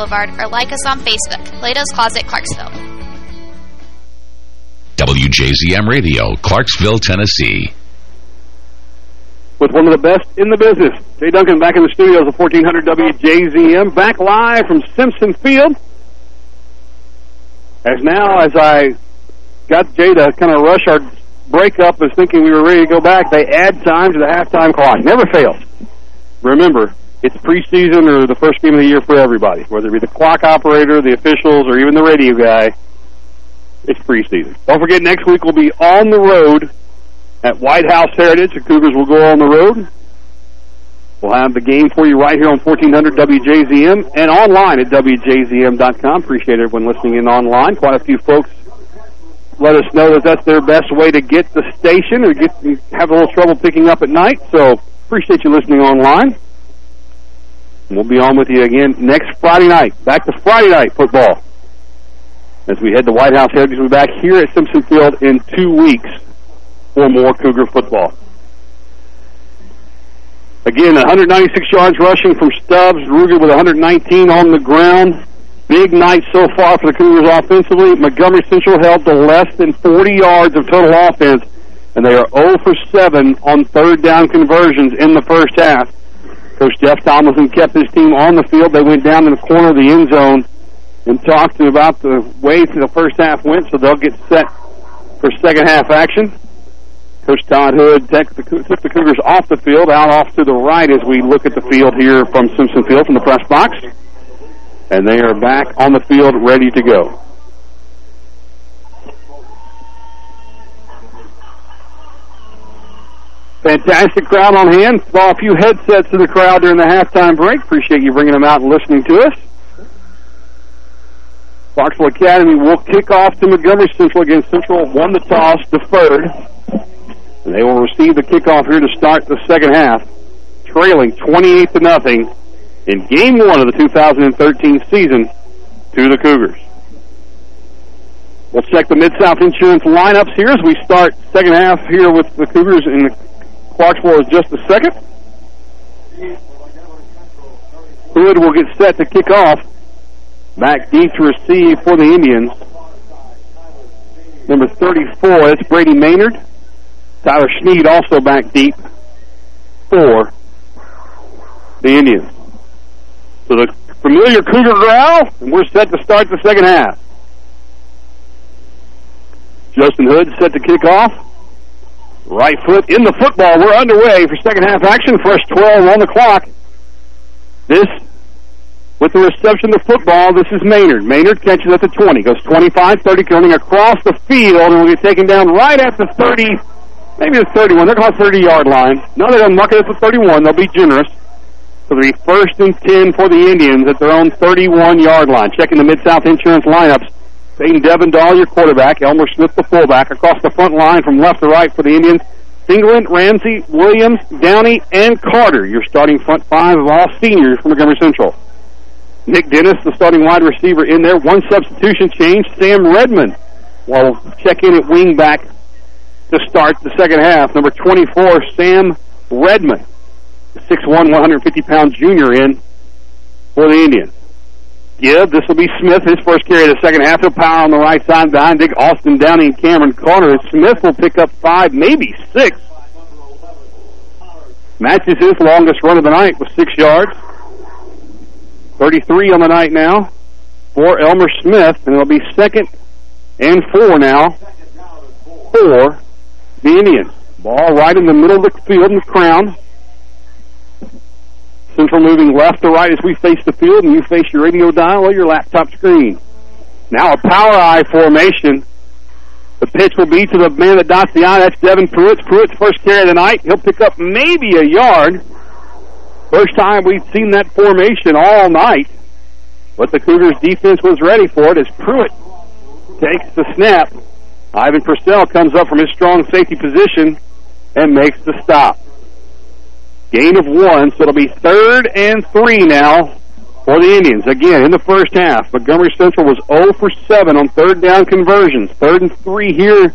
Boulevard or like us on Facebook, Plato's Closet, Clarksville. WJZM Radio, Clarksville, Tennessee. With one of the best in the business, Jay Duncan back in the studios of 1400 WJZM, back live from Simpson Field. As now, as I got Jay to kind of rush our breakup, as thinking we were ready to go back, they add time to the halftime clock. Never fails. Remember, it's preseason or the first game of the year for everybody, whether it be the clock operator, the officials, or even the radio guy. It's preseason. Don't forget, next week we'll be on the road at White House Heritage. The Cougars will go on the road. We'll have the game for you right here on 1400 WJZM and online at WJZM.com. Appreciate everyone listening in online. Quite a few folks let us know that that's their best way to get the station or get have a little trouble picking up at night. So appreciate you listening online. We'll be on with you again next Friday night. Back to Friday night football. As we head to White House Heritage, we'll be back here at Simpson Field in two weeks for more Cougar football. Again, 196 yards rushing from Stubbs. Rugen with 119 on the ground. Big night so far for the Cougars offensively. Montgomery Central held to less than 40 yards of total offense, and they are 0 for 7 on third down conversions in the first half. Coach Jeff Tomlinson kept his team on the field. They went down in the corner of the end zone and talked about the way the first half went, so they'll get set for second half action. Coach Todd Hood took the, took the Cougars off the field, out off to the right as we look at the field here from Simpson Field from the press box. And they are back on the field ready to go. Fantastic crowd on hand. Saw a few headsets in the crowd during the halftime break. Appreciate you bringing them out and listening to us. Foxville Academy will kick off to Montgomery Central against Central. Won the toss, deferred. And they will receive the kickoff here to start the second half, trailing 28 to nothing in game one of the 2013 season to the Cougars. We'll check the Mid-South Insurance lineups here as we start second half here with the Cougars in the Clarksville is just a second. Hood will get set to kick off. Back deep to receive for the Indians. Number 34, that's Brady Maynard. Tyler Sneed also back deep for the Indians. So the familiar Cougar growl, and we're set to start the second half. Justin Hood set to kick off. Right foot in the football. We're underway for second half action. First 12 on the clock. This, with the reception of the football, this is Maynard. Maynard catches at the 20. Goes 25, 30, coming across the field, and will get taken down right at the 30, maybe the 31. They're called 30-yard line. No, they don't mark it at the 31. They'll be generous. So it'll be first and 10 for the Indians at their own 31-yard line. Checking the Mid-South Insurance lineups. Peyton Devendahl, your quarterback. Elmer Smith, the fullback. Across the front line from left to right for the Indians. England, Ramsey, Williams, Downey, and Carter, your starting front five of all seniors from Montgomery Central. Nick Dennis, the starting wide receiver in there. One substitution change. Sam Redmond will check in at wing back to start the second half. Number 24, Sam Redmond, 6'1", 150-pound junior in for the Indians. Give. This will be Smith. His first carry of the second half. He'll power on the right side behind Dick Austin Downey and Cameron Carter. Smith will pick up five, maybe six. Matches his longest run of the night with six yards. 33 on the night now for Elmer Smith, and it'll be second and four now for the Indians. Ball right in the middle of the field in the crown. Central moving left to right as we face the field, and you face your radio dial or your laptop screen. Now a power eye formation. The pitch will be to the man that dots the eye. That's Devin Pruitt. Pruitt's first carry of the night. He'll pick up maybe a yard. First time we've seen that formation all night. But the Cougars defense was ready for it as Pruitt takes the snap. Ivan Purcell comes up from his strong safety position and makes the stop. Gain of one, so it'll be third and three now for the Indians. Again, in the first half, Montgomery Central was 0 for 7 on third down conversions. Third and three here,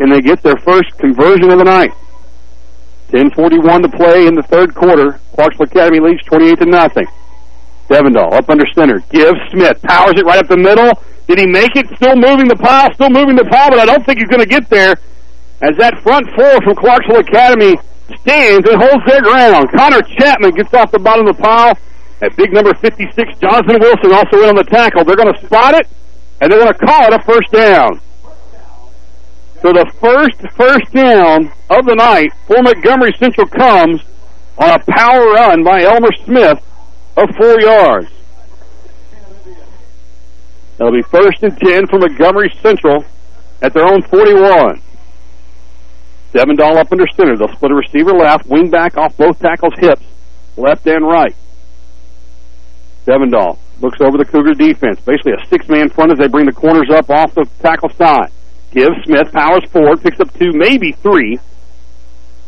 and they get their first conversion of the night. 10.41 to play in the third quarter. Clarksville Academy leads 28 to nothing. Devendahl up under center. Gives Smith. Powers it right up the middle. Did he make it? Still moving the pile. Still moving the pile, but I don't think he's going to get there. As that front four from Clarksville Academy stands and holds their ground. Connor Chapman gets off the bottom of the pile. At big number 56, Jonathan Wilson also in on the tackle. They're going to spot it, and they're going to call it a first down. So the first first down of the night for Montgomery Central comes on a power run by Elmer Smith of four yards. That'll be first and 10 for Montgomery Central at their own 41. Devendahl up under center. They'll split a receiver left, wing back off both tackles' hips, left and right. Devendahl looks over the Cougar defense. Basically a six-man front as they bring the corners up off the tackle side. Gives Smith, powers forward, picks up two, maybe three.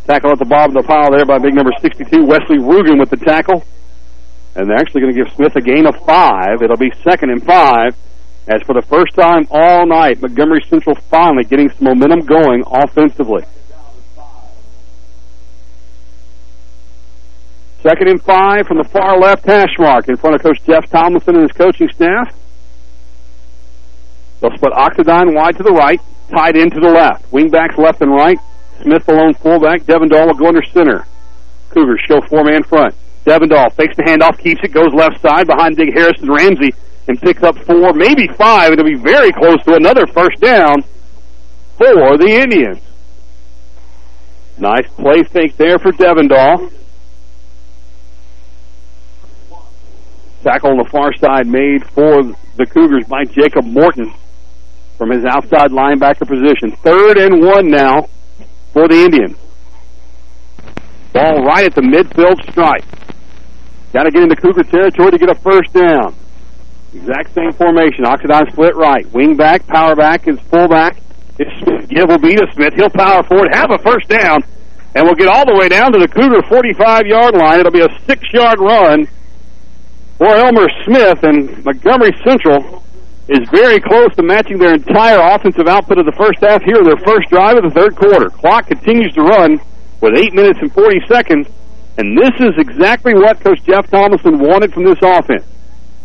Tackle at the bottom of the pile there by big number 62, Wesley Rugen with the tackle. And they're actually going to give Smith a gain of five. It'll be second and five. As for the first time all night, Montgomery Central finally getting some momentum going offensively. Second and five from the far left hash mark in front of Coach Jeff Tomlinson and his coaching staff. They'll split Oxidine wide to the right, tied in to the left. Wingbacks left and right. Smith alone lone fullback. Devendahl will go under center. Cougars show four-man front. Devendahl fakes the handoff, keeps it, goes left side behind Big Harrison Ramsey, and picks up four, maybe five. It'll be very close to another first down for the Indians. Nice play fake there for Devendahl. Tackle on the far side made for the Cougars by Jacob Morton from his outside linebacker position. Third and one now for the Indians. Ball right at the midfield stripe. Got to get into Cougar territory to get a first down. Exact same formation. Oxidized split right. Wing back, power back is fullback. It's Smith. Give will be to Smith. He'll power forward, have a first down, and we'll get all the way down to the Cougar 45-yard line. It'll be a six-yard run for Elmer Smith, and Montgomery Central is very close to matching their entire offensive output of the first half here, their first drive of the third quarter. Clock continues to run with 8 minutes and 40 seconds, and this is exactly what Coach Jeff Tomlinson wanted from this offense.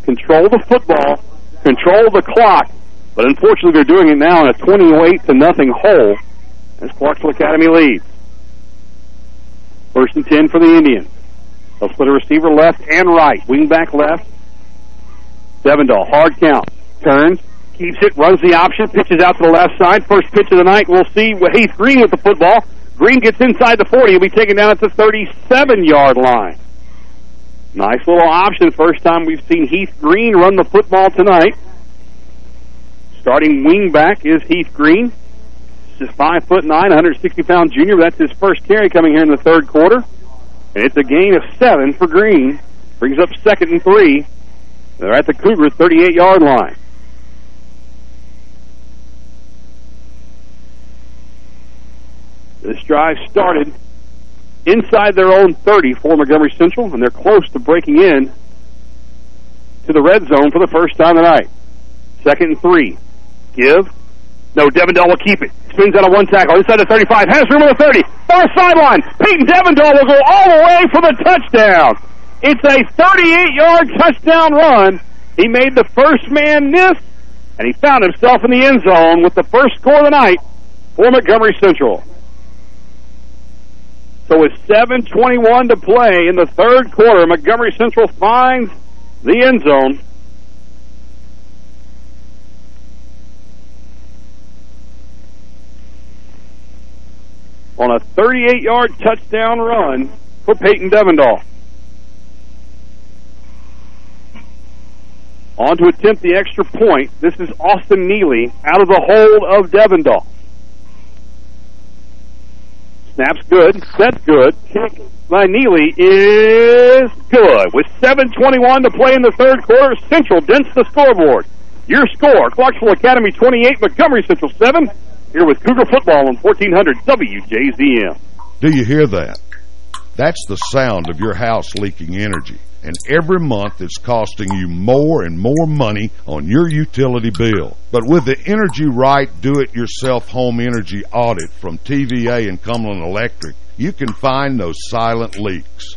Control the football, control the clock, but unfortunately they're doing it now in a 28 to nothing hole as Clarksville Academy leads. First and 10 for the Indians. They'll split a receiver left and right. Wing back left. Devendahl, hard count. Turns, keeps it, runs the option, pitches out to the left side. First pitch of the night, we'll see Heath Green with the football. Green gets inside the 40. He'll be taken down at the 37-yard line. Nice little option. First time we've seen Heath Green run the football tonight. Starting wing back is Heath Green. Just five foot nine, 160 pound junior. That's his first carry coming here in the third quarter. And it's a gain of seven for Green. Brings up second and three. They're at the Cougar 38 yard line. This drive started inside their own 30 for Montgomery Central, and they're close to breaking in to the red zone for the first time tonight. Second and three. Give. No, Devendahl will keep it. Spins out of one tackle. Inside the 35. Has room on the 30. Far sideline. Peyton Devendahl will go all the way for the touchdown. It's a 38-yard touchdown run. He made the first man miss, and he found himself in the end zone with the first score of the night for Montgomery Central. So with 7.21 to play in the third quarter, Montgomery Central finds the end zone. On a 38-yard touchdown run for Peyton Devendahl. On to attempt the extra point. This is Austin Neely out of the hold of Devendahl. Snaps good. Set good. Kick by Neely is good. With 7.21 to play in the third quarter, Central dents the scoreboard. Your score, Clarksville Academy 28, Montgomery Central 7. Here with Cougar Football on 1400 WJZM. Do you hear that? That's the sound of your house leaking energy. And every month it's costing you more and more money on your utility bill. But with the Energy Right Do-It-Yourself Home Energy Audit from TVA and Cumberland Electric, you can find those silent leaks.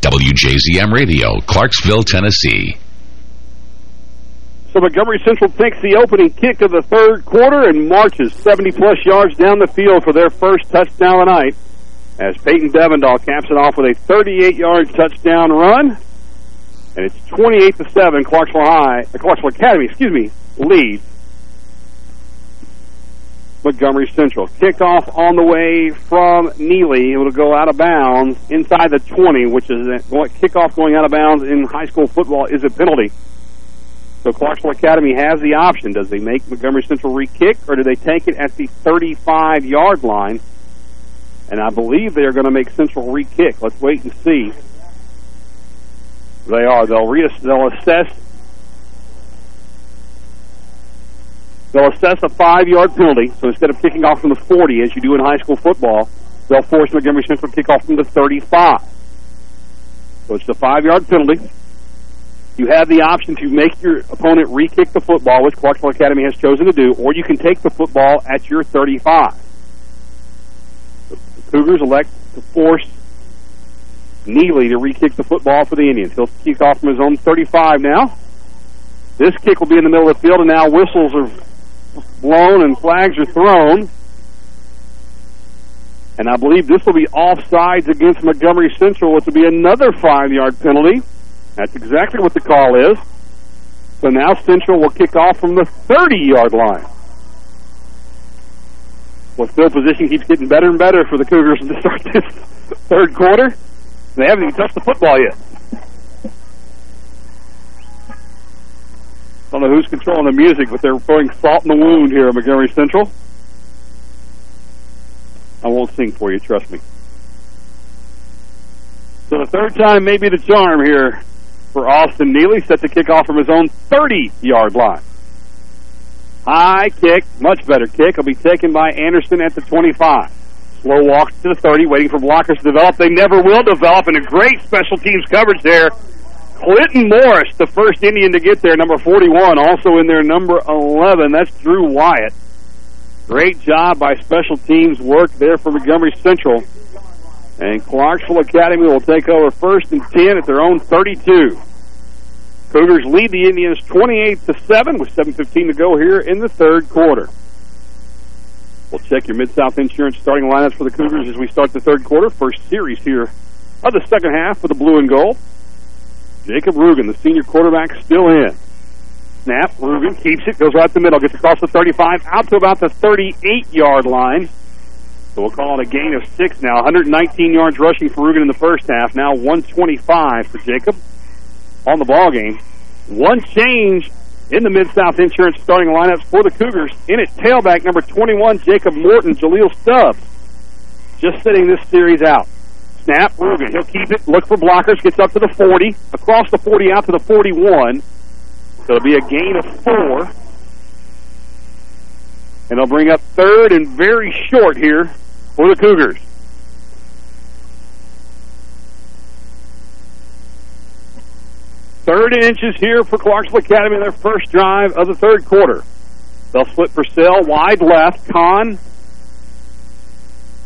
WJZM Radio, Clarksville, Tennessee. So Montgomery Central takes the opening kick of the third quarter and marches 70-plus yards down the field for their first touchdown tonight as Peyton Devendahl caps it off with a 38-yard touchdown run. And it's 28 to 7, Clarksville High, uh, Clarksville Academy, excuse me, leads Montgomery Central. Kickoff on the way from Neely. It will go out of bounds inside the 20, which is a kickoff going out of bounds in high school football is a penalty. So Clarksville Academy has the option. Does they make Montgomery Central re-kick, or do they take it at the 35-yard line? And I believe they are going to make Central re-kick. Let's wait and see. They are. They'll, re they'll assess They'll assess a five-yard penalty. So instead of kicking off from the 40, as you do in high school football, they'll force Montgomery Central to kick off from the 35. So it's a five-yard penalty. You have the option to make your opponent re-kick the football, which Clarksville Academy has chosen to do, or you can take the football at your 35. The Cougars elect to force Neely to re-kick the football for the Indians. He'll kick off from his own 35 now. This kick will be in the middle of the field, and now whistles are blown and flags are thrown. And I believe this will be offsides against Montgomery Central, which will be another five-yard penalty. That's exactly what the call is. So now Central will kick off from the 30-yard line. Well, field position keeps getting better and better for the Cougars to start this third quarter. They haven't even touched the football yet. Don't know who's controlling the music, but they're throwing salt in the wound here at Montgomery Central. I won't sing for you, trust me. So the third time may be the charm here for Austin Neely, set to kick off from his own 30-yard line. High kick, much better kick, will be taken by Anderson at the 25. Slow walk to the 30, waiting for blockers to develop. They never will develop, and a great special teams coverage there. Clinton Morris, the first Indian to get there, number 41, also in there, number 11. That's Drew Wyatt. Great job by special teams work there for Montgomery Central. And Clarksville Academy will take over first and 10 at their own 32. Cougars lead the Indians 28 to 7 with 7:15 to go here in the third quarter. We'll check your Mid-South Insurance starting lineups for the Cougars as we start the third quarter. First series here of the second half for the blue and gold. Jacob Rugen, the senior quarterback, still in. Snap, Rugen keeps it, goes right the middle, gets across the 35, out to about the 38-yard line. So we'll call it a gain of six now. 119 yards rushing for Rugen in the first half. Now 125 for Jacob on the ball game. One change in the Mid-South Insurance starting lineups for the Cougars. In it, tailback number 21, Jacob Morton, Jaleel Stubbs, just sitting this series out. Snap, Rugen, he'll keep it, look for blockers, gets up to the 40, across the 40 out to the 41. So it'll be a gain of four. And they'll bring up third and very short here for the Cougars. Third and inches here for Clarksville Academy in their first drive of the third quarter. They'll split Purcell wide left. Kahn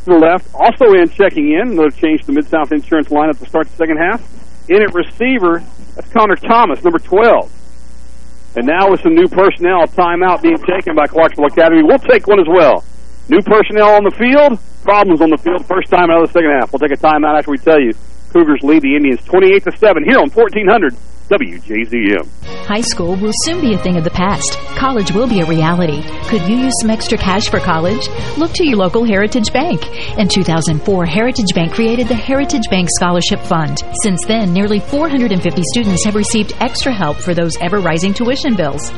to the left. Also in checking in. They'll change the Mid-South Insurance lineup to start the second half. In at receiver, that's Connor Thomas, number 12. And now with some new personnel, timeout being taken by Clarksville Academy. We'll take one as well. New personnel on the field, problems on the field, first time out of the second half. We'll take a timeout after we tell you. Cougars lead the Indians 28 to 7 here on 1400 WJZM. High school will soon be a thing of the past. College will be a reality. Could you use some extra cash for college? Look to your local Heritage Bank. In 2004, Heritage Bank created the Heritage Bank Scholarship Fund. Since then, nearly 450 students have received extra help for those ever-rising tuition bills.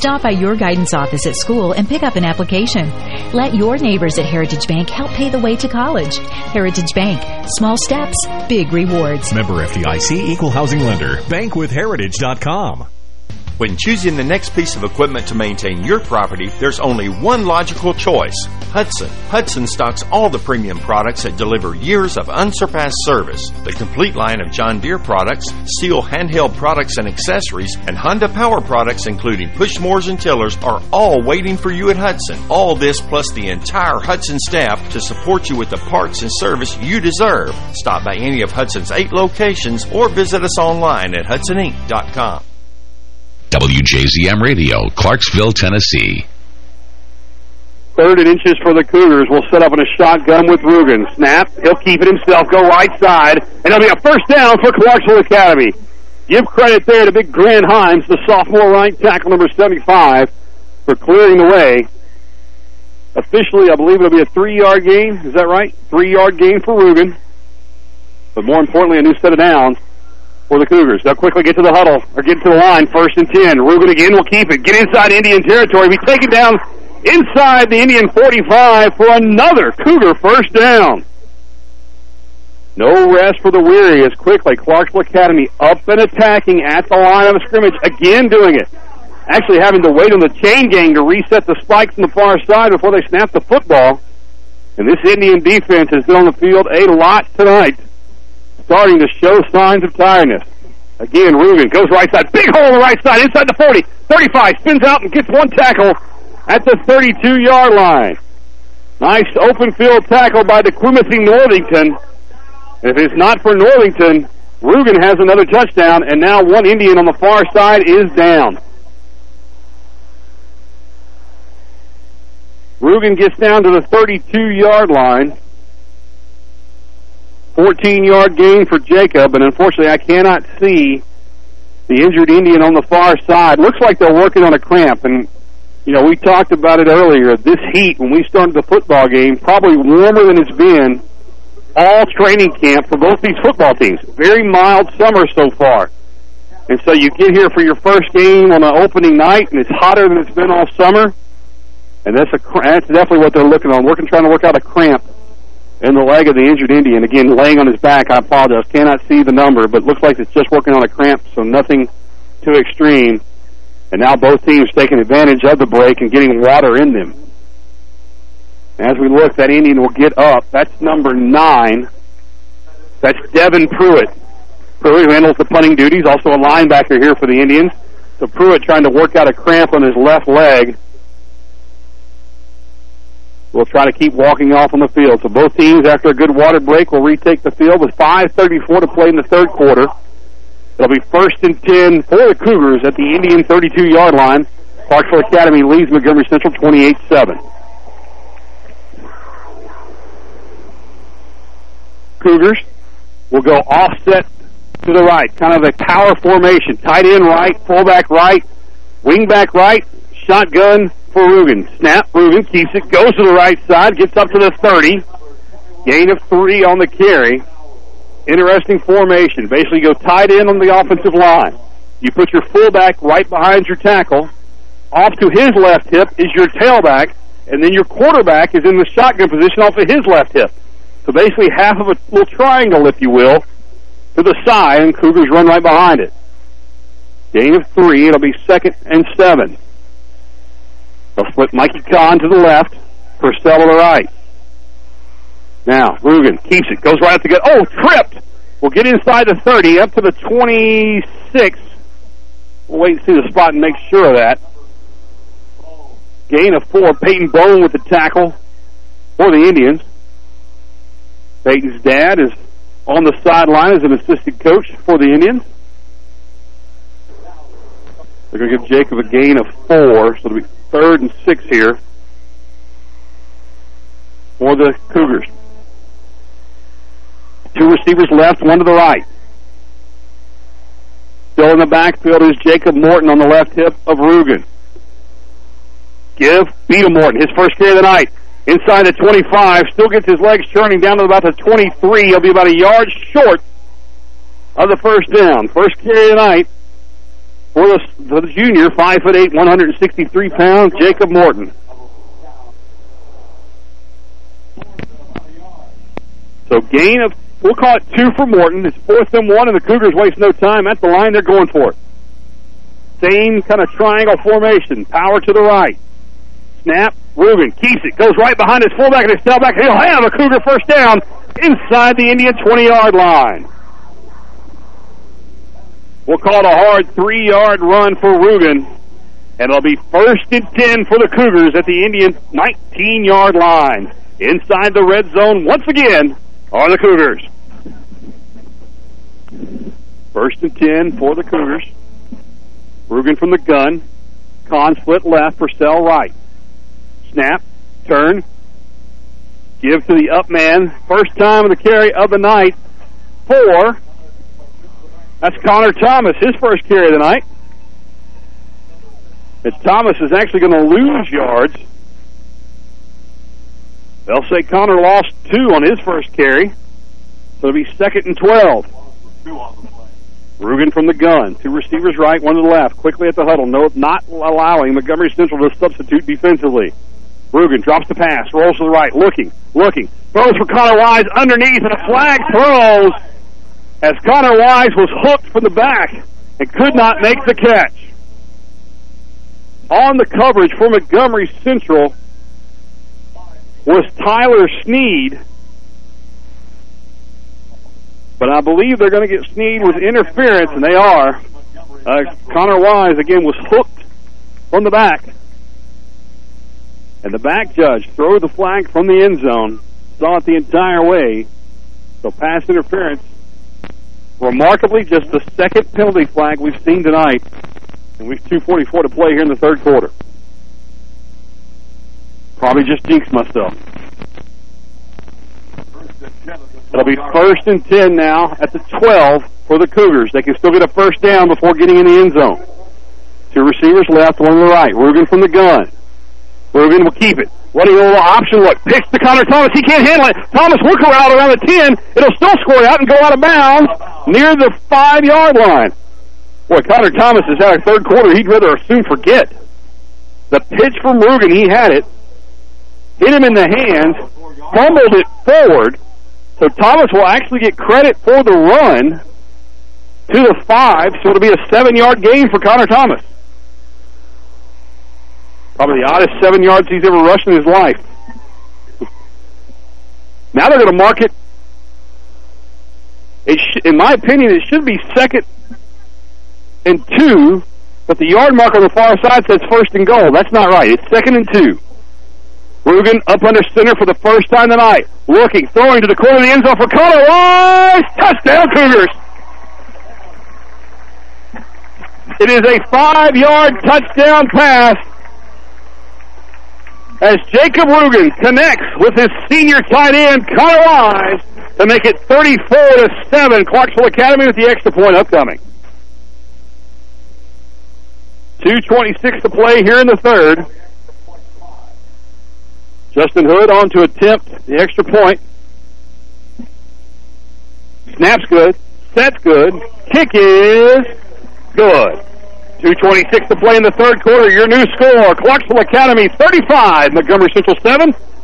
Stop by your guidance office at school and pick up an application. Let your neighbors at Heritage Bank help pay the way to college. Heritage Bank. Small steps, big rewards. Member FDIC Equal Housing Lender. Bank with heritage.com. When choosing the next piece of equipment to maintain your property, there's only one logical choice Hudson. Hudson stocks all the premium products that deliver years of unsurpassed service. The complete line of John Deere products, STIHL handheld products and accessories, and Honda power products, including push mowers and tillers, are all waiting for you at Hudson. All this plus the entire Hudson staff to support you with the parts and service you deserve. Stop by any of Hudson's eight locations or visit us online at HudsonInc.com. WJZM Radio, Clarksville, Tennessee. Third and inches for the Cougars. We'll set up in a shotgun with Rugen. Snap. He'll keep it himself. Go right side. And it'll be a first down for Clarksville Academy. Give credit there to Big Grant Himes, the sophomore right tackle number 75, for clearing the way. Officially, I believe it'll be a three-yard gain. Is that right? Three-yard gain for Rugen. But more importantly, a new set of downs for the Cougars. They'll quickly get to the huddle, or get to the line, first and ten. Rugen again will keep it. Get inside Indian territory. Be taken down inside the Indian 45 for another Cougar first down. No rest for the weary as quickly Clarksville Academy up and attacking at the line of scrimmage, again doing it. Actually having to wait on the chain gang to reset the spikes on the far side before they snap the football. And this Indian defense has been on the field a lot tonight, starting to show signs of tiredness. Again, Rugen goes right side. Big hole on the right side, inside the 40. 35, spins out and gets one tackle at the 32-yard line. Nice open field tackle by the Quimothy Northington. If it's not for Northington, Rugen has another touchdown, and now one Indian on the far side is down. Rugen gets down to the 32-yard line. 14-yard gain for Jacob, and unfortunately I cannot see the injured Indian on the far side. Looks like they're working on a cramp, and you know, we talked about it earlier. This heat, when we started the football game, probably warmer than it's been all training camp for both these football teams. Very mild summer so far. And so you get here for your first game on an opening night, and it's hotter than it's been all summer. And that's a that's definitely what they're looking on. Working, trying to work out a cramp in the leg of the injured Indian. Again, laying on his back. I apologize, cannot see the number, but looks like it's just working on a cramp, so nothing too extreme. And now both teams taking advantage of the break and getting water in them. As we look, that Indian will get up. That's number nine. That's Devin Pruitt. Pruitt handles the punting duties, also a linebacker here for the Indians. So Pruitt trying to work out a cramp on his left leg. Will try to keep walking off on the field. So both teams, after a good water break, will retake the field with 5.34 to play in the third quarter. It'll be first and 10 for the Cougars at the Indian 32-yard line. Clarksville Academy leads Montgomery Central 28-7. Cougars will go offset to the right, kind of a power formation. Tight end right, fullback right, wingback right, shotgun for Rugen. Snap, Rugen keeps it, goes to the right side, gets up to the 30. Gain of three on the carry. Interesting formation. Basically, go tight end on the offensive line. You put your fullback right behind your tackle. Off to his left hip is your tailback, and then your quarterback is in the shotgun position off of his left hip. So basically half of a little triangle, if you will, to the side, and Cougars run right behind it. Gain of three. It'll be second and seven. They'll flip Mikey Kahn to the left, Purcell to the right. Now, Rugen keeps it, goes right up to get, oh, tripped! We'll get inside the 30, up to the 26. We'll wait and see the spot and make sure of that. Gain of four. Peyton Bone with the tackle for the Indians. Peyton's dad is on the sideline as an assistant coach for the Indians. They're going to give Jacob a gain of four, so it'll be third and six here for the Cougars. Two receivers left, one to the right. Still in the backfield is Jacob Morton on the left hip of Rugen. Give, beat Morton, his first carry of the night. Inside the 25, still gets his legs turning down to about the 23. He'll be about a yard short of the first down. First carry of the night for the, for the junior, 5'8", 163 pounds, Jacob Morton. So gain of, we'll call it two for Morton. It's fourth and one, and the Cougars waste no time. At the line, they're going for it. Same kind of triangle formation. Power to the right. Snap. Rugen keeps it. Goes right behind his fullback and his tailback. He'll have a Cougar first down inside the Indian 20-yard line. We'll call it a hard three-yard run for Rugen. And it'll be first and 10 for the Cougars at the Indian 19-yard line. Inside the red zone once again are the Cougars. First and 10 for the Cougars. Rugen from the gun. Kahn split left, Purcell right. Snap, turn, give to the up man. First time of the carry of the night for, that's Connor Thomas, his first carry of the night. As Thomas is actually going to lose yards They'll say Connor lost two on his first carry. So it'll be second and 12. Rugen from the gun. Two receivers right, one to the left. Quickly at the huddle. No, not allowing Montgomery Central to substitute defensively. Rugen drops the pass, rolls to the right, looking, looking. Throws for Connor Wise underneath, and a flag throws as Connor Wise was hooked from the back and could not make the catch. On the coverage for Montgomery Central was Tyler Sneed. But I believe they're going to get Sneed with interference, and they are. Uh, Connor Wise, again, was hooked from the back. And the back judge threw the flag from the end zone, saw it the entire way. So pass interference. Remarkably, just the second penalty flag we've seen tonight. And we've 2.44 to play here in the third quarter. Probably just jinxed myself. It'll be first and 10 now at the 12 for the Cougars. They can still get a first down before getting in the end zone. Two receivers left, one to the right. Rugen from the gun. Rugen will keep it. What do you option look? Pitch to Connor Thomas. He can't handle it. Thomas will corral around the 10. It'll still score out and go out of bounds near the five-yard line. Boy, Connor Thomas has had a third quarter he'd rather soon forget. The pitch from Rugen, he had it. Hit him in the hands. Fumbled it forward. So Thomas will actually get credit for the run to the five. So it'll be a seven-yard gain for Connor Thomas. Probably the oddest seven yards he's ever rushed in his life. Now they're going to mark it. it in my opinion, it should be second and two, but the yard mark on the far side says first and goal. That's not right. It's second and two. Rugen up under center for the first time tonight. Looking, throwing to the corner of the end zone for Connor Wise. Touchdown, Cougars. It is a five-yard touchdown pass as Jacob Rugen connects with his senior tight end, Connor Wise, to make it 34 to 7. Clarksville Academy with the extra point upcoming. 2.26 to play here in the third. Justin Hood on to attempt the extra point. Snap's good. Set's good. Kick is good. 2.26 to play in the third quarter. Your new score, Clarksville Academy 35, Montgomery Central 7.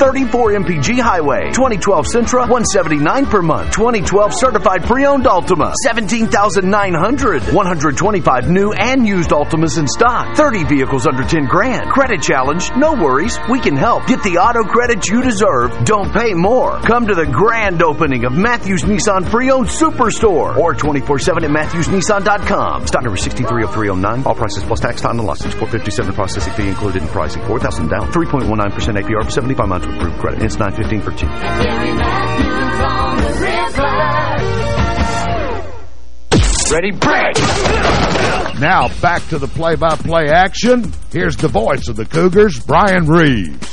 34 MPG Highway. 2012 Sentra, 179 per month. 2012 Certified Pre-Owned Altima, 17900 125 new and used Altimas in stock. 30 vehicles under 10 grand. Credit challenge, no worries, we can help. Get the auto credit you deserve. Don't pay more. Come to the grand opening of Matthews Nissan Pre-Owned Superstore or 24-7 at MatthewsNissan.com. Stock number 630309. All prices plus tax, time, and license. 457 processing fee included in pricing. 4000 down. 3.19% APR for 75 months with approved credit. It's 915 for two. Ready, break! Now back to the play-by-play action. Here's the voice of the Cougars, Brian Reeves.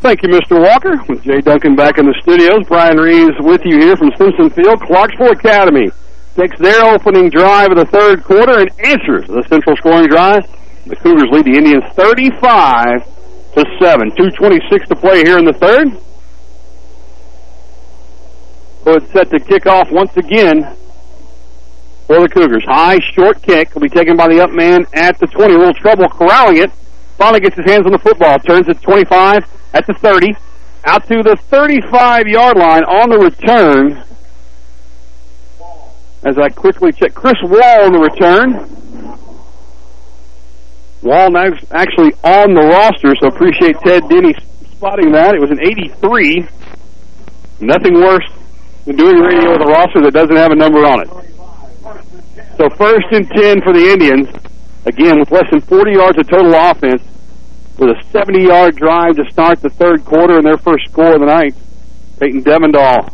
Thank you, Mr. Walker. With Jay Duncan back in the studios, Brian Reeves with you here from Simpson Field. Clarksville Academy takes their opening drive of the third quarter and answers the central scoring drive. The Cougars lead the Indians 35 to 7. 2.26 to play here in the third. Hood set to kick off once again for the Cougars. High, short kick will be taken by the up man at the 20. A little trouble corralling it. Finally gets his hands on the football. Turns it 25 at the 30. Out to the 35-yard line on the return. As I quickly check, Chris Wall on the return. Now actually on the roster, so appreciate Ted Denny spotting that. It was an 83. Nothing worse than doing radio with a roster that doesn't have a number on it. So first and 10 for the Indians. Again, with less than 40 yards of total offense. with a 70-yard drive to start the third quarter and their first score of the night. Peyton Devendahl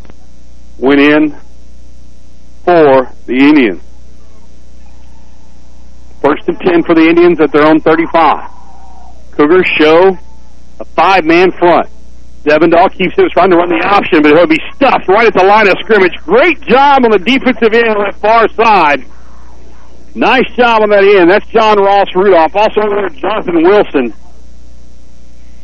went in for the Indians. First and 10 for the Indians at their own 35. Cougars show a five-man front. Devendahl keeps it trying to run the option, but he'll be stuffed right at the line of scrimmage. Great job on the defensive end on that far side. Nice job on that end. That's John Ross Rudolph. Also over there, Jonathan Wilson.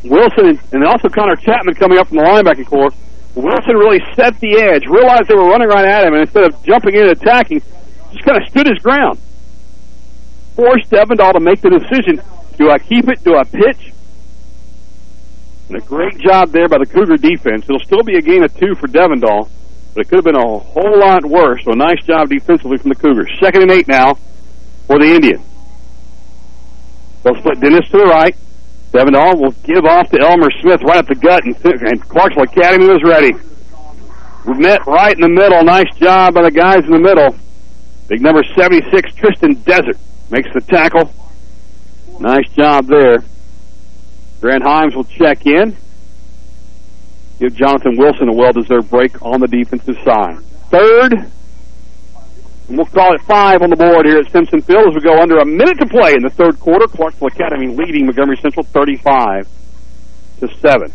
Wilson and also Connor Chapman coming up from the linebacking corps. Wilson really set the edge, realized they were running right at him, and instead of jumping in and attacking, just kind of stood his ground. Forced Devendahl to make the decision, do I keep it, do I pitch? And a great job there by the Cougar defense. It'll still be a gain of two for Devendahl, but it could have been a whole lot worse, so a nice job defensively from the Cougars. Second and eight now for the Indians. They'll split Dennis to the right. Devendahl will give off to Elmer Smith right at the gut, and, and Clarksville Academy was ready. Met right in the middle. Nice job by the guys in the middle. Big number 76, Tristan Desert, makes the tackle. Nice job there. Grant Himes will check in. Give Jonathan Wilson a well-deserved break on the defensive side. Third, and we'll call it five on the board here at Simpson Field as we go under a minute to play in the third quarter. Clarksville Academy leading Montgomery Central 35 to 7.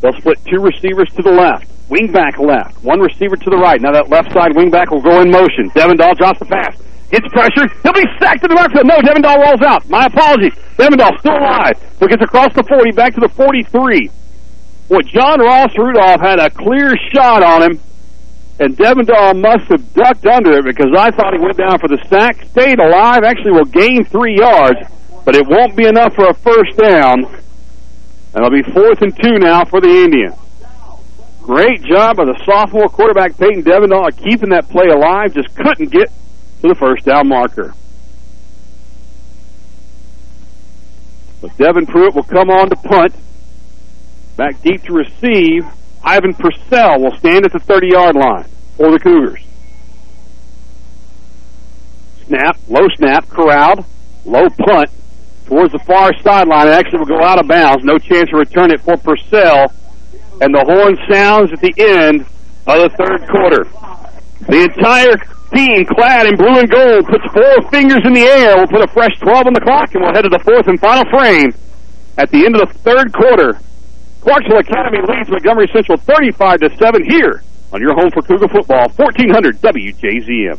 They'll split two receivers to the left. Wing back left. One receiver to the right. Now that left side wing back will go in motion. Devin Devendahl drops the pass. Gets pressure. He'll be sacked in the backfield. No, Devin Devendahl rolls out. My apologies. Devin Devendahl still alive. So gets across the 40, back to the 43. Boy, John Ross Rudolph had a clear shot on him, and Devin Devendahl must have ducked under it because I thought he went down for the sack. Stayed alive. Actually will gain three yards, but it won't be enough for a first down. And it'll be fourth and two now for the Indians. Great job by the sophomore quarterback Peyton Devendahl at keeping that play alive. Just couldn't get to the first down marker. But Devin Pruitt will come on to punt. Back deep to receive. Ivan Purcell will stand at the 30-yard line for the Cougars. Snap, low snap, corralled, low punt towards the far sideline. It actually will go out of bounds. No chance to return it for Purcell. And the horn sounds at the end of the third quarter. The entire team clad in blue and gold puts four fingers in the air. We'll put a fresh 12 on the clock, and we'll head to the fourth and final frame at the end of the third quarter. Clarksville Academy leads Montgomery Central 35 to 7 here on your home for Cougar football, 1400 WJZM.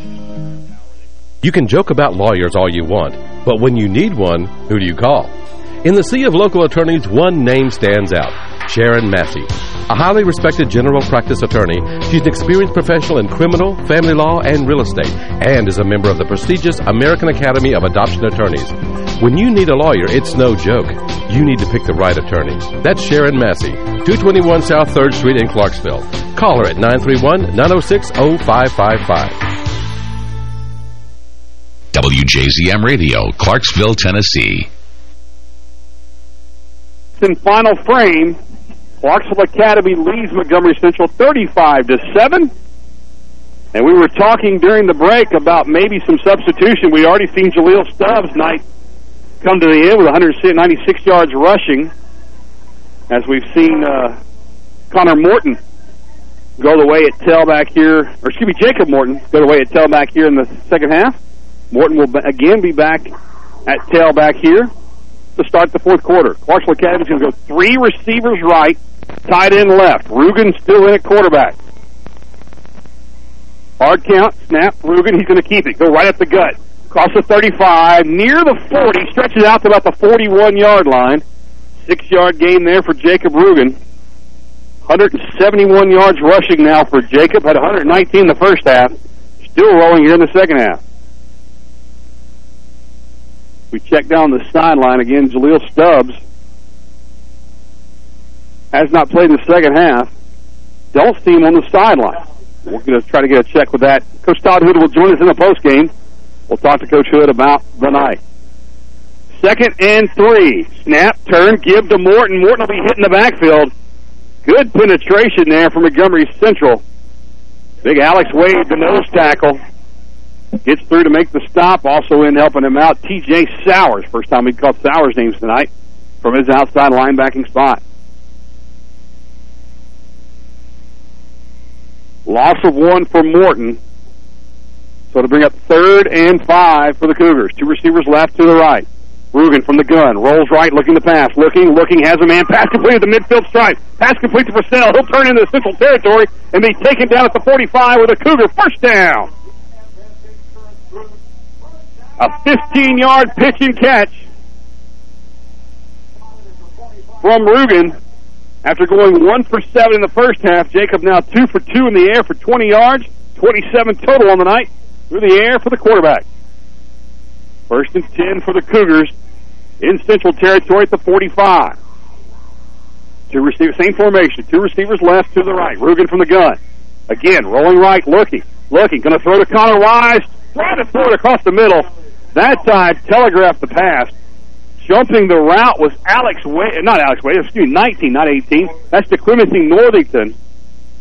You can joke about lawyers all you want, but when you need one, who do you call? In the sea of local attorneys, one name stands out, Sharon Massey. A highly respected general practice attorney, she's an experienced professional in criminal, family law, and real estate, and is a member of the prestigious American Academy of Adoption Attorneys. When you need a lawyer, it's no joke. You need to pick the right attorney. That's Sharon Massey, 221 South 3rd Street in Clarksville. Call her at 931-906-0555. WJZM Radio, Clarksville, Tennessee. In final frame, Clarksville Academy leads Montgomery Central 35 to 7. And we were talking during the break about maybe some substitution. We already seen Jaleel Stubbs night come to the end with 196 yards rushing. As we've seen uh, Connor Morton go the way at tailback here, or excuse me, Jacob Morton go the way at tailback here in the second half. Morton will again be back at tailback here to start the fourth quarter. Clarksville Academy is going to go three receivers right, tight end left. Rugen still in at quarterback. Hard count, snap, Rugen, he's going to keep it. Go right at the gut. Across the 35, near the 40, stretches out to about the 41-yard line. Six-yard gain there for Jacob Rugen. 171 yards rushing now for Jacob. Had 119 in the first half. Still rolling here in the second half. We check down the sideline again. Jaleel Stubbs has not played in the second half. Don't see him on the sideline. We're going to try to get a check with that. Coach Todd Hood will join us in the post game. We'll talk to Coach Hood about the night. Second and three. Snap, turn, give to Morton. Morton will be hitting the backfield. Good penetration there from Montgomery Central. Big Alex Wade, the nose tackle. Gets through to make the stop. Also in helping him out, T.J. Sowers. First time we called Sowers names tonight from his outside linebacking spot. Loss of one for Morton. So to bring up third and five for the Cougars. Two receivers left to the right. Rugen from the gun. Rolls right, looking to pass. Looking, looking, has a man. Pass complete at the midfield stripe. Pass complete to Purcell. He'll turn into the central territory and be taken down at the 45 with a Cougar first down. A 15-yard pitch and catch from Rugen. After going one for seven in the first half, Jacob now two for two in the air for 20 yards, 27 total on the night through the air for the quarterback. First and 10 for the Cougars in Central Territory at the 45. Two receivers, same formation. Two receivers left to the right. Rugen from the gun. Again, rolling right, looking, looking. Going to throw to Connor Wise. Trying to throw it across the middle. That time, telegraphed the pass. Jumping the route was Alex Wade, not Alex Wade, excuse me, 19, not 18. That's to Clemency Northington.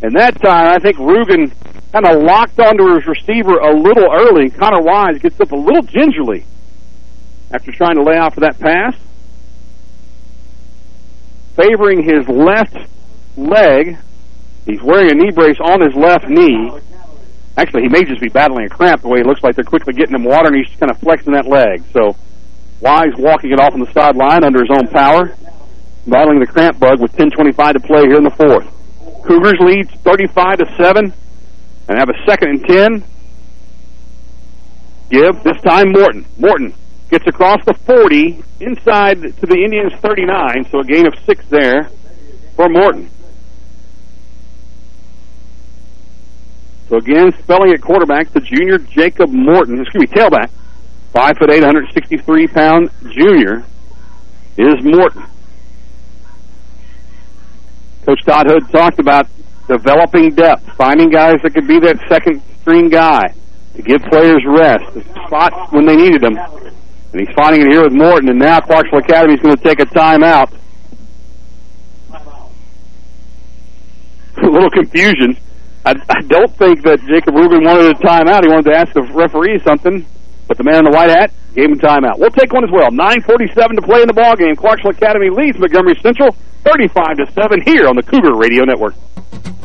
And that time, I think Rugen kind of locked onto his receiver a little early. Connor Wise gets up a little gingerly after trying to lay out for that pass. Favoring his left leg. He's wearing a knee brace on his left knee. Actually, he may just be battling a cramp the way it looks like they're quickly getting him water, and he's kind of flexing that leg. So Wise walking it off on the sideline under his own power, battling the cramp bug with 10.25 to play here in the fourth. Cougars lead 35 to 7 and have a second and 10. Give, this time Morton. Morton gets across the 40 inside to the Indians 39, so a gain of six there for Morton. So again, spelling at quarterback, the junior Jacob Morton, excuse me, tailback, five foot eight, 163 pound junior is Morton. Coach Todd Hood talked about developing depth, finding guys that could be that second string guy to give players rest, spots when they needed them. And he's finding it here with Morton, and now Clarksville Academy is going to take a timeout. a little confusion. I, I don't think that Jacob Rugen wanted a timeout. He wanted to ask the referee something, but the man in the white hat gave him timeout. We'll take one as well. 9.47 to play in the ball game. Clarksville Academy leads Montgomery Central 35 to 7 here on the Cougar Radio Network.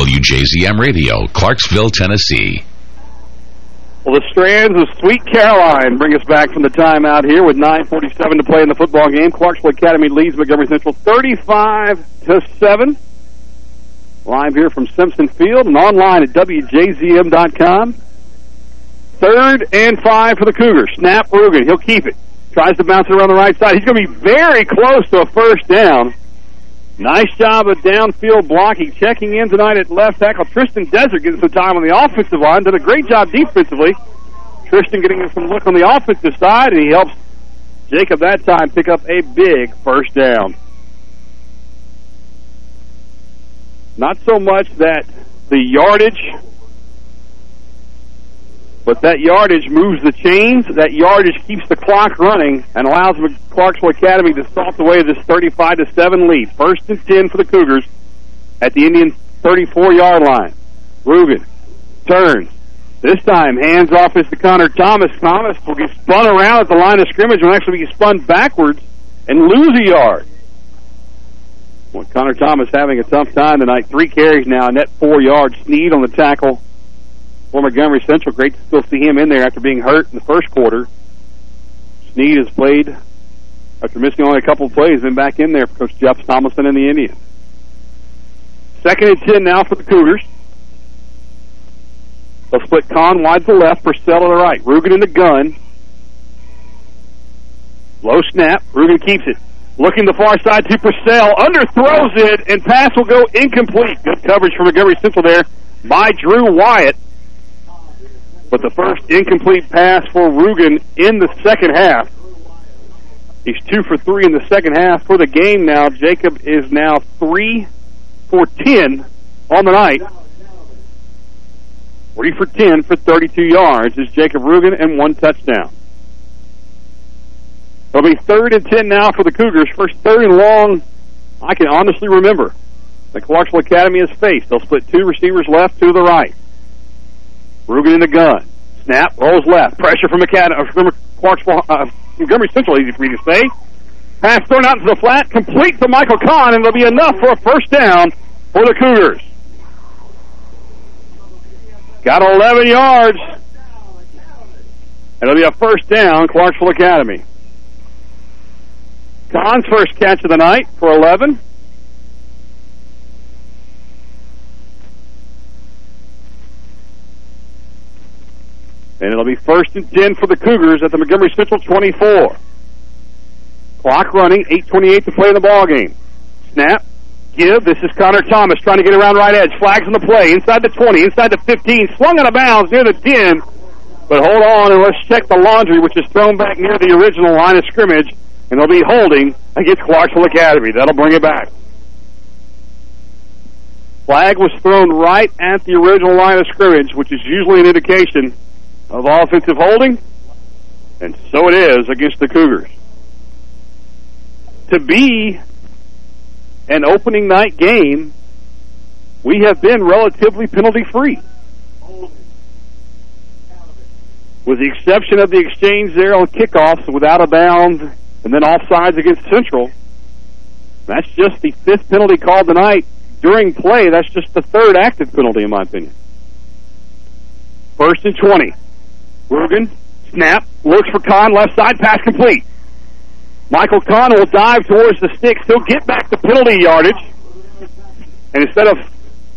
WJZM Radio, Clarksville, Tennessee. Well, the Strands of Sweet Caroline bring us back from the timeout here with 9.47 to play in the football game. Clarksville Academy leads Montgomery Central 35 to 7. Live here from Simpson Field and online at WJZM.com. Third and five for the Cougars. Snap Rugen. He'll keep it. Tries to bounce it around the right side. He's going to be very close to a first down. Nice job of downfield blocking. Checking in tonight at left tackle. Tristan Desert getting some time on the offensive line. Did a great job defensively. Tristan getting some look on the offensive side, and he helps Jacob that time pick up a big first down. Not so much that the yardage But that yardage moves the chains. That yardage keeps the clock running and allows Clarksville Academy to salt away this 35 to 7 lead. First and 10 for the Cougars at the Indian 34-yard line. Rugen turns. This time, hands off is to Connor Thomas. Thomas will get spun around at the line of scrimmage and actually be spun backwards and lose a yard. Well, Connor Thomas having a tough time tonight. Three carries now, net four yards. Sneed on the tackle for Montgomery Central. Great to still see him in there after being hurt in the first quarter. Sneed has played, after missing only a couple of plays, been back in there for Coach Jeff Tomlinson and the Indians. Second and ten now for the Cougars. They'll split Con wide to the left, Purcell to the right. Rugen in the gun. Low snap. Rugen keeps it. Looking the far side to Purcell. Underthrows it, and pass will go incomplete. Good coverage from Montgomery Central there by Drew Wyatt. But the first incomplete pass for Rugen in the second half. He's two for three in the second half for the game now. Jacob is now three for ten on the night. Three for ten for 32 yards is Jacob Rugen and one touchdown. It'll be third and ten now for the Cougars. First third and long I can honestly remember the Clarksville Academy has faced. They'll split two receivers left, to the right. Rugen in the gun. Snap, rolls left. Pressure from Academy, uh, from Clarksville, uh, Montgomery Central, easy for me to say. Pass thrown out into the flat, complete to Michael Kahn, and it'll be enough for a first down for the Cougars. Got 11 yards. And it'll be a first down, Clarksville Academy. Kahn's first catch of the night for 11. And it'll be first and 10 for the Cougars at the Montgomery Central 24. Clock running, 8.28 to play in the ball game. Snap, give. This is Connor Thomas trying to get around right edge. Flags on the play. Inside the 20, inside the 15. Slung out of bounds near the 10. But hold on and let's check the laundry, which is thrown back near the original line of scrimmage. And they'll be holding against Clarksville Academy. That'll bring it back. Flag was thrown right at the original line of scrimmage, which is usually an indication of offensive holding. And so it is against the Cougars. To be an opening night game, we have been relatively penalty-free. With the exception of the exchange there on kickoffs without a bound and then offsides against Central, that's just the fifth penalty called tonight during play. That's just the third active penalty, in my opinion. First and 20. Rugen, snap, looks for Kahn, left side, pass complete. Michael Kahn will dive towards the sticks. He'll get back the penalty yardage. And instead of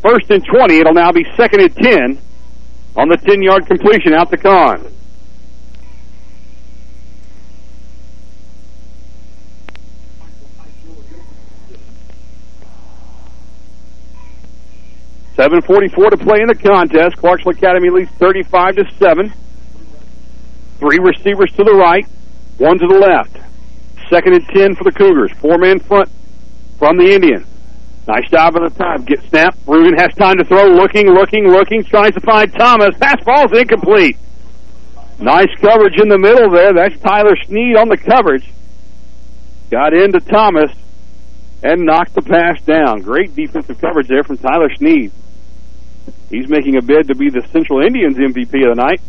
first and 20, it'll now be second and 10 on the 10-yard completion out to Kahn. Seven forty-four to play in the contest. Clarksville Academy leads thirty-five to seven. Three receivers to the right, one to the left. Second and ten for the Cougars. Four-man front from the Indians. Nice job at the time. Get snap. Rugen has time to throw. Looking, looking, looking. Tries to find Thomas. Pass ball's incomplete. Nice coverage in the middle there. That's Tyler Sneed on the coverage. Got into Thomas and knocked the pass down. Great defensive coverage there from Tyler Sneed. He's making a bid to be the Central Indians MVP of the night.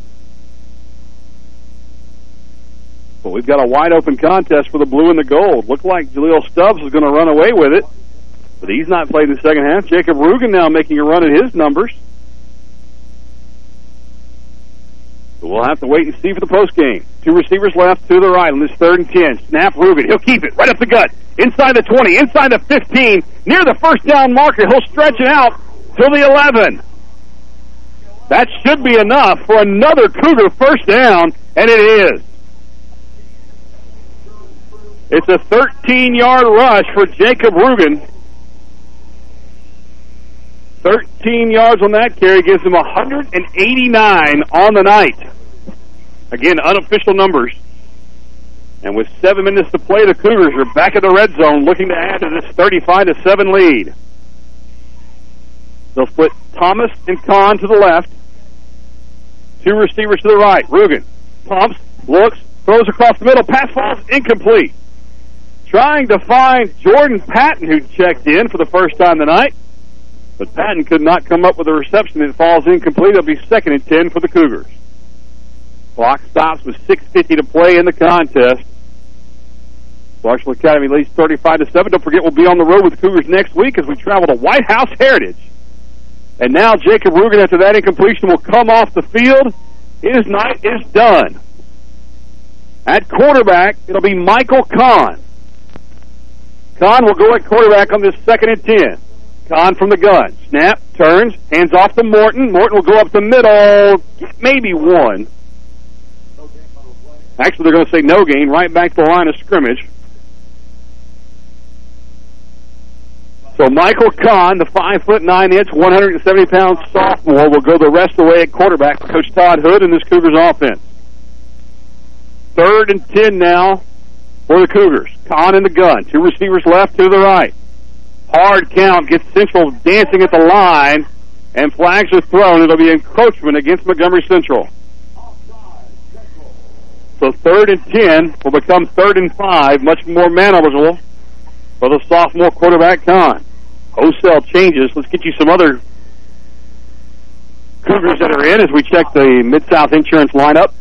But we've got a wide open contest for the blue and the gold. Looked like Jaleel Stubbs was going to run away with it, but he's not played in the second half. Jacob Rugen now making a run at his numbers. So we'll have to wait and see for the post game. Two receivers left to the right on this third and ten. Snap Rugen. He'll keep it right up the gut. Inside the 20, inside the 15, near the first down marker. He'll stretch it out to the 11. That should be enough for another Cougar first down, and it is. It's a 13-yard rush for Jacob Rugen. 13 yards on that carry gives him 189 on the night. Again, unofficial numbers. And with seven minutes to play, the Cougars are back in the red zone looking to add to this 35-7 lead. They'll split Thomas and Kahn to the left. Two receivers to the right. Rugen pumps, looks, throws across the middle. Pass falls incomplete. Trying to find Jordan Patton, who checked in for the first time tonight. But Patton could not come up with a reception. It falls incomplete. It'll be second and ten for the Cougars. Clock stops with 6.50 to play in the contest. Clarksville Academy leads 35 to 7. Don't forget, we'll be on the road with the Cougars next week as we travel to White House Heritage. And now Jacob Rugen, after that incompletion, will come off the field. His night is done. At quarterback, it'll be Michael Kahn. Kahn will go at quarterback on this second and 10. Kahn from the gun. Snap, turns, hands off to Morton. Morton will go up the middle, maybe one. Actually, they're going to say no gain, right back to the line of scrimmage. So Michael Kahn, the five foot nine inch, 170 pound sophomore, will go the rest of the way at quarterback for Coach Todd Hood and this Cougars offense. Third and ten now for the Cougars. Kahn in the gun. Two receivers left to the right. Hard count gets Central dancing at the line, and flags are thrown. It'll be encroachment against Montgomery Central. So third and ten will become third and five, much more manageable for the sophomore quarterback Kahn. Wholesale changes. Let's get you some other Cougars that are in as we check the Mid-South Insurance lineup.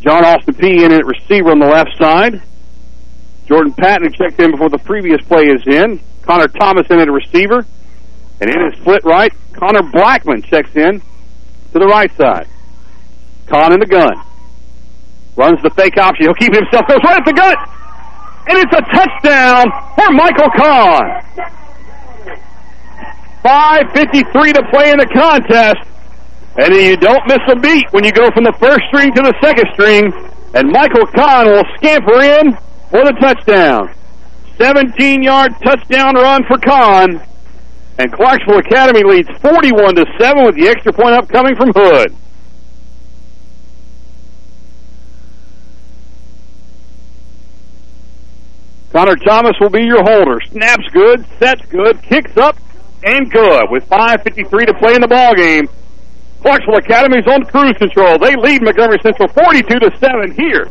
John Austin P. in at receiver on the left side. Jordan Patton checked in before the previous play is in. Connor Thomas in at receiver. And in his split right, Connor Blackman checks in to the right side. Kahn in the gun. Runs the fake option. He'll keep himself. Goes right at the gut. And it's a touchdown for Michael Kahn. 5.53 to play in the contest. And you don't miss a beat when you go from the first string to the second string. And Michael Kahn will scamper in for the touchdown. 17-yard touchdown run for Kahn. And Clarksville Academy leads 41 to 7 with the extra point upcoming from Hood. Connor Thomas will be your holder. Snaps good, sets good, kicks up, and good. With 5.53 to play in the ball game, Clarksville Academy's on cruise control. They lead Montgomery Central 42 to 7 here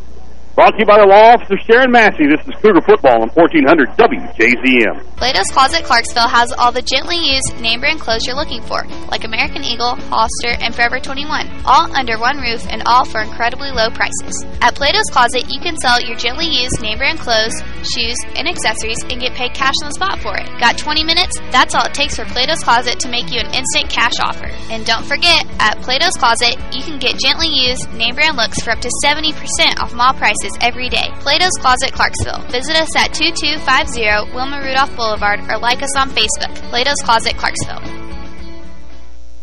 Brought to you by the law office of Sharon Massey. This is Cougar Football on 1400 WJZM. Plato's Closet Clarksville has all the gently used name brand clothes you're looking for, like American Eagle, Hollister, and Forever 21, all under one roof and all for incredibly low prices. At Plato's Closet, you can sell your gently used name brand clothes, shoes, and accessories and get paid cash on the spot for it. Got 20 minutes? That's all it takes for Plato's Closet to make you an instant cash offer. And don't forget, at Plato's Closet, you can get gently used name brand looks for up to 70% off mall prices every day. Plato's Closet Clarksville. Visit us at 2250 Wilma Rudolph Boulevard or like us on Facebook. Plato's Closet Clarksville.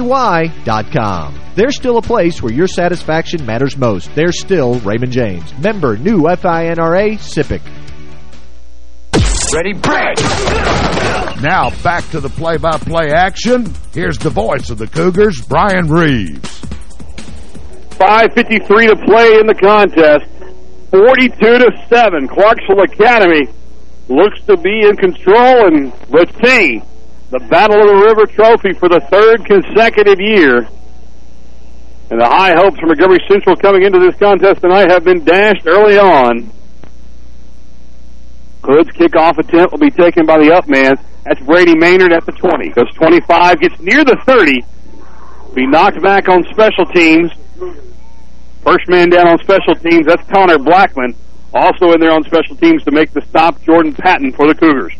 AY.com. There's still a place where your satisfaction matters most. There's still Raymond James. Member new FINRA SIPC. Ready, break! Now back to the play-by-play action. Here's the voice of the Cougars, Brian Reeves. 5.53 to play in the contest. 42 to 7. Clarksville Academy looks to be in control and retain the Battle of the River Trophy for the third consecutive year. And the high hopes for Montgomery Central coming into this contest tonight have been dashed early on. Hood's kickoff attempt will be taken by the up man. That's Brady Maynard at the 20. Goes 25, gets near the 30. Be knocked back on special teams. First man down on special teams, that's Connor Blackman. Also in there on special teams to make the stop, Jordan Patton for the Cougars.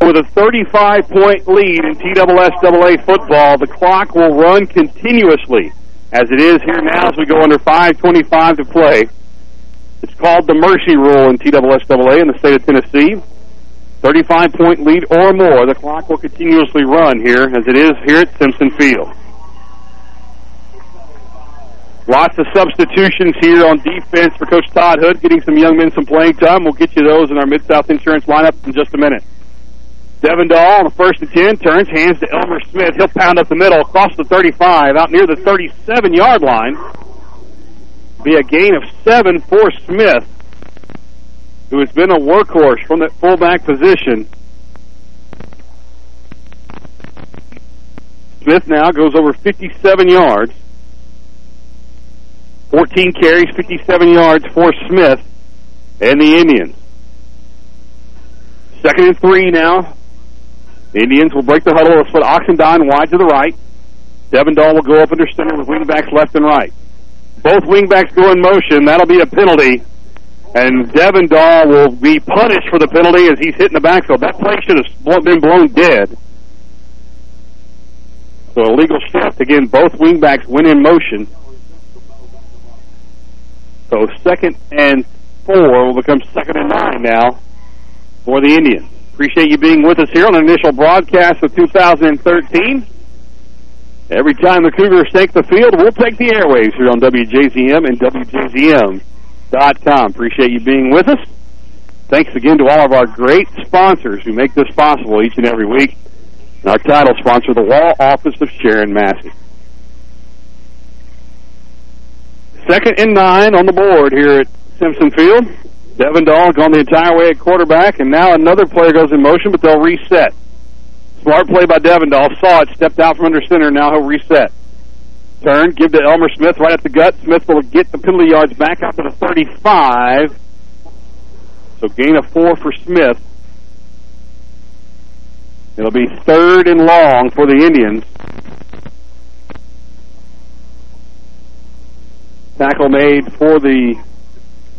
With a 35-point lead in TSSAA football, the clock will run continuously, as it is here now as we go under 5.25 to play. It's called the mercy rule in TSSAA in the state of Tennessee. 35-point lead or more, the clock will continuously run here, as it is here at Simpson Field. Lots of substitutions here on defense for Coach Todd Hood, getting some young men some playing time. We'll get you those in our Mid-South Insurance lineup in just a minute. Devendahl on the first and 10, turns, hands to Elmer Smith. He'll pound up the middle, across the 35, out near the 37-yard line. Be a gain of seven for Smith, who has been a workhorse from that fullback position. Smith now goes over 57 yards. 14 carries, 57 yards for Smith and the Indians. Second and three now. The Indians will break the huddle. They'll split Oxendine wide to the right. Devendahl will go up under center with wingbacks left and right. Both wingbacks go in motion. That'll be a penalty. And Devendahl will be punished for the penalty as he's hitting the backfield. That play should have been blown dead. So a legal shift. Again, both wingbacks went in motion. So second and four will become second and nine now for the Indians. Appreciate you being with us here on the initial broadcast of 2013. Every time the Cougars take the field, we'll take the airwaves here on WJZM and WJZM.com. Appreciate you being with us. Thanks again to all of our great sponsors who make this possible each and every week. And our title sponsor, the Law Office of Sharon Massey. Second and nine on the board here at Simpson Field. Devendahl gone the entire way at quarterback, and now another player goes in motion, but they'll reset. Smart play by Devendahl. Saw it, stepped out from under center, now he'll reset. Turn, give to Elmer Smith right at the gut. Smith will get the penalty yards back up to the 35. So gain of four for Smith. It'll be third and long for the Indians. Tackle made for the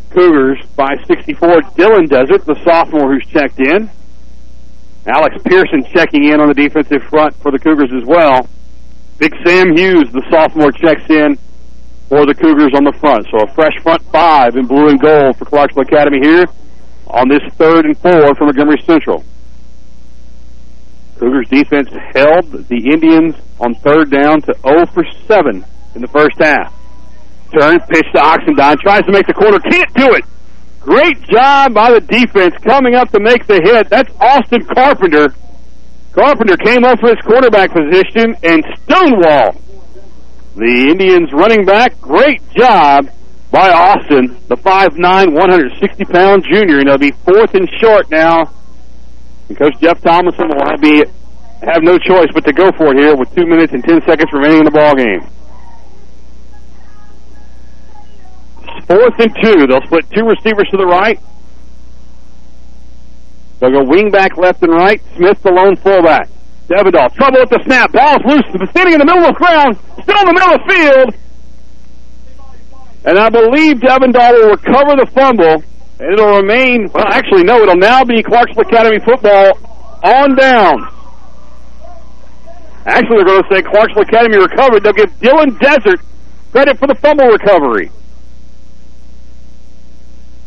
Cougars by 64. Dylan does it, the sophomore who's checked in. Alex Pearson checking in on the defensive front for the Cougars as well. Big Sam Hughes, the sophomore, checks in for the Cougars on the front. So a fresh front five in blue and gold for Clarksville Academy here on this third and four from Montgomery Central. Cougars defense held the Indians on third down to 0 for 7 in the first half. Turns, pitch to Oxendine, tries to make the corner, can't do it. Great job by the defense coming up to make the hit. That's Austin Carpenter. Carpenter came up for his quarterback position and stonewall the Indians running back. Great job by Austin, the 5'9", 160-pound junior, and it'll be fourth and short now. And Coach Jeff Thomason will be, have no choice but to go for it here with two minutes and 10 seconds remaining in the ball game. Fourth and two. They'll split two receivers to the right. They'll go wing back left and right. Smith the lone fullback. Dahl, trouble with the snap. Ball's loose. Standing in the middle of the ground. Still in the middle of the field. And I believe Devendahl will recover the fumble. And it'll remain, well, actually, no, it'll now be Clarksville Academy football on down. Actually, they're going to say Clarksville Academy recovered. They'll give Dylan Desert credit for the fumble recovery.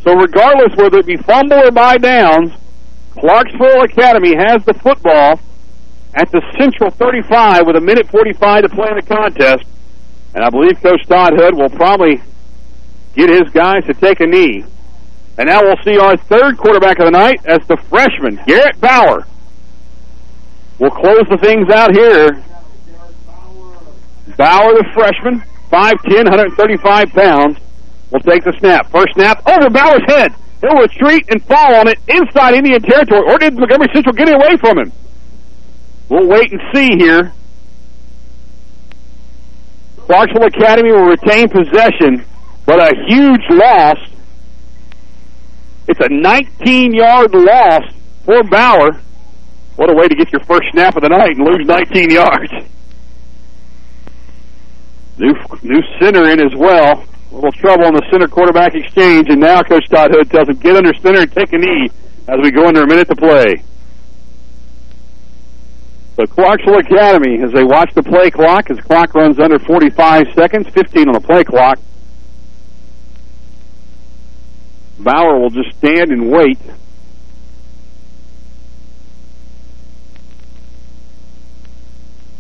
So regardless whether it be fumble or by downs, Clarksville Academy has the football at the Central 35 with a minute 45 to play in the contest. And I believe Coach Todd Hood will probably get his guys to take a knee. And now we'll see our third quarterback of the night as the freshman, Garrett Bauer. We'll close the things out here. Bauer, the freshman, 5'10", 135 pounds, will take the snap. First snap over Bauer's head. He'll retreat and fall on it inside Indian territory. Or did Montgomery Central get away from him? We'll wait and see here. Clarksville Academy will retain possession, but a huge loss. It's a 19-yard loss for Bauer. What a way to get your first snap of the night and lose 19 yards. New new center in as well. A little trouble on the center quarterback exchange, and now Coach Todd Hood tells him, get under center and take a knee as we go under a minute to play. So Clarksville Academy, as they watch the play clock, as the clock runs under 45 seconds, 15 on the play clock, Bauer will just stand and wait.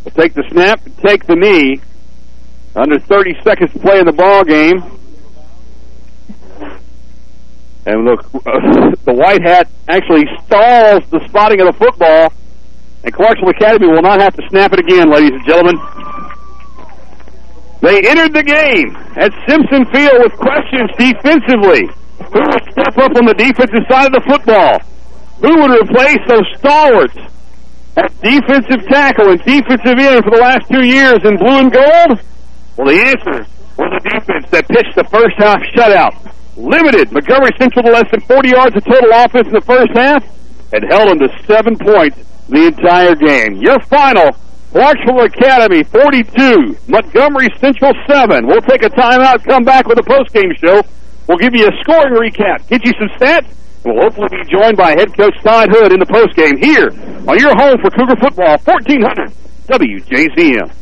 Will take the snap, take the knee, Under 30 seconds to play in the ball game. And look, the white hat actually stalls the spotting of the football, and Clarksville Academy will not have to snap it again, ladies and gentlemen. They entered the game at Simpson Field with questions defensively. Who would step up on the defensive side of the football? Who would replace those stalwarts at defensive tackle and defensive end for the last two years in blue and gold? Well, the answer was the defense that pitched the first half shutout. Limited Montgomery Central to less than 40 yards of total offense in the first half and held them to seven points the entire game. Your final, Clarksville Academy 42, Montgomery Central 7. We'll take a timeout, come back with a postgame show. We'll give you a scoring recap, get you some stats, and we'll hopefully be joined by head coach Todd Hood in the postgame here on your home for Cougar Football, 1400 WJZM.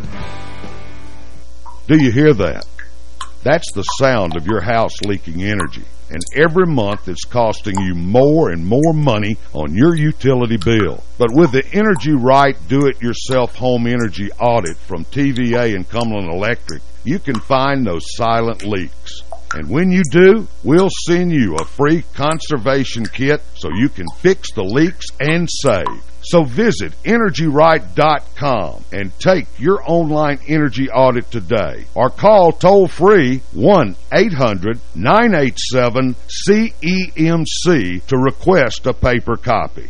Do you hear that? That's the sound of your house leaking energy. And every month it's costing you more and more money on your utility bill. But with the Energy Right Do-It-Yourself Home Energy Audit from TVA and Cumberland Electric, you can find those silent leaks. And when you do, we'll send you a free conservation kit so you can fix the leaks and save. So visit EnergyRight.com and take your online energy audit today. Or call toll-free 1-800-987-CEMC to request a paper copy.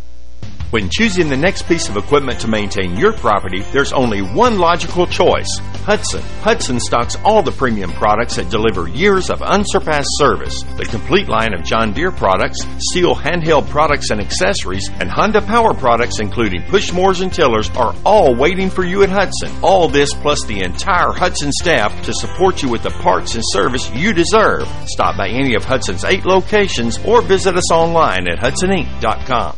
When choosing the next piece of equipment to maintain your property, there's only one logical choice Hudson. Hudson stocks all the premium products that deliver years of unsurpassed service. The complete line of John Deere products, STIHL handheld products and accessories, and Honda power products, including push mowers and tillers, are all waiting for you at Hudson. All this plus the entire Hudson staff to support you with the parts and service you deserve. Stop by any of Hudson's eight locations or visit us online at HudsonInc.com.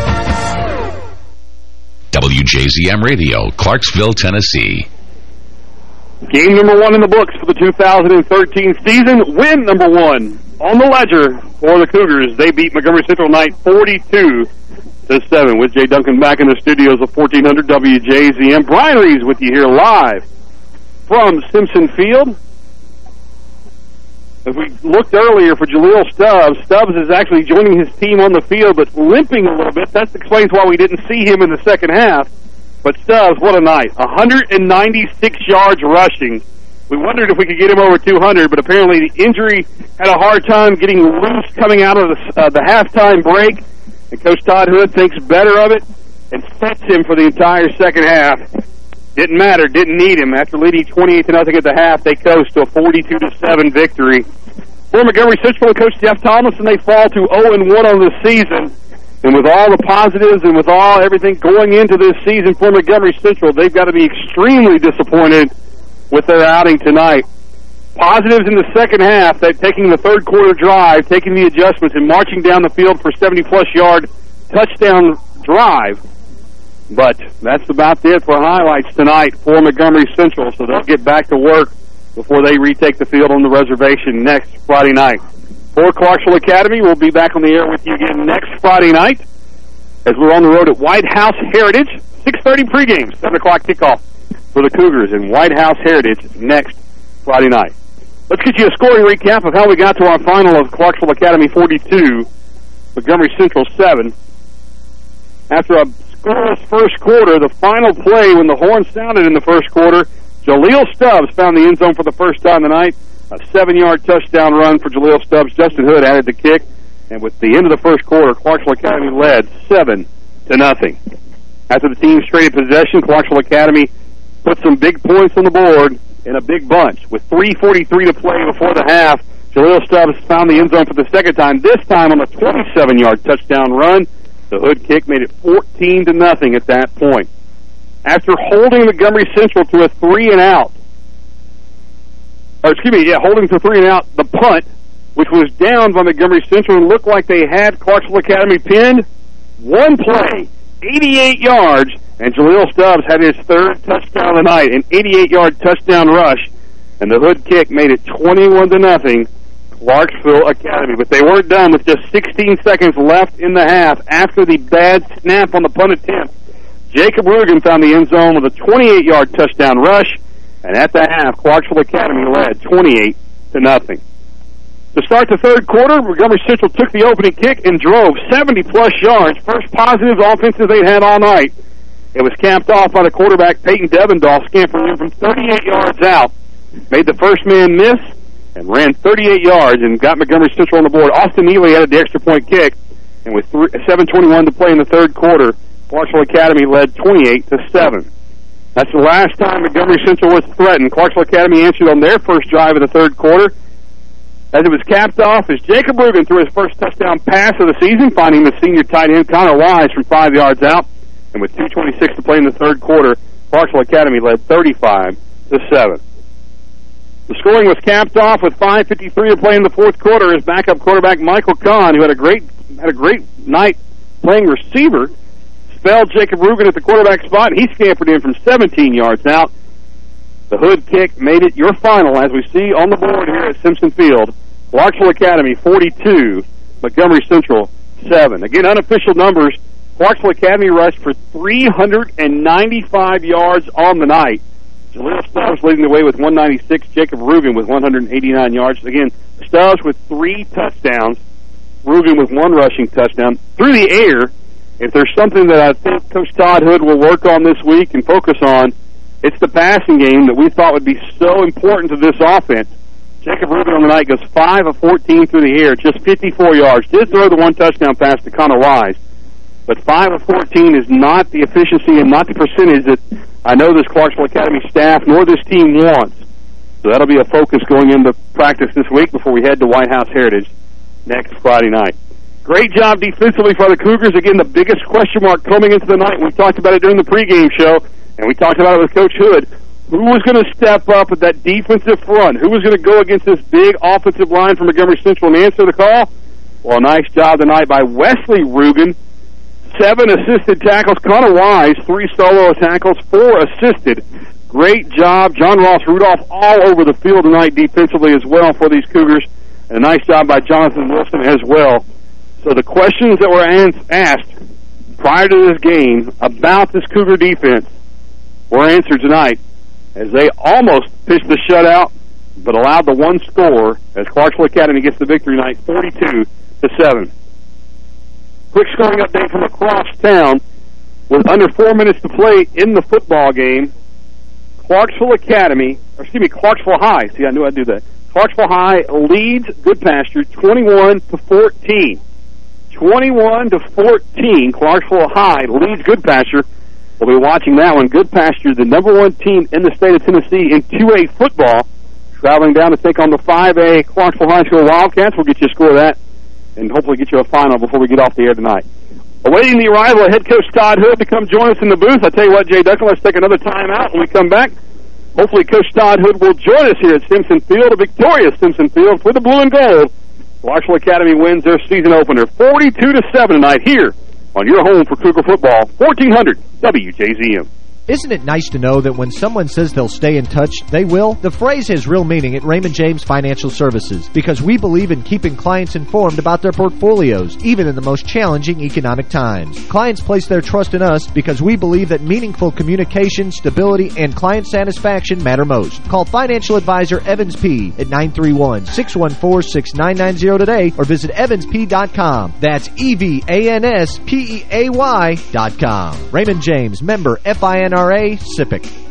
WJZM Radio, Clarksville, Tennessee. Game number one in the books for the 2013 season. Win number one on the ledger for the Cougars. They beat Montgomery Central Knight 42 to 7 with Jay Duncan back in the studios of 1400 WJZM. Brian Reeves with you here live from Simpson Field. As we looked earlier for Jaleel Stubbs, Stubbs is actually joining his team on the field, but limping a little bit. That explains why we didn't see him in the second half. But Stubbs, what a night. 196 yards rushing. We wondered if we could get him over 200, but apparently the injury had a hard time getting loose coming out of the, uh, the halftime break. And Coach Todd Hood thinks better of it and sets him for the entire second half. Didn't matter. Didn't need him. After leading 28 to nothing at the half, they coast to a 42 to 7 victory. For Montgomery Central coach Jeff Thomason, they fall to 0 and 1 on the season. And with all the positives and with all everything going into this season for Montgomery Central, they've got to be extremely disappointed with their outing tonight. Positives in the second half, that taking the third quarter drive, taking the adjustments, and marching down the field for 70-plus yard touchdown drive. But that's about it for highlights tonight for Montgomery Central, so they'll get back to work before they retake the field on the reservation next Friday night. For Clarksville Academy, we'll be back on the air with you again next Friday night as we're on the road at White House Heritage. 6.30 pregame, 7 o'clock kickoff for the Cougars in White House Heritage next Friday night. Let's get you a scoring recap of how we got to our final of Clarksville Academy 42, Montgomery Central 7. After a scoreless first quarter, the final play when the horn sounded in the first quarter, Jaleel Stubbs found the end zone for the first time tonight. A seven-yard touchdown run for Jaleel Stubbs. Justin Hood added the kick. And with the end of the first quarter, Clarksville Academy led 7 to nothing. After the team traded possession, Clarksville Academy put some big points on the board in a big bunch. With 3.43 to play before the half, Jaleel Stubbs found the end zone for the second time, this time on a 27-yard touchdown run. The Hood kick made it 14 to nothing at that point. After holding Montgomery Central to a three and out, or excuse me, yeah, holding to three and out, the punt, which was down by Montgomery Central and looked like they had Clarksville Academy pinned. One play, 88 yards, and Jaleel Stubbs had his third touchdown of the night, an 88-yard touchdown rush, and the hood kick made it 21 to nothing. Clarksville Academy, but they weren't done with just 16 seconds left in the half after the bad snap on the punt attempt. Jacob Rugen found the end zone with a 28-yard touchdown rush, and at the half, Clarksville Academy led 28 to nothing. To start the third quarter, Montgomery Central took the opening kick and drove 70-plus yards, first positive offensive they'd had all night. It was capped off by the quarterback, Peyton Devendahl, scampering in from 38 yards out. Made the first man miss and ran 38 yards and got Montgomery Central on the board. Austin Neely added the extra point kick, and with 7.21 to play in the third quarter, Clarksville Academy led 28 to 7. That's the last time Montgomery Central was threatened. Clarksville Academy answered on their first drive of the third quarter. As it was capped off, as Jacob Rugen threw his first touchdown pass of the season, finding the senior tight end Connor Wise from five yards out. And with 2.26 to play in the third quarter, Clarksville Academy led 35 to 7. The scoring was capped off with 5.53 to play in the fourth quarter as backup quarterback Michael Kahn, who had a great had a great night playing receiver, spelled Jacob Rugen at the quarterback spot, and he scampered in from 17 yards out. The hood kick made it your final, as we see on the board here at Simpson Field. Clarksville Academy 42, Montgomery Central 7. Again, unofficial numbers, Clarksville Academy rushed for 395 yards on the night. Jaleel Stubbs leading the way with 196, Jacob Rugen with 189 yards. Again, Stubbs with three touchdowns, Rugen with one rushing touchdown. Through the air, if there's something that I think Coach Todd Hood will work on this week and focus on, it's the passing game that we thought would be so important to this offense. Jacob Rugen on the night goes 5 of 14 through the air, just 54 yards. Did throw the one touchdown pass to Connor Wise. But 5 of 14 is not the efficiency and not the percentage that I know this Clarksville Academy staff nor this team wants. So that'll be a focus going into practice this week before we head to White House Heritage next Friday night. Great job defensively for the Cougars. Again, the biggest question mark coming into the night. We talked about it during the pregame show, and we talked about it with Coach Hood. Who was going to step up at that defensive front? Who was going to go against this big offensive line from Montgomery Central and answer the call? Well, nice job tonight by Wesley Rugen. Seven assisted tackles. Connor Wise, three solo tackles, four assisted. Great job. John Ross Rudolph all over the field tonight defensively as well for these Cougars. And a nice job by Jonathan Wilson as well. So the questions that were asked prior to this game about this Cougar defense were answered tonight as they almost pitched the shutout but allowed the one score as Clarksville Academy gets the victory tonight 42 to 7. Quick scoring update from across town. With under four minutes to play in the football game, Clarksville Academy, or excuse me, Clarksville High. See, I knew I'd do that. Clarksville High leads Goodpasture 21 to 14. 21 to 14. Clarksville High leads Goodpasture. We'll be watching that one. Goodpasture's, the number one team in the state of Tennessee in 2A football, traveling down to take on the 5A Clarksville High School Wildcats. We'll get you a score of that and hopefully get you a final before we get off the air tonight. Awaiting the arrival of head coach Todd Hood to come join us in the booth. I tell you what, Jay Duncan, let's take another time out. When we come back, hopefully Coach Todd Hood will join us here at Simpson Field, a victorious Simpson Field for the blue and gold. Clarksville Academy wins their season opener 42 to 7 tonight here on your home for Cougar football, 1400 WJZM. Isn't it nice to know that when someone says they'll stay in touch, they will? The phrase has real meaning at Raymond James Financial Services because we believe in keeping clients informed about their portfolios, even in the most challenging economic times. Clients place their trust in us because we believe that meaningful communication, stability, and client satisfaction matter most. Call financial advisor Evans Peay at 931-614-6990 today or visit evanspeay.com. That's E-V-A-N-S-P-E-A-Y dot com. Raymond James, member FINRA, SIPC.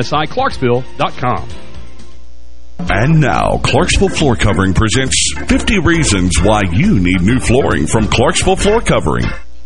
msiclarksville.com. And now, Clarksville Floor Covering presents 50 Reasons Why You Need New Flooring from Clarksville Floor Covering.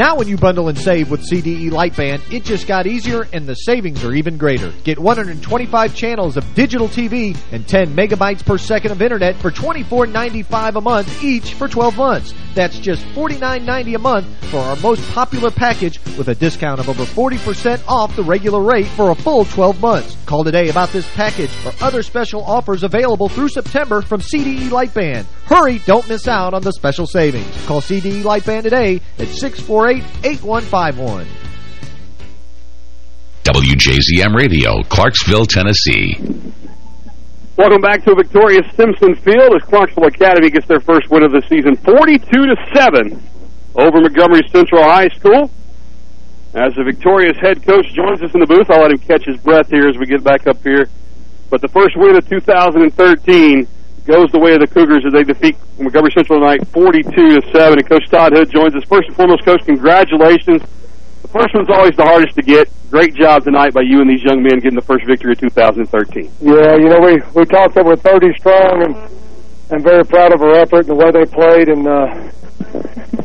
Now when you bundle and save with CDE Lightband, it just got easier and the savings are even greater. Get 125 channels of digital TV and 10 megabytes per second of internet for $24.95 a month each for 12 months. That's just $49.90 a month for our most popular package with a discount of over 40% off the regular rate for a full 12 months. Call today about this package or other special offers available through September from CDE Lightband. Hurry, don't miss out on the special savings. Call CDE Lightband today at 648-8151. WJZM Radio, Clarksville, Tennessee. Welcome back to a victorious Simpson Field as Clarksville Academy gets their first win of the season, 42 to 7 over Montgomery Central High School. As the victorious head coach joins us in the booth, I'll let him catch his breath here as we get back up here. But the first win of 2013 goes the way of the Cougars as they defeat Montgomery Central tonight 42 to 7. And Coach Todd Hood joins us. First and foremost, Coach, congratulations. The first one's always the hardest to get. Great job tonight by you and these young men getting the first victory of 2013. Yeah, you know, we, we talked that we're 30 strong and I'm very proud of our effort and the way they played. And uh,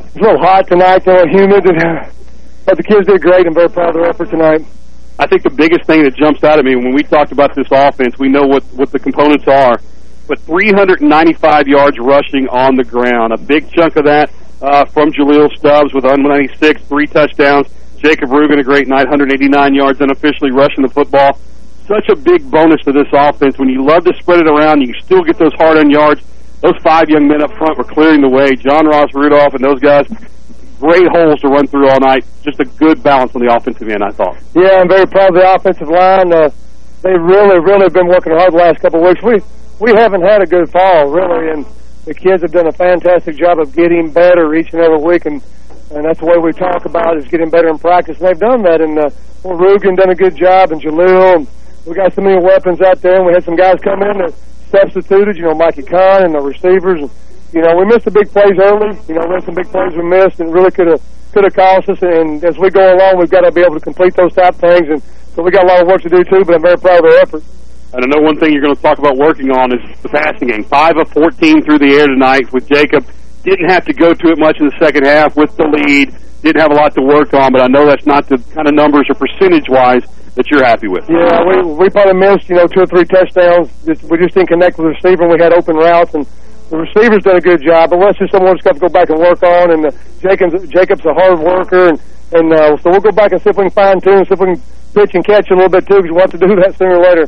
it's a little hot tonight, a little humid, and, uh, but the kids did great. I'm very proud of their effort tonight. I think the biggest thing that jumps out at me when we talked about this offense, we know what, what the components are, but 395 yards rushing on the ground. A big chunk of that uh, from Jaleel Stubbs with 196, three touchdowns. Jacob Rugen, a great night, 189 yards unofficially rushing the football. Such a big bonus to this offense. When you love to spread it around, you still get those hard-on yards. Those five young men up front were clearing the way. John Ross Rudolph and those guys, great holes to run through all night. Just a good balance on the offensive end, I thought. Yeah, I'm very proud of the offensive line. Uh, they really, really been working hard the last couple of weeks. We we haven't had a good fall, really, and the kids have done a fantastic job of getting better each and every week. And and that's the way we talk about is getting better in practice. And they've done that. And uh, well, Rugen done a good job, and Jaleel. And we got so many weapons out there, and we had some guys come in that substituted. You know, Mikey Kahn and the receivers. And, you know, we missed the big plays early. You know, had some big plays we missed, and really could have could have cost us. And as we go along, we've got to be able to complete those type things. And so we got a lot of work to do too. But I'm very proud of their effort. And I know one thing you're going to talk about working on is the passing game. 5 of 14 through the air tonight with Jacob. Didn't have to go to it much in the second half with the lead. Didn't have a lot to work on, but I know that's not the kind of numbers or percentage-wise that you're happy with. Yeah, we we probably missed, you know, two or three touchdowns. Just, we just didn't connect with the receiver, and we had open routes, and the receivers done a good job. But that's just we're just got to go back and work on. And uh, Jacob's Jacob's a hard worker, and and uh, so we'll go back and see if we can fine tune, see if we can pitch and catch a little bit too, because we'll have to do that sooner or later.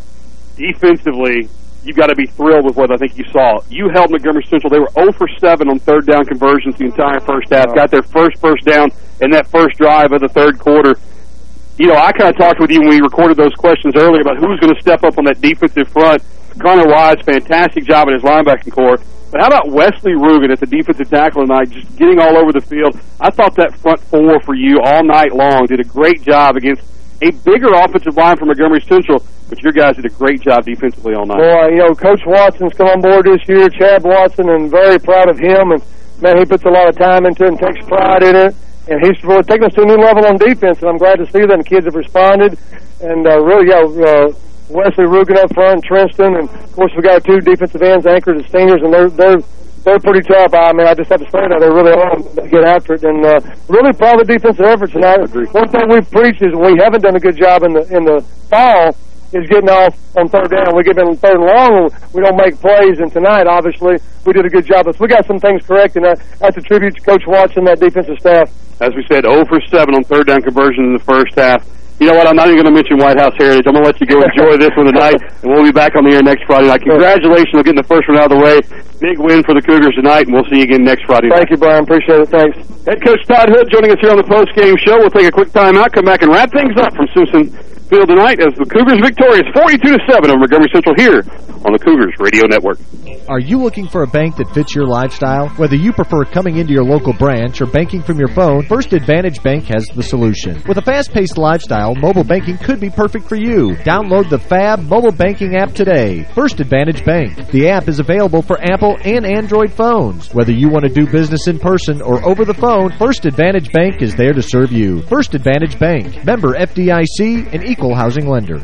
Defensively, you've got to be thrilled with what I think you saw. You held Montgomery Central. They were 0 for 7 on third down conversions the entire first half. Got their first first down in that first drive of the third quarter. You know, I kind of talked with you when we recorded those questions earlier about who's going to step up on that defensive front. Connor Wise, fantastic job in his linebacking core. But how about Wesley Rugen at the defensive tackle tonight, just getting all over the field? I thought that front four for you all night long did a great job against a bigger offensive line for Montgomery Central, but your guys did a great job defensively all night. Boy, you know, Coach Watson's come on board this year, Chad Watson, and very proud of him. And, man, he puts a lot of time into it and takes pride in it. And he's really taken us to a new level on defense, and I'm glad to see that. And the kids have responded. And uh, really, yeah, uh, Wesley Rugen up front, Tristan, and, of course, we got two defensive ends anchored as seniors, and they're they're they're pretty tough. I mean, I just have to say that. They really are to get after it. And uh, really proud of the defensive effort tonight. One thing we've preached is we haven't done a good job in the in the fall is getting off on third down. We get in third and long, we don't make plays. And tonight, obviously, we did a good job. But we got some things correct, and that, that's a tribute to Coach Watson, that defensive staff. As we said, 0 for 7 on third down conversion in the first half. You know what? I'm not even going to mention White House Heritage. I'm going to let you go enjoy this one tonight, and we'll be back on the air next Friday night. Congratulations on getting the first one out of the way. Big win for the Cougars tonight, and we'll see you again next Friday night. Thank you, Brian. Appreciate it. Thanks. Head coach Todd Hood joining us here on the post-game show. We'll take a quick time out, come back and wrap things up from Simpson Field tonight as the Cougars victorious 42 to 7 over Montgomery Central here on the Cougars Radio Network. Are you looking for a bank that fits your lifestyle? Whether you prefer coming into your local branch or banking from your phone, First Advantage Bank has the solution. With a fast-paced lifestyle, mobile banking could be perfect for you. Download the FAB mobile banking app today. First Advantage Bank. The app is available for Apple and Android phones. Whether you want to do business in person or over the phone, First Advantage Bank is there to serve you. First Advantage Bank. Member FDIC and equal housing lender.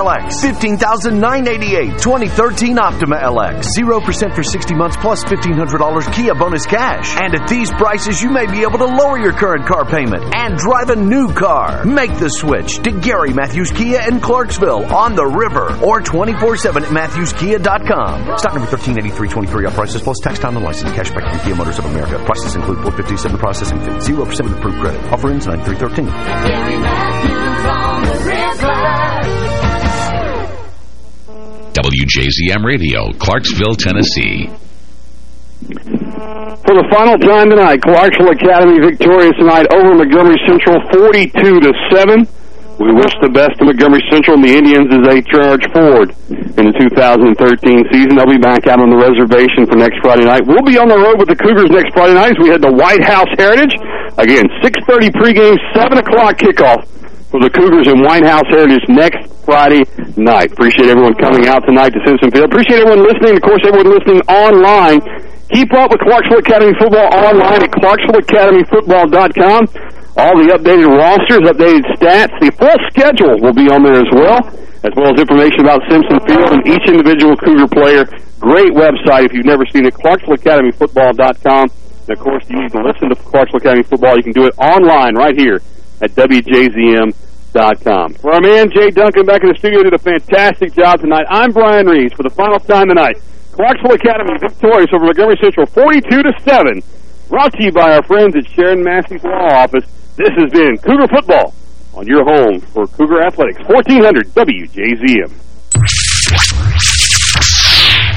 LX, 15988 2013 Optima LX, 0% for 60 months plus $1,500 Kia bonus cash. And at these prices, you may be able to lower your current car payment and drive a new car. Make the switch to Gary Matthews Kia in Clarksville on the river or 24-7 at MatthewsKia.com. Stock number 138323 all prices plus tax time and license. Cashback from Kia Motors of America. Prices include 457 processing fee. 0% with approved credit. Offer ends 9313. Gary Matthews WJZM Radio, Clarksville, Tennessee. For the final time tonight, Clarksville Academy victorious tonight over Montgomery Central 42 to 7. We wish the best to Montgomery Central and the Indians as they charge forward in the 2013 season. They'll be back out on the reservation for next Friday night. We'll be on the road with the Cougars next Friday night as we head to White House Heritage. Again, 6.30 pregame, 7 o'clock kickoff for the Cougars in White House Heritage next Friday night. Appreciate everyone coming out tonight to Simpson Field. Appreciate everyone listening. Of course, everyone listening online. Keep up with Clarksville Academy Football online at ClarksvilleAcademyFootball.com. All the updated rosters, updated stats, the full schedule will be on there as well, as well as information about Simpson Field and each individual Cougar player. Great website if you've never seen it, ClarksvilleAcademyFootball.com. And of course, you can listen to Clarksville Academy Football. You can do it online right here at WJZM.com. For our man, Jay Duncan, back in the studio, did a fantastic job tonight. I'm Brian Reeves for the final time tonight. Clarksville Academy victorious over Montgomery Central 42 to 7. Brought to you by our friends at Sharon Massey's Law Office. This has been Cougar Football on your home for Cougar Athletics. 1400 WJZM.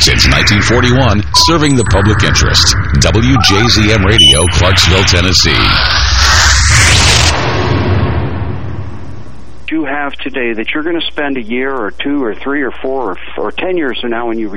Since 1941, serving the public interest. WJZM Radio, Clarksville, Tennessee. You have today that you're going to spend a year or two or three or four or, or ten years from now when you.